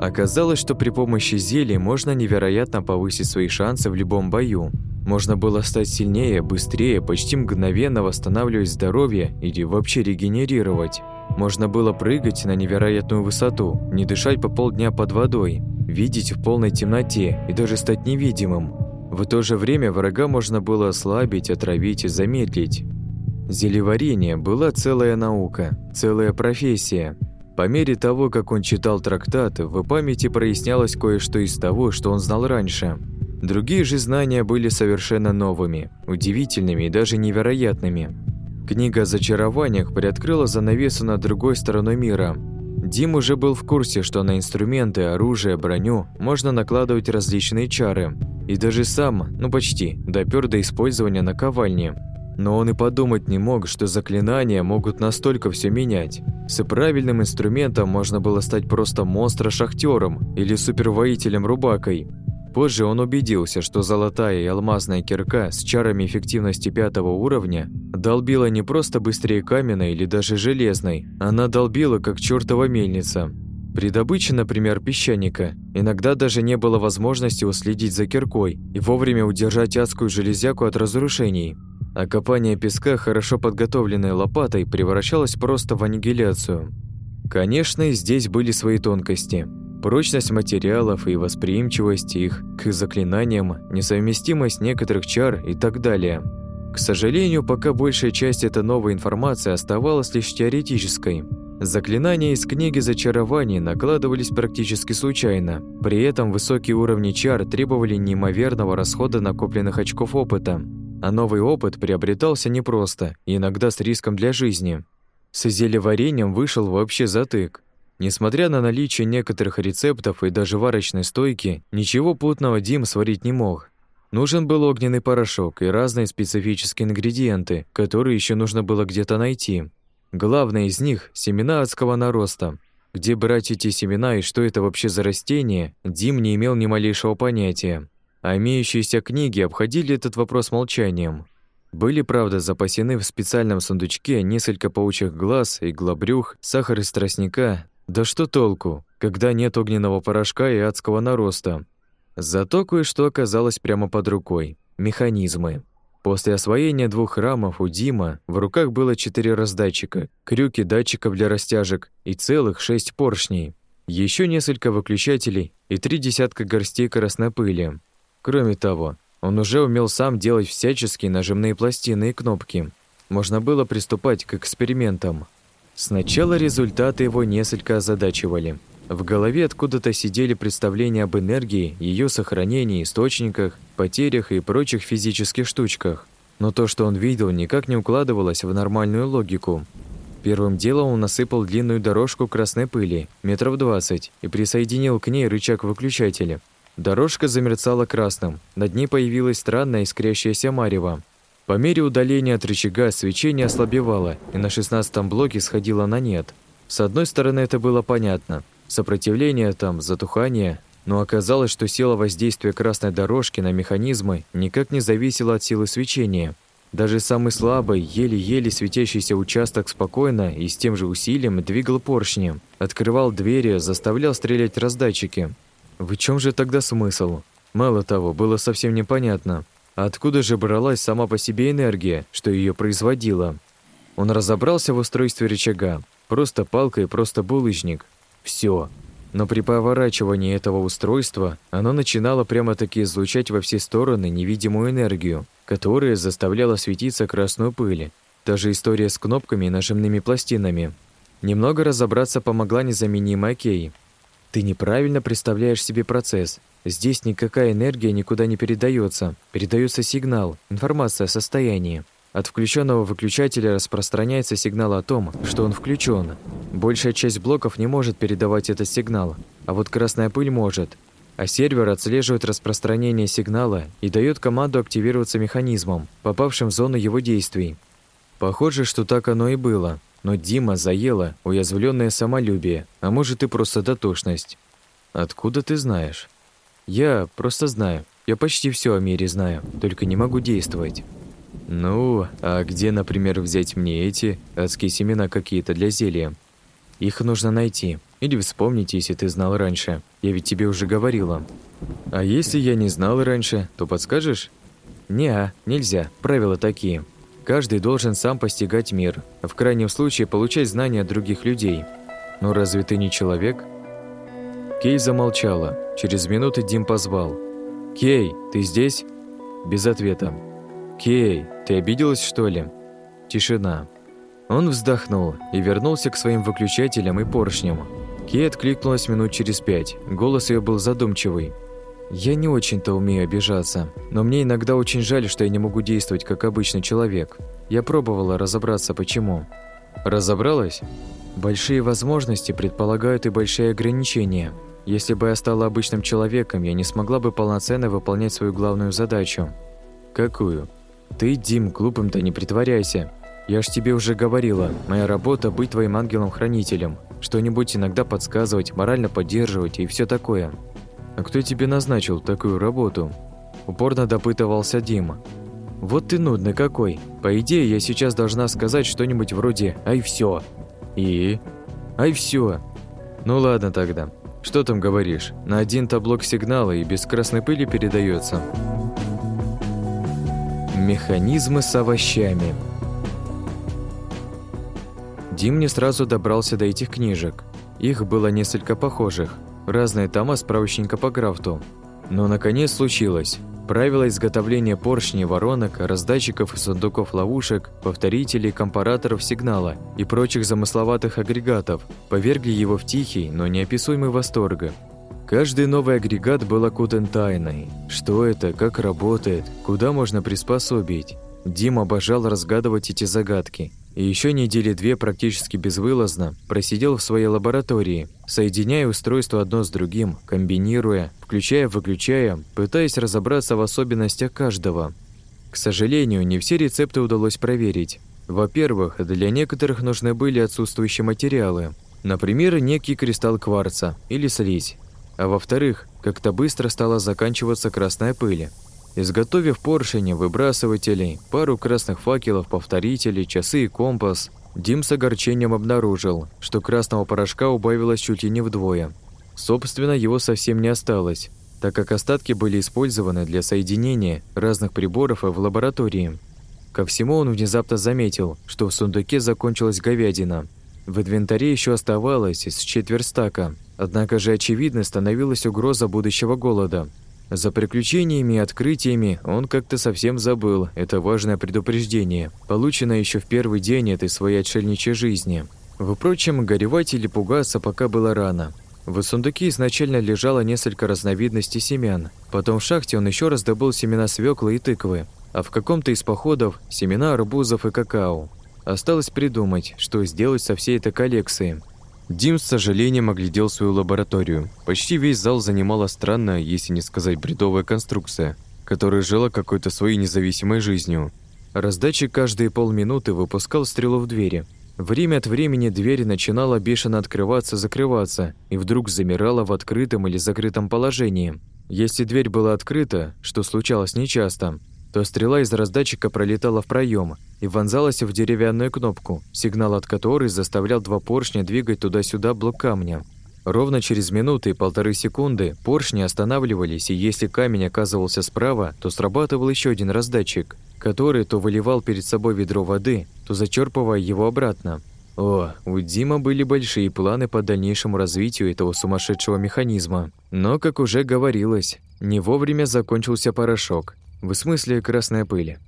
Speaker 1: Оказалось, что при помощи зелий можно невероятно повысить свои шансы в любом бою. Можно было стать сильнее, быстрее, почти мгновенно восстанавливать здоровье или вообще регенерировать. Можно было прыгать на невероятную высоту, не дышать по полдня под водой, видеть в полной темноте и даже стать невидимым. В то же время врага можно было ослабить, отравить и замедлить. Зелеварение была целая наука, целая профессия. По мере того, как он читал трактаты, в памяти прояснялось кое-что из того, что он знал раньше. Другие же знания были совершенно новыми, удивительными и даже невероятными. Книга о зачарованиях приоткрыла занавесу над другой стороной мира. Дим уже был в курсе, что на инструменты, оружие, броню можно накладывать различные чары. И даже сам, ну почти, допер до использования наковальни. Но он и подумать не мог, что заклинания могут настолько все менять. С правильным инструментом можно было стать просто монстра-шахтером или супервоителем-рубакой. Позже он убедился, что золотая и алмазная кирка с чарами эффективности пятого уровня долбила не просто быстрее каменной или даже железной, она долбила как чертова мельница. При добыче, например, песчаника, иногда даже не было возможности уследить за киркой и вовремя удержать адскую железяку от разрушений. А копание песка хорошо подготовленной лопатой превращалось просто в аннигиляцию. Конечно, и здесь были свои тонкости – Прочность материалов и восприимчивость их к заклинаниям, несовместимость некоторых чар и так далее. К сожалению, пока большая часть этой новой информации оставалась лишь теоретической. Заклинания из книги зачарований накладывались практически случайно. При этом высокие уровни чар требовали неимоверного расхода накопленных очков опыта. А новый опыт приобретался непросто, иногда с риском для жизни. С зелеварением вышел вообще затык. Несмотря на наличие некоторых рецептов и даже варочной стойки, ничего путного Дим сварить не мог. Нужен был огненный порошок и разные специфические ингредиенты, которые еще нужно было где-то найти. Главное из них – семена адского нароста. Где брать эти семена и что это вообще за растение, Дим не имел ни малейшего понятия. А имеющиеся книги обходили этот вопрос молчанием. Были, правда, запасены в специальном сундучке несколько паучьих глаз, иглобрюх, сахар из тростника, да что толку, когда нет огненного порошка и адского нароста? Зато кое-что оказалось прямо под рукой. Механизмы. После освоения двух храмов у Дима в руках было четыре раздатчика, крюки датчиков для растяжек и целых шесть поршней. Еще несколько выключателей и три десятка горстей красной пыли. Кроме того, он уже умел сам делать всяческие нажимные пластины и кнопки. Можно было приступать к экспериментам. Сначала результаты его несколько озадачивали. В голове откуда-то сидели представления об энергии, ее сохранении, источниках, потерях и прочих физических штучках. Но то, что он видел, никак не укладывалось в нормальную логику. Первым делом он насыпал длинную дорожку красной пыли, метров двадцать, и присоединил к ней рычаг выключателя. Дорожка замерцала красным, над ней появилась странная искрящаяся марево. По мере удаления от рычага свечение ослабевало и на шестнадцатом блоке сходило на нет. С одной стороны, это было понятно. Сопротивление там, затухание, но оказалось, что сила воздействия красной дорожки на механизмы никак не зависела от силы свечения. Даже самый слабый, еле-еле светящийся участок спокойно и с тем же усилием двигал поршни, открывал двери, заставлял стрелять раздатчики. В чем же тогда смысл? Мало того, было совсем непонятно, откуда же бралась сама по себе энергия, что ее производила. Он разобрался в устройстве рычага. Просто палка и просто булыжник. Все. Но при поворачивании этого устройства оно начинало прямо-таки излучать во все стороны невидимую энергию, которая заставляла светиться красную пыль. Даже история с кнопками и нажимными пластинами. Немного разобраться помогла незаменимая Кей. Ты неправильно представляешь себе процесс. Здесь никакая энергия никуда не передается. Передается сигнал, информация о состоянии. От включенного выключателя распространяется сигнал о том, что он включен. Большая часть блоков не может передавать этот сигнал, а вот красная пыль может. А сервер отслеживает распространение сигнала и дает команду активироваться механизмом, попавшим в зону его действий. Похоже, что так оно и было. Но Дима заела уязвленное самолюбие, а может и просто дотошность. Откуда ты знаешь? Я просто знаю. Я почти все о мире знаю, только не могу действовать. Ну, а где, например, взять мне эти адские семена какие-то для зелья? Их нужно найти. Или вспомнить, если ты знал раньше. Я ведь тебе уже говорила. А если я не знал раньше, то подскажешь? Не, нельзя. Правила такие. Каждый должен сам постигать мир, в крайнем случае получать знания от других людей. Но разве ты не человек? Кей замолчала. Через минуту Дим позвал. «Кей, ты здесь?» Без ответа. «Кей, ты обиделась, что ли?» Тишина. Он вздохнул и вернулся к своим выключателям и поршням. Кей откликнулась минут через пять. Голос ее был задумчивый. «Я не очень-то умею обижаться, но мне иногда очень жаль, что я не могу действовать как обычный человек. Я пробовала разобраться, почему». «Разобралась?» «Большие возможности предполагают и большие ограничения. Если бы я стала обычным человеком, я не смогла бы полноценно выполнять свою главную задачу». «Какую?» «Ты, Дим, глупым-то не притворяйся. Я ж тебе уже говорила, моя работа – быть твоим ангелом-хранителем, что-нибудь иногда подсказывать, морально поддерживать и все такое». «А кто тебе назначил такую работу?» Упорно допытывался Дима. «Вот ты нудный какой. По идее, я сейчас должна сказать что-нибудь вроде «Ай, все. «И?» «Ай, все. «Ну ладно тогда. Что там говоришь? На один таблок сигнала и без красной пыли передается. Механизмы с овощами. Дим не сразу добрался до этих книжек. Их было несколько похожих, разные тома справочника по крафту. Но наконец случилось. Правила изготовления поршней, воронок, раздатчиков и сундуков ловушек, повторителей, компараторов сигнала и прочих замысловатых агрегатов повергли его в тихий, но неописуемый восторг. Каждый новый агрегат был окутан тайной. Что это, как работает, куда можно приспособить. Дим обожал разгадывать эти загадки и еще недели две практически безвылазно просидел в своей лаборатории, соединяя устройство одно с другим, комбинируя, включая-выключая, пытаясь разобраться в особенностях каждого. К сожалению, не все рецепты удалось проверить. Во-первых, для некоторых нужны были отсутствующие материалы, например, некий кристалл кварца или слизь. А во-вторых, как-то быстро стала заканчиваться красная пыль, Изготовив поршень, выбрасывателей, пару красных факелов, повторителей, часы и компас, Дим с огорчением обнаружил, что красного порошка убавилось чуть ли не вдвое. Собственно, его совсем не осталось, так как остатки были использованы для соединения разных приборов в лаборатории. Ко всему он внезапно заметил, что в сундуке закончилась говядина. В инвентаре еще оставалось с четверть стака, однако же очевидно становилась угроза будущего голода – за приключениями и открытиями он как-то совсем забыл это важное предупреждение, полученное еще в первый день этой своей отшельничьей жизни. Впрочем, горевать или пугаться пока было рано. В сундуке изначально лежало несколько разновидностей семян. Потом в шахте он еще раз добыл семена свеклы и тыквы, а в каком-то из походов – семена арбузов и какао. Осталось придумать, что сделать со всей этой коллекцией. Дим с сожалением оглядел свою лабораторию. Почти весь зал занимала странная, если не сказать бредовая конструкция, которая жила какой-то своей независимой жизнью. Раздатчик каждые полминуты выпускал стрелу в двери. Время от времени дверь начинала бешено открываться-закрываться и вдруг замирала в открытом или закрытом положении. Если дверь была открыта, что случалось нечасто, то стрела из раздатчика пролетала в проем и вонзалась в деревянную кнопку, сигнал от которой заставлял два поршня двигать туда-сюда блок камня. Ровно через минуты и полторы секунды поршни останавливались, и если камень оказывался справа, то срабатывал еще один раздатчик, который то выливал перед собой ведро воды, то зачерпывая его обратно. О, у Дима были большие планы по дальнейшему развитию этого сумасшедшего механизма. Но, как уже говорилось, не вовремя закончился порошок, в смысле красная пыль.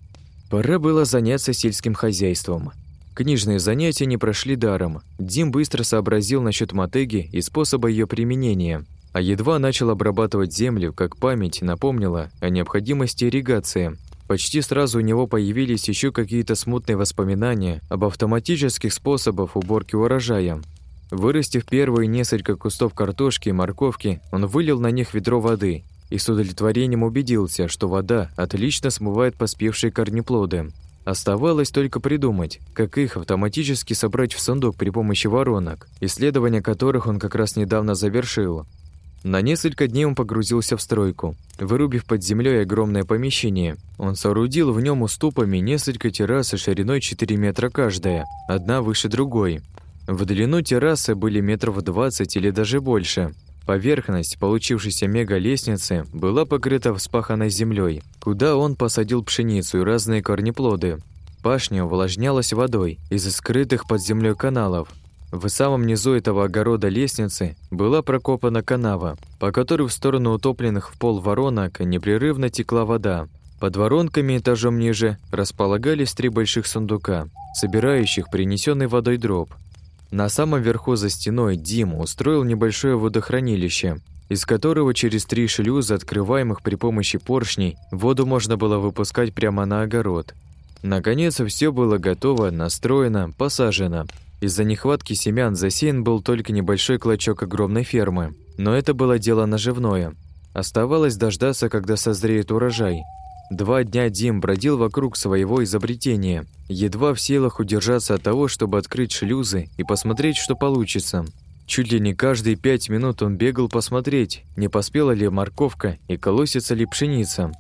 Speaker 1: Пора было заняться сельским хозяйством. Книжные занятия не прошли даром. Дим быстро сообразил насчет мотыги и способа ее применения, а едва начал обрабатывать землю, как память напомнила о необходимости ирригации. Почти сразу у него появились еще какие-то смутные воспоминания об автоматических способах уборки урожая. Вырастив первые несколько кустов картошки и морковки, он вылил на них ведро воды и с удовлетворением убедился, что вода отлично смывает поспевшие корнеплоды. Оставалось только придумать, как их автоматически собрать в сундук при помощи воронок, исследования которых он как раз недавно завершил. На несколько дней он погрузился в стройку. Вырубив под землей огромное помещение, он соорудил в нем уступами несколько террас шириной 4 метра каждая, одна выше другой. В длину террасы были метров 20 или даже больше. Поверхность получившейся мега-лестницы была покрыта вспаханной землей, куда он посадил пшеницу и разные корнеплоды. Пашня увлажнялась водой из скрытых под землей каналов. В самом низу этого огорода лестницы была прокопана канава, по которой в сторону утопленных в пол воронок непрерывно текла вода. Под воронками этажом ниже располагались три больших сундука, собирающих принесенный водой дроб. На самом верху за стеной Дим устроил небольшое водохранилище, из которого через три шлюза, открываемых при помощи поршней, воду можно было выпускать прямо на огород. Наконец, все было готово, настроено, посажено. Из-за нехватки семян засеян был только небольшой клочок огромной фермы, но это было дело наживное. Оставалось дождаться, когда созреет урожай – Два дня Дим бродил вокруг своего изобретения, едва в силах удержаться от того, чтобы открыть шлюзы и посмотреть, что получится. Чуть ли не каждые пять минут он бегал посмотреть, не поспела ли морковка и колосится ли пшеница.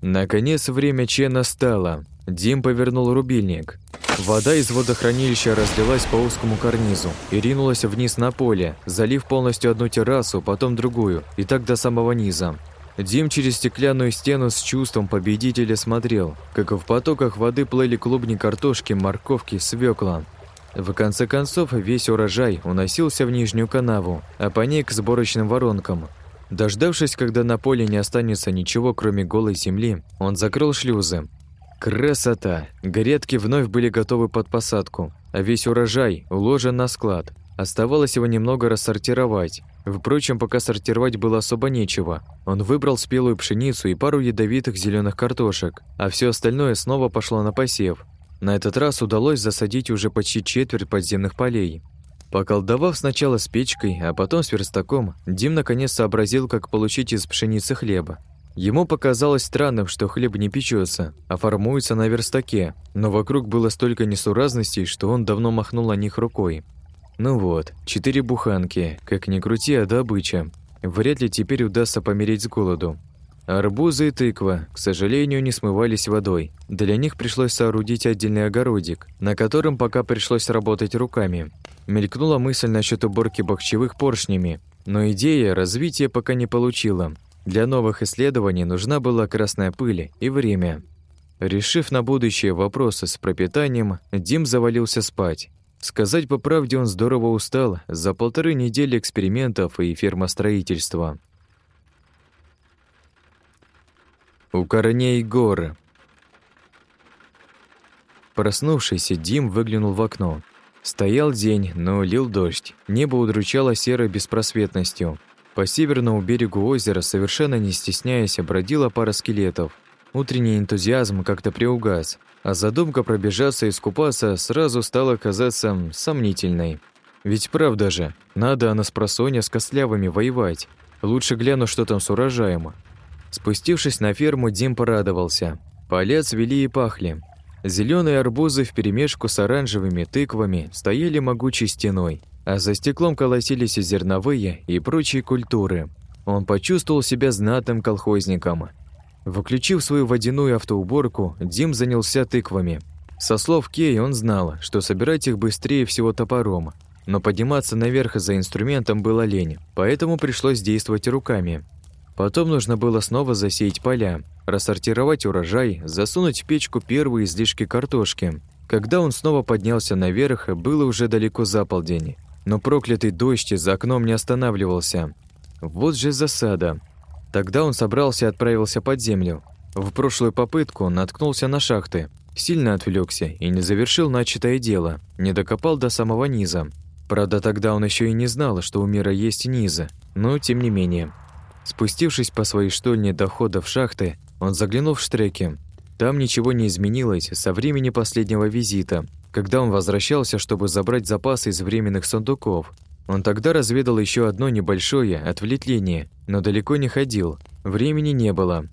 Speaker 1: Наконец время Че настало. Дим повернул рубильник. Вода из водохранилища разлилась по узкому карнизу и ринулась вниз на поле, залив полностью одну террасу, потом другую, и так до самого низа. Дим через стеклянную стену с чувством победителя смотрел, как в потоках воды плыли клубни картошки, морковки, свекла. В конце концов, весь урожай уносился в нижнюю канаву, а по ней к сборочным воронкам. Дождавшись, когда на поле не останется ничего, кроме голой земли, он закрыл шлюзы. Красота! Грядки вновь были готовы под посадку, а весь урожай уложен на склад. Оставалось его немного рассортировать. Впрочем, пока сортировать было особо нечего. Он выбрал спелую пшеницу и пару ядовитых зеленых картошек, а все остальное снова пошло на посев. На этот раз удалось засадить уже почти четверть подземных полей. Поколдовав сначала с печкой, а потом с верстаком, Дим наконец сообразил, как получить из пшеницы хлеба. Ему показалось странным, что хлеб не печется, а формуется на верстаке, но вокруг было столько несуразностей, что он давно махнул на них рукой. Ну вот, четыре буханки, как ни крути, а добыча. Вряд ли теперь удастся помереть с голоду. Арбузы и тыква, к сожалению, не смывались водой. Для них пришлось соорудить отдельный огородик, на котором пока пришлось работать руками. Мелькнула мысль насчет уборки бахчевых поршнями, но идея развития пока не получила. Для новых исследований нужна была красная пыль и время. Решив на будущее вопросы с пропитанием, Дим завалился спать. Сказать по правде, он здорово устал за полторы недели экспериментов и фермостроительства. У корней горы. Проснувшийся Дим выглянул в окно. Стоял день, но лил дождь. Небо удручало серой беспросветностью. По северному берегу озера, совершенно не стесняясь, бродила пара скелетов. Утренний энтузиазм как-то приугас, а задумка пробежаться и искупаться сразу стала казаться сомнительной. Ведь правда же, надо она с просонья с костлявыми воевать. Лучше гляну, что там с урожаем. Спустившись на ферму, Дим порадовался. Поля цвели и пахли. Зеленые арбузы вперемешку с оранжевыми тыквами стояли могучей стеной, а за стеклом колосились и зерновые, и прочие культуры. Он почувствовал себя знатным колхозником. Выключив свою водяную автоуборку, Дим занялся тыквами. Со слов Кей он знал, что собирать их быстрее всего топором, но подниматься наверх за инструментом было лень, поэтому пришлось действовать руками. Потом нужно было снова засеять поля, рассортировать урожай, засунуть в печку первые излишки картошки. Когда он снова поднялся наверх, было уже далеко за полдень. Но проклятый дождь за окном не останавливался. Вот же засада. Тогда он собрался и отправился под землю. В прошлую попытку он наткнулся на шахты, сильно отвлекся и не завершил начатое дело, не докопал до самого низа. Правда, тогда он еще и не знал, что у мира есть низы, но тем не менее. Спустившись по своей штольне до хода в шахты, он заглянул в штреки. Там ничего не изменилось со времени последнего визита, когда он возвращался, чтобы забрать запасы из временных сундуков. Он тогда разведал еще одно небольшое отвлечение, но далеко не ходил, времени не было.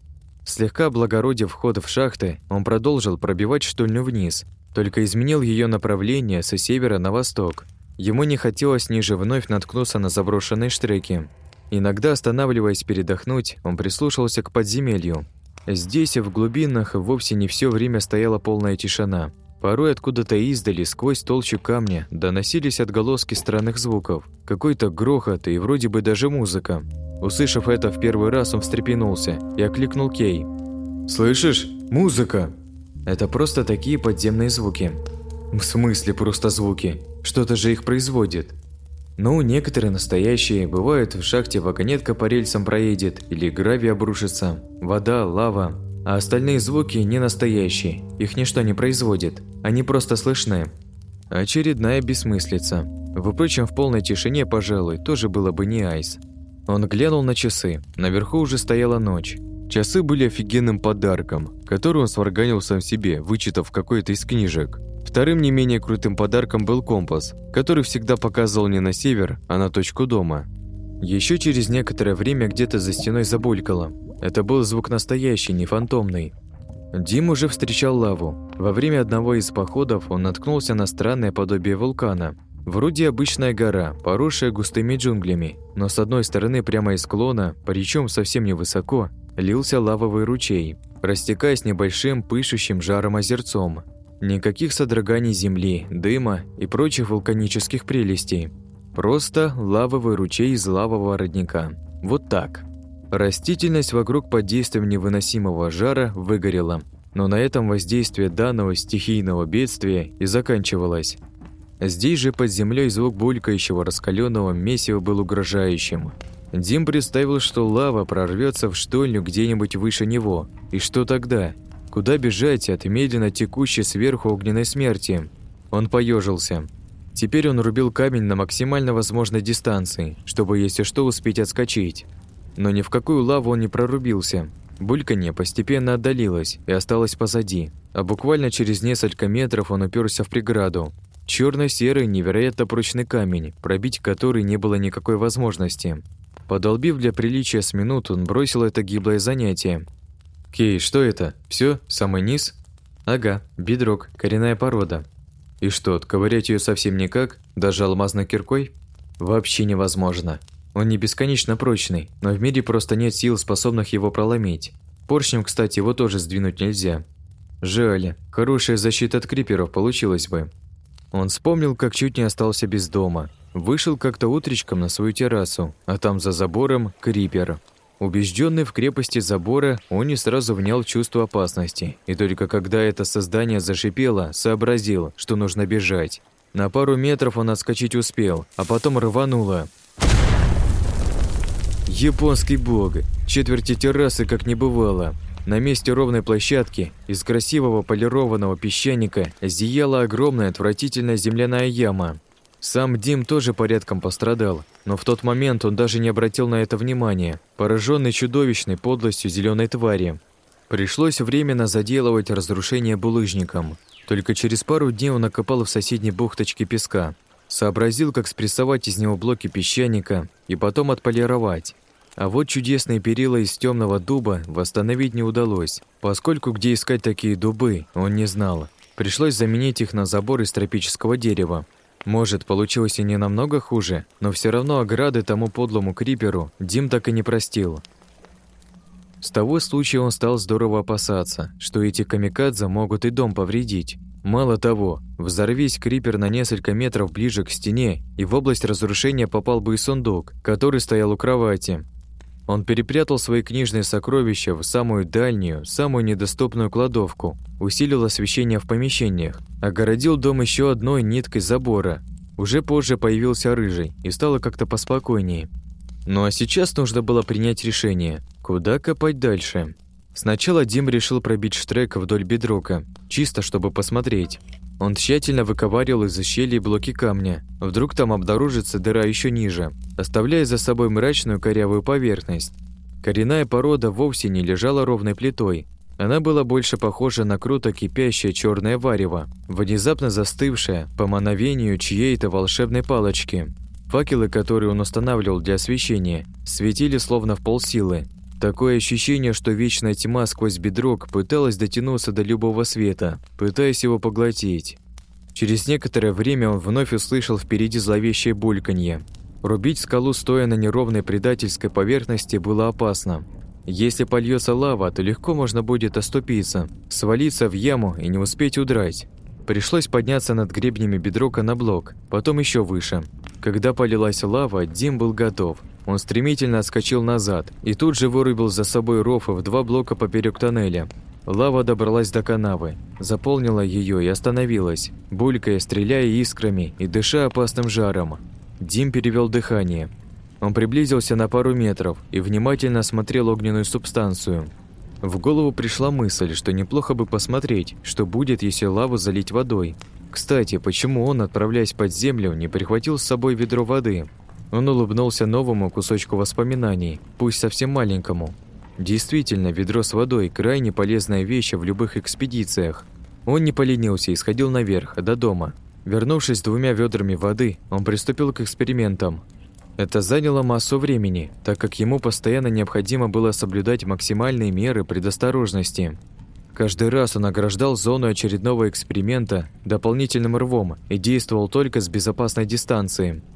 Speaker 1: Слегка облагородив вход в шахты, он продолжил пробивать штольню вниз, только изменил ее направление со севера на восток. Ему не хотелось ниже вновь наткнуться на заброшенные штреки. Иногда, останавливаясь передохнуть, он прислушивался к подземелью, Здесь, в глубинах, вовсе не все время стояла полная тишина. Порой откуда-то издали, сквозь толщу камня, доносились отголоски странных звуков. Какой-то грохот и вроде бы даже музыка. Услышав это в первый раз, он встрепенулся и окликнул Кей. «Слышишь? Музыка!» «Это просто такие подземные звуки». «В смысле просто звуки? Что-то же их производит». Ну, некоторые настоящие. Бывают, в шахте вагонетка по рельсам проедет, или гравий обрушится, вода, лава. А остальные звуки не настоящие, их ничто не производит, они просто слышны. Очередная бессмыслица. Впрочем, в полной тишине, пожалуй, тоже было бы не айс. Он глянул на часы, наверху уже стояла ночь. Часы были офигенным подарком, который он сварганил сам себе, вычитав какой-то из книжек. Вторым не менее крутым подарком был компас, который всегда показывал не на север, а на точку дома. Еще через некоторое время где-то за стеной забулькало. Это был звук настоящий, не фантомный. Дим уже встречал лаву. Во время одного из походов он наткнулся на странное подобие вулкана. Вроде обычная гора, поросшая густыми джунглями, но с одной стороны прямо из склона, причем совсем невысоко, лился лавовый ручей, растекаясь небольшим пышущим жаром озерцом. Никаких содроганий земли, дыма и прочих вулканических прелестей. Просто лавовый ручей из лавового родника. Вот так. Растительность вокруг под действием невыносимого жара выгорела, но на этом воздействие данного стихийного бедствия и заканчивалось. Здесь же под землей звук булькающего раскаленного месива был угрожающим. Дим представил, что лава прорвется в штольню где-нибудь выше него. И что тогда? Куда бежать от медленно текущей сверху огненной смерти? Он поежился. Теперь он рубил камень на максимально возможной дистанции, чтобы, если что, успеть отскочить. Но ни в какую лаву он не прорубился. Бульканье постепенно отдалилось и осталось позади, а буквально через несколько метров он уперся в преграду. Черно-серый, невероятно прочный камень, пробить который не было никакой возможности. Подолбив для приличия с минут, он бросил это гиблое занятие «Кей, что это? Все, Самый низ?» «Ага, бедрок, коренная порода». «И что, отковырять ее совсем никак? Даже алмазной киркой?» «Вообще невозможно. Он не бесконечно прочный, но в мире просто нет сил, способных его проломить. Поршнем, кстати, его тоже сдвинуть нельзя. Жаль, хорошая защита от криперов получилась бы». Он вспомнил, как чуть не остался без дома. Вышел как-то утречком на свою террасу, а там за забором крипер – Убежденный в крепости забора, он не сразу внял чувство опасности, и только когда это создание зашипело, сообразил, что нужно бежать. На пару метров он отскочить успел, а потом рвануло. Японский бог! Четверти террасы как не бывало. На месте ровной площадки из красивого полированного песчаника зияла огромная отвратительная земляная яма. Сам Дим тоже порядком пострадал, но в тот момент он даже не обратил на это внимания, пораженный чудовищной подлостью зеленой твари. Пришлось временно заделывать разрушение булыжником. Только через пару дней он накопал в соседней бухточке песка. Сообразил, как спрессовать из него блоки песчаника и потом отполировать. А вот чудесные перила из темного дуба восстановить не удалось, поскольку где искать такие дубы, он не знал. Пришлось заменить их на забор из тропического дерева. Может, получилось и не намного хуже, но все равно ограды тому подлому криперу Дим так и не простил. С того случая он стал здорово опасаться, что эти камикадзе могут и дом повредить. Мало того, взорвись крипер на несколько метров ближе к стене, и в область разрушения попал бы и сундук, который стоял у кровати. Он перепрятал свои книжные сокровища в самую дальнюю, самую недоступную кладовку, усилил освещение в помещениях, огородил дом еще одной ниткой забора. Уже позже появился рыжий, и стало как-то поспокойнее. Ну а сейчас нужно было принять решение, куда копать дальше. Сначала Дим решил пробить штрек вдоль бедрока, чисто чтобы посмотреть. Он тщательно выковыривал из щелей блоки камня. Вдруг там обнаружится дыра еще ниже, оставляя за собой мрачную корявую поверхность. Коренная порода вовсе не лежала ровной плитой. Она была больше похожа на круто кипящее черное варево, внезапно застывшее по мановению чьей-то волшебной палочки. Факелы, которые он устанавливал для освещения, светили словно в полсилы, Такое ощущение, что вечная тьма сквозь бедрок пыталась дотянуться до любого света, пытаясь его поглотить. Через некоторое время он вновь услышал впереди зловещее бульканье. Рубить скалу, стоя на неровной предательской поверхности, было опасно. Если польется лава, то легко можно будет оступиться, свалиться в яму и не успеть удрать. Пришлось подняться над гребнями бедрока на блок, потом еще выше. Когда полилась лава, Дим был готов – он стремительно отскочил назад и тут же вырубил за собой ров в два блока поперек тоннеля. Лава добралась до канавы, заполнила ее и остановилась, булькая, стреляя искрами и дыша опасным жаром. Дим перевел дыхание. Он приблизился на пару метров и внимательно осмотрел огненную субстанцию. В голову пришла мысль, что неплохо бы посмотреть, что будет, если лаву залить водой. Кстати, почему он, отправляясь под землю, не прихватил с собой ведро воды? Он улыбнулся новому кусочку воспоминаний, пусть совсем маленькому. Действительно, ведро с водой – крайне полезная вещь в любых экспедициях. Он не поленился и сходил наверх, до дома. Вернувшись с двумя ведрами воды, он приступил к экспериментам. Это заняло массу времени, так как ему постоянно необходимо было соблюдать максимальные меры предосторожности. Каждый раз он ограждал зону очередного эксперимента дополнительным рвом и действовал только с безопасной дистанции –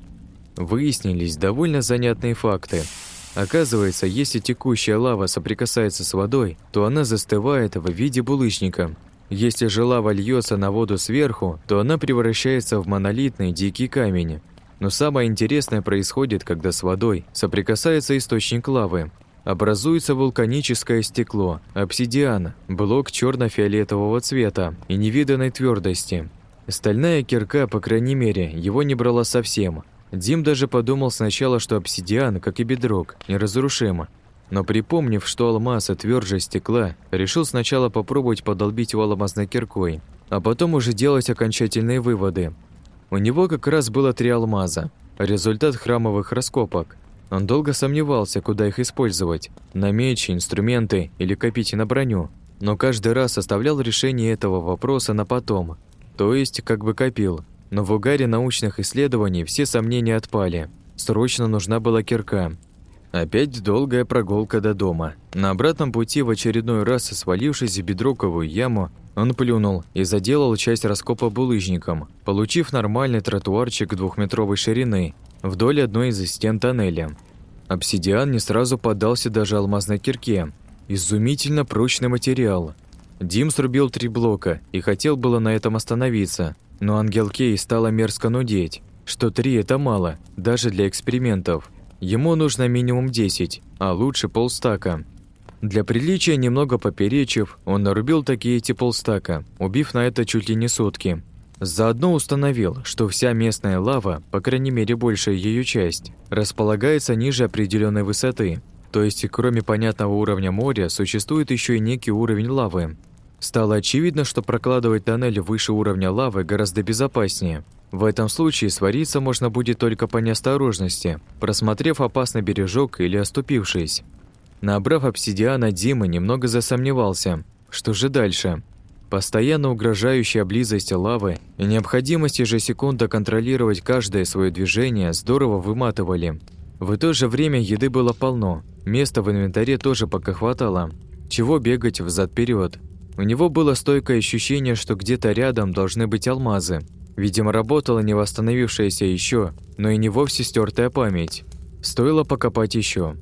Speaker 1: Выяснились довольно занятные факты. Оказывается, если текущая лава соприкасается с водой, то она застывает в виде булыжника. Если же лава льется на воду сверху, то она превращается в монолитный дикий камень. Но самое интересное происходит, когда с водой соприкасается источник лавы. Образуется вулканическое стекло, обсидиан, блок черно фиолетового цвета и невиданной твердости. Стальная кирка, по крайней мере, его не брала совсем, Дим даже подумал сначала, что обсидиан, как и бедрок, неразрушимо. Но припомнив, что алмаз тверже стекла, решил сначала попробовать подолбить его алмазной киркой, а потом уже делать окончательные выводы. У него как раз было три алмаза, результат храмовых раскопок. Он долго сомневался, куда их использовать – на меч, инструменты или копить на броню, но каждый раз оставлял решение этого вопроса на потом, то есть как бы копил – но в угаре научных исследований все сомнения отпали. Срочно нужна была кирка. Опять долгая прогулка до дома. На обратном пути в очередной раз, свалившись в бедроковую яму, он плюнул и заделал часть раскопа булыжником, получив нормальный тротуарчик двухметровой ширины вдоль одной из стен тоннеля. Обсидиан не сразу поддался даже алмазной кирке. Изумительно прочный материал. Дим срубил три блока и хотел было на этом остановиться, но Ангел Кей стало мерзко нудеть, что три – это мало, даже для экспериментов. Ему нужно минимум 10, а лучше полстака. Для приличия, немного поперечив, он нарубил такие эти полстака, убив на это чуть ли не сутки. Заодно установил, что вся местная лава, по крайней мере большая ее часть, располагается ниже определенной высоты. То есть, кроме понятного уровня моря, существует еще и некий уровень лавы, Стало очевидно, что прокладывать тоннель выше уровня лавы гораздо безопаснее. В этом случае свариться можно будет только по неосторожности, просмотрев опасный бережок или оступившись. Набрав обсидиана, Дима немного засомневался. Что же дальше? Постоянно угрожающая близость лавы и необходимость ежесекунда контролировать каждое свое движение здорово выматывали. В то же время еды было полно, места в инвентаре тоже пока хватало. Чего бегать взад вперед У него было стойкое ощущение, что где-то рядом должны быть алмазы. Видимо, работала не восстановившаяся еще, но и не вовсе стертая память. Стоило покопать еще.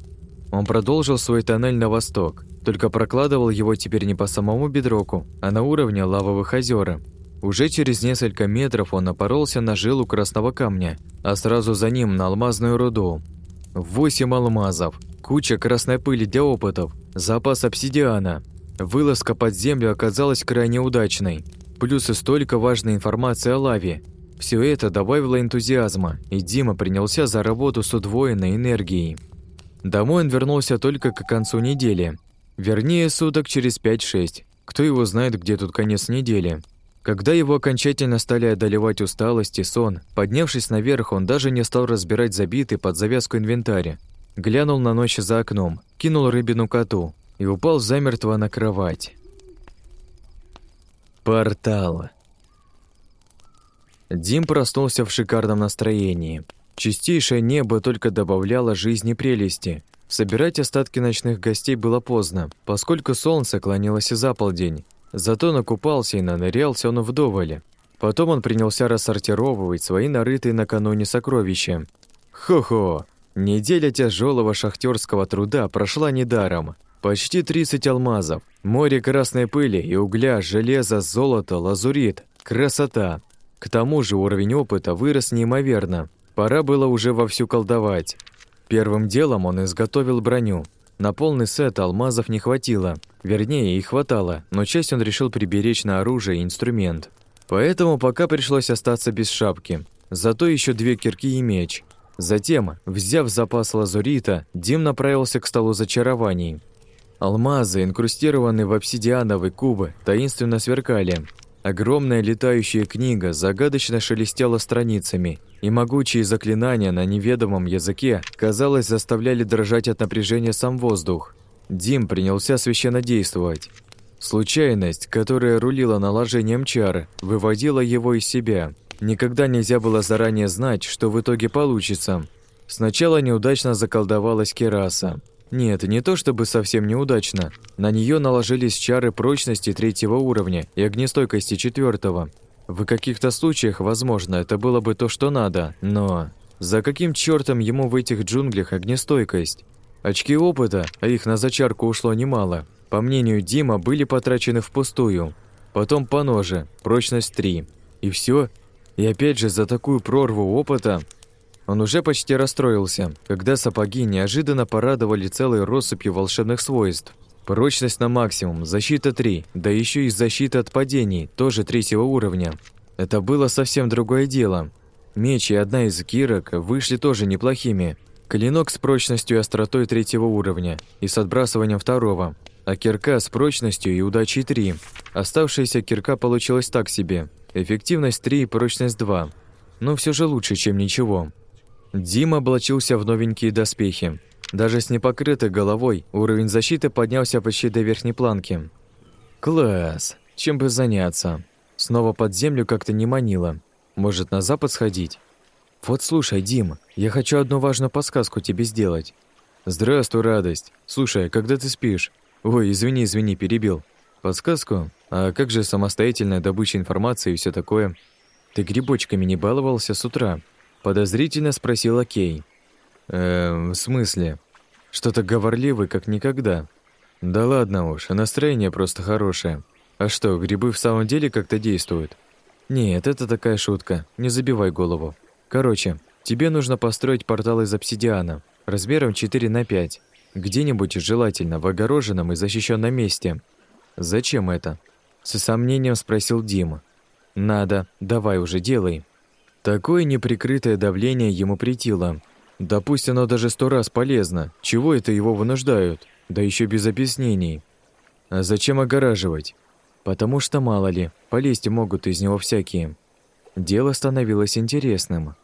Speaker 1: Он продолжил свой тоннель на восток, только прокладывал его теперь не по самому бедроку, а на уровне лавовых озер. Уже через несколько метров он напоролся на жилу красного камня, а сразу за ним на алмазную руду. Восемь алмазов, куча красной пыли для опытов, запас обсидиана. Вылазка под землю оказалась крайне удачной. Плюс и столько важной информации о лаве. Все это добавило энтузиазма, и Дима принялся за работу с удвоенной энергией. Домой он вернулся только к концу недели. Вернее, суток через 5-6. Кто его знает, где тут конец недели. Когда его окончательно стали одолевать усталость и сон, поднявшись наверх, он даже не стал разбирать забитый под завязку инвентарь. Глянул на ночь за окном, кинул рыбину коту и упал замертво на кровать. Портал. Дим проснулся в шикарном настроении. Чистейшее небо только добавляло жизни прелести. Собирать остатки ночных гостей было поздно, поскольку солнце клонилось за полдень. Зато накупался и нанырялся он вдоволь. Потом он принялся рассортировывать свои нарытые накануне сокровища. Хо-хо! Неделя тяжелого шахтерского труда прошла недаром. Почти 30 алмазов, море красной пыли и угля, железо, золото, лазурит. Красота! К тому же уровень опыта вырос неимоверно. Пора было уже вовсю колдовать. Первым делом он изготовил броню. На полный сет алмазов не хватило. Вернее, и хватало, но часть он решил приберечь на оружие и инструмент. Поэтому пока пришлось остаться без шапки. Зато еще две кирки и меч. Затем, взяв запас лазурита, Дим направился к столу зачарований. Алмазы, инкрустированные в обсидиановые кубы, таинственно сверкали. Огромная летающая книга загадочно шелестела страницами, и могучие заклинания на неведомом языке, казалось, заставляли дрожать от напряжения сам воздух. Дим принялся священно действовать. Случайность, которая рулила наложением чар, выводила его из себя. Никогда нельзя было заранее знать, что в итоге получится. Сначала неудачно заколдовалась кераса. Нет, не то чтобы совсем неудачно. На нее наложились чары прочности третьего уровня и огнестойкости четвертого. В каких-то случаях, возможно, это было бы то, что надо, но... За каким чертом ему в этих джунглях огнестойкость? Очки опыта, а их на зачарку ушло немало, по мнению Дима, были потрачены впустую. Потом по ноже, прочность 3. И все. И опять же за такую прорву опыта он уже почти расстроился, когда сапоги неожиданно порадовали целой россыпью волшебных свойств. Прочность на максимум, защита 3, да еще и защита от падений, тоже третьего уровня. Это было совсем другое дело. Меч и одна из кирок вышли тоже неплохими. Клинок с прочностью и остротой третьего уровня и с отбрасыванием второго, а кирка с прочностью и удачей 3. Оставшаяся кирка получилась так себе. Эффективность 3 и прочность 2. Но все же лучше, чем ничего. Дима облачился в новенькие доспехи. Даже с непокрытой головой уровень защиты поднялся почти до верхней планки. Класс! Чем бы заняться? Снова под землю как-то не манило. Может, на запад сходить? Вот слушай, Дим, я хочу одну важную подсказку тебе сделать. Здравствуй, радость. Слушай, а когда ты спишь? Ой, извини, извини, перебил. Подсказку? А как же самостоятельная добыча информации и все такое? Ты грибочками не баловался с утра? Подозрительно спросила Кей. «Эм, в смысле? Что-то говорливый, как никогда. Да ладно уж, настроение просто хорошее. А что, грибы в самом деле как-то действуют? Нет, это такая шутка, не забивай голову. Короче, тебе нужно построить портал из обсидиана, размером 4 на 5, где-нибудь желательно в огороженном и защищенном месте. Зачем это? С сомнением спросил Дима. Надо, давай уже делай. Такое неприкрытое давление ему притило. Да пусть оно даже сто раз полезно. Чего это его вынуждают? Да еще без объяснений. А зачем огораживать? Потому что, мало ли, полезть могут из него всякие. Дело становилось интересным.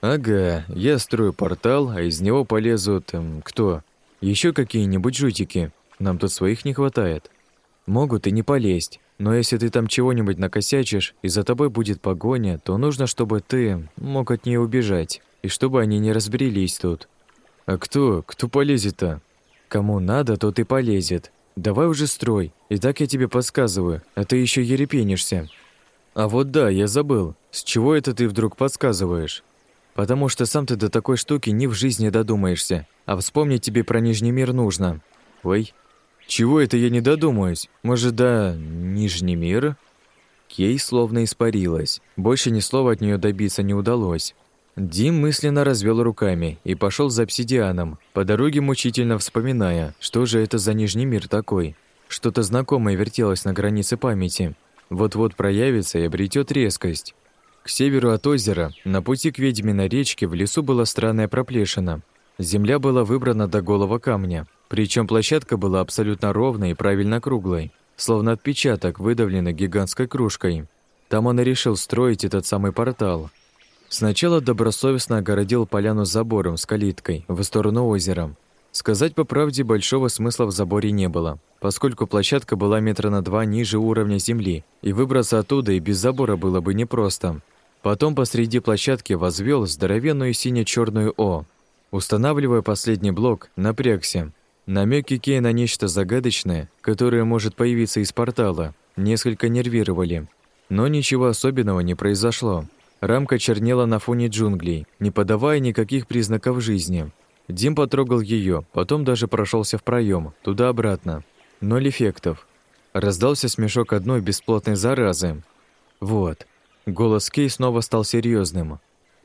Speaker 1: Ага, я строю портал, а из него полезут... Эм, кто? Еще какие-нибудь жутики. Нам тут своих не хватает. Могут и не полезть, но если ты там чего-нибудь накосячишь, и за тобой будет погоня, то нужно, чтобы ты мог от нее убежать, и чтобы они не разбрелись тут. А кто? Кто полезет-то? Кому надо, тот и полезет. Давай уже строй. И так я тебе подсказываю, а ты еще ерепенишься. А вот да, я забыл. С чего это ты вдруг подсказываешь? Потому что сам ты до такой штуки ни в жизни додумаешься, а вспомнить тебе про Нижний мир нужно. Ой, чего это я не додумаюсь? Может, да, Нижний мир? Кей словно испарилась. Больше ни слова от нее добиться не удалось. Дим мысленно развел руками и пошел за обсидианом, по дороге мучительно вспоминая, что же это за Нижний мир такой. Что-то знакомое вертелось на границе памяти. Вот-вот проявится и обретет резкость. К северу от озера, на пути к ведьминой речке, в лесу была странная проплешина. Земля была выбрана до голого камня, причем площадка была абсолютно ровной и правильно круглой, словно отпечаток, выдавленный гигантской кружкой. Там он и решил строить этот самый портал. Сначала добросовестно огородил поляну забором с калиткой в сторону озера. Сказать по правде, большого смысла в заборе не было, поскольку площадка была метра на два ниже уровня земли, и выбраться оттуда и без забора было бы непросто. Потом посреди площадки возвел здоровенную сине черную О. Устанавливая последний блок, напрягся. Намеки Кей на нечто загадочное, которое может появиться из портала, несколько нервировали. Но ничего особенного не произошло. Рамка чернела на фоне джунглей, не подавая никаких признаков жизни. Дим потрогал ее, потом даже прошелся в проем, туда-обратно. Ноль эффектов. Раздался смешок одной бесплотной заразы. Вот. Голос Кей снова стал серьезным.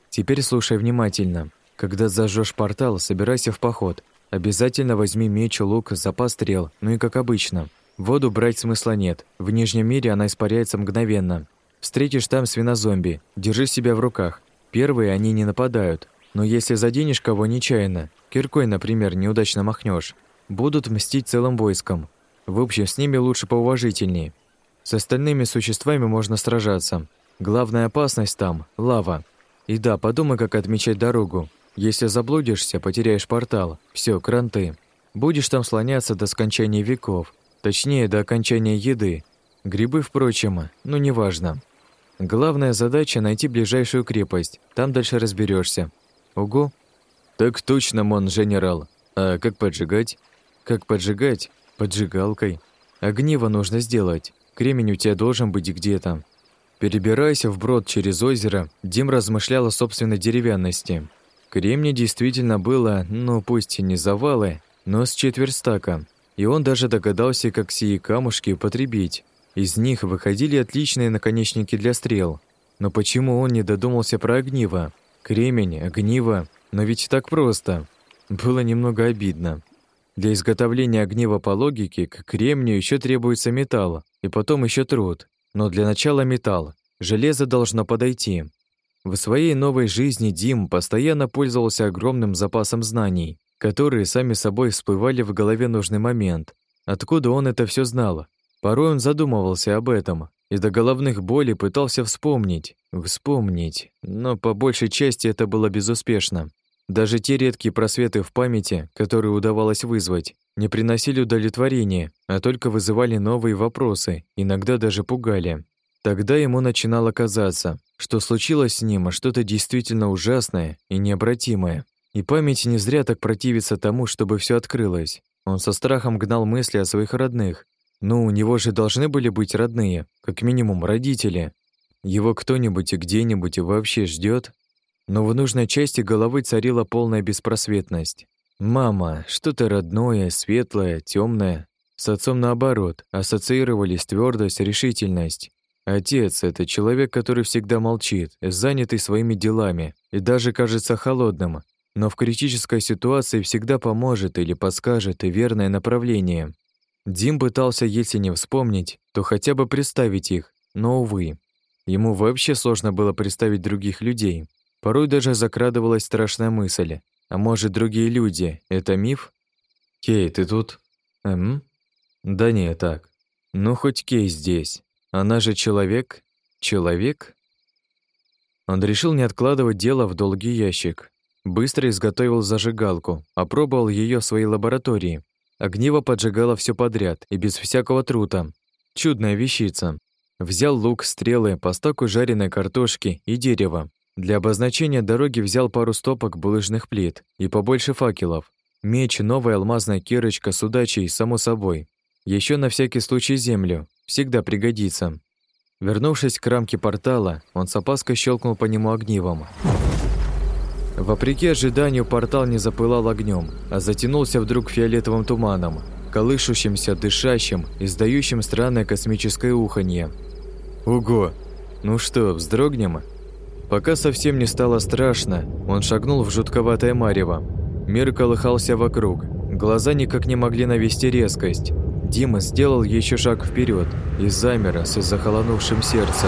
Speaker 1: «Теперь слушай внимательно. Когда зажжешь портал, собирайся в поход. Обязательно возьми меч, лук, запас стрел, ну и как обычно. Воду брать смысла нет. В Нижнем мире она испаряется мгновенно. Встретишь там свинозомби, держи себя в руках. Первые они не нападают. Но если заденешь кого нечаянно, киркой, например, неудачно махнешь, будут мстить целым войском. В общем, с ними лучше поуважительнее. С остальными существами можно сражаться, Главная опасность там – лава. И да, подумай, как отмечать дорогу. Если заблудишься, потеряешь портал. Все, кранты. Будешь там слоняться до скончания веков. Точнее, до окончания еды. Грибы, впрочем, ну неважно. Главная задача – найти ближайшую крепость. Там дальше разберешься. Угу? Так точно, мон, генерал. А как поджигать? Как поджигать? Поджигалкой. Огниво нужно сделать. Кремень у тебя должен быть где-то. Перебираясь вброд через озеро, Дим размышлял о собственной деревянности. Кремния действительно было, ну пусть и не завалы, но с четверть стака, и он даже догадался, как сии камушки употребить. Из них выходили отличные наконечники для стрел. Но почему он не додумался про огниво? Кремень, огниво, но ведь так просто. Было немного обидно. Для изготовления огнива по логике к кремнию еще требуется металл, и потом еще труд. Но для начала металл. Железо должно подойти. В своей новой жизни Дим постоянно пользовался огромным запасом знаний, которые сами собой всплывали в голове нужный момент. Откуда он это все знал? Порой он задумывался об этом и до головных болей пытался вспомнить, вспомнить, но по большей части это было безуспешно. Даже те редкие просветы в памяти, которые удавалось вызвать, не приносили удовлетворения, а только вызывали новые вопросы, иногда даже пугали. Тогда ему начинало казаться, что случилось с ним что-то действительно ужасное и необратимое. И память не зря так противится тому, чтобы все открылось. Он со страхом гнал мысли о своих родных. Ну, у него же должны были быть родные, как минимум родители. Его кто-нибудь и где-нибудь вообще ждет, но в нужной части головы царила полная беспросветность. Мама, что-то родное, светлое, темное. С отцом наоборот, ассоциировались твердость, решительность. Отец – это человек, который всегда молчит, занятый своими делами и даже кажется холодным, но в критической ситуации всегда поможет или подскажет верное направление. Дим пытался, если не вспомнить, то хотя бы представить их, но, увы. Ему вообще сложно было представить других людей. Порой даже закрадывалась страшная мысль, а может, другие люди – это миф? Кей, ты тут? Эм? Да не, так. Ну, хоть Кей здесь. Она же человек? Человек? Он решил не откладывать дело в долгий ящик. Быстро изготовил зажигалку, опробовал ее в своей лаборатории. Огниво поджигало все подряд и без всякого трута. Чудная вещица. Взял лук, стрелы, постаку жареной картошки и дерево. Для обозначения дороги взял пару стопок булыжных плит и побольше факелов. Меч, новая алмазная кирочка с удачей, само собой. Еще на всякий случай землю. Всегда пригодится. Вернувшись к рамке портала, он с опаской щелкнул по нему огнивом. Вопреки ожиданию, портал не запылал огнем, а затянулся вдруг фиолетовым туманом, колышущимся, дышащим, издающим странное космическое уханье. «Ого! Ну что, вздрогнем?» Пока совсем не стало страшно, он шагнул в жутковатое марево. Мир колыхался вокруг, глаза никак не могли навести резкость. Дима сделал еще шаг вперед и замер с захолонувшим сердцем.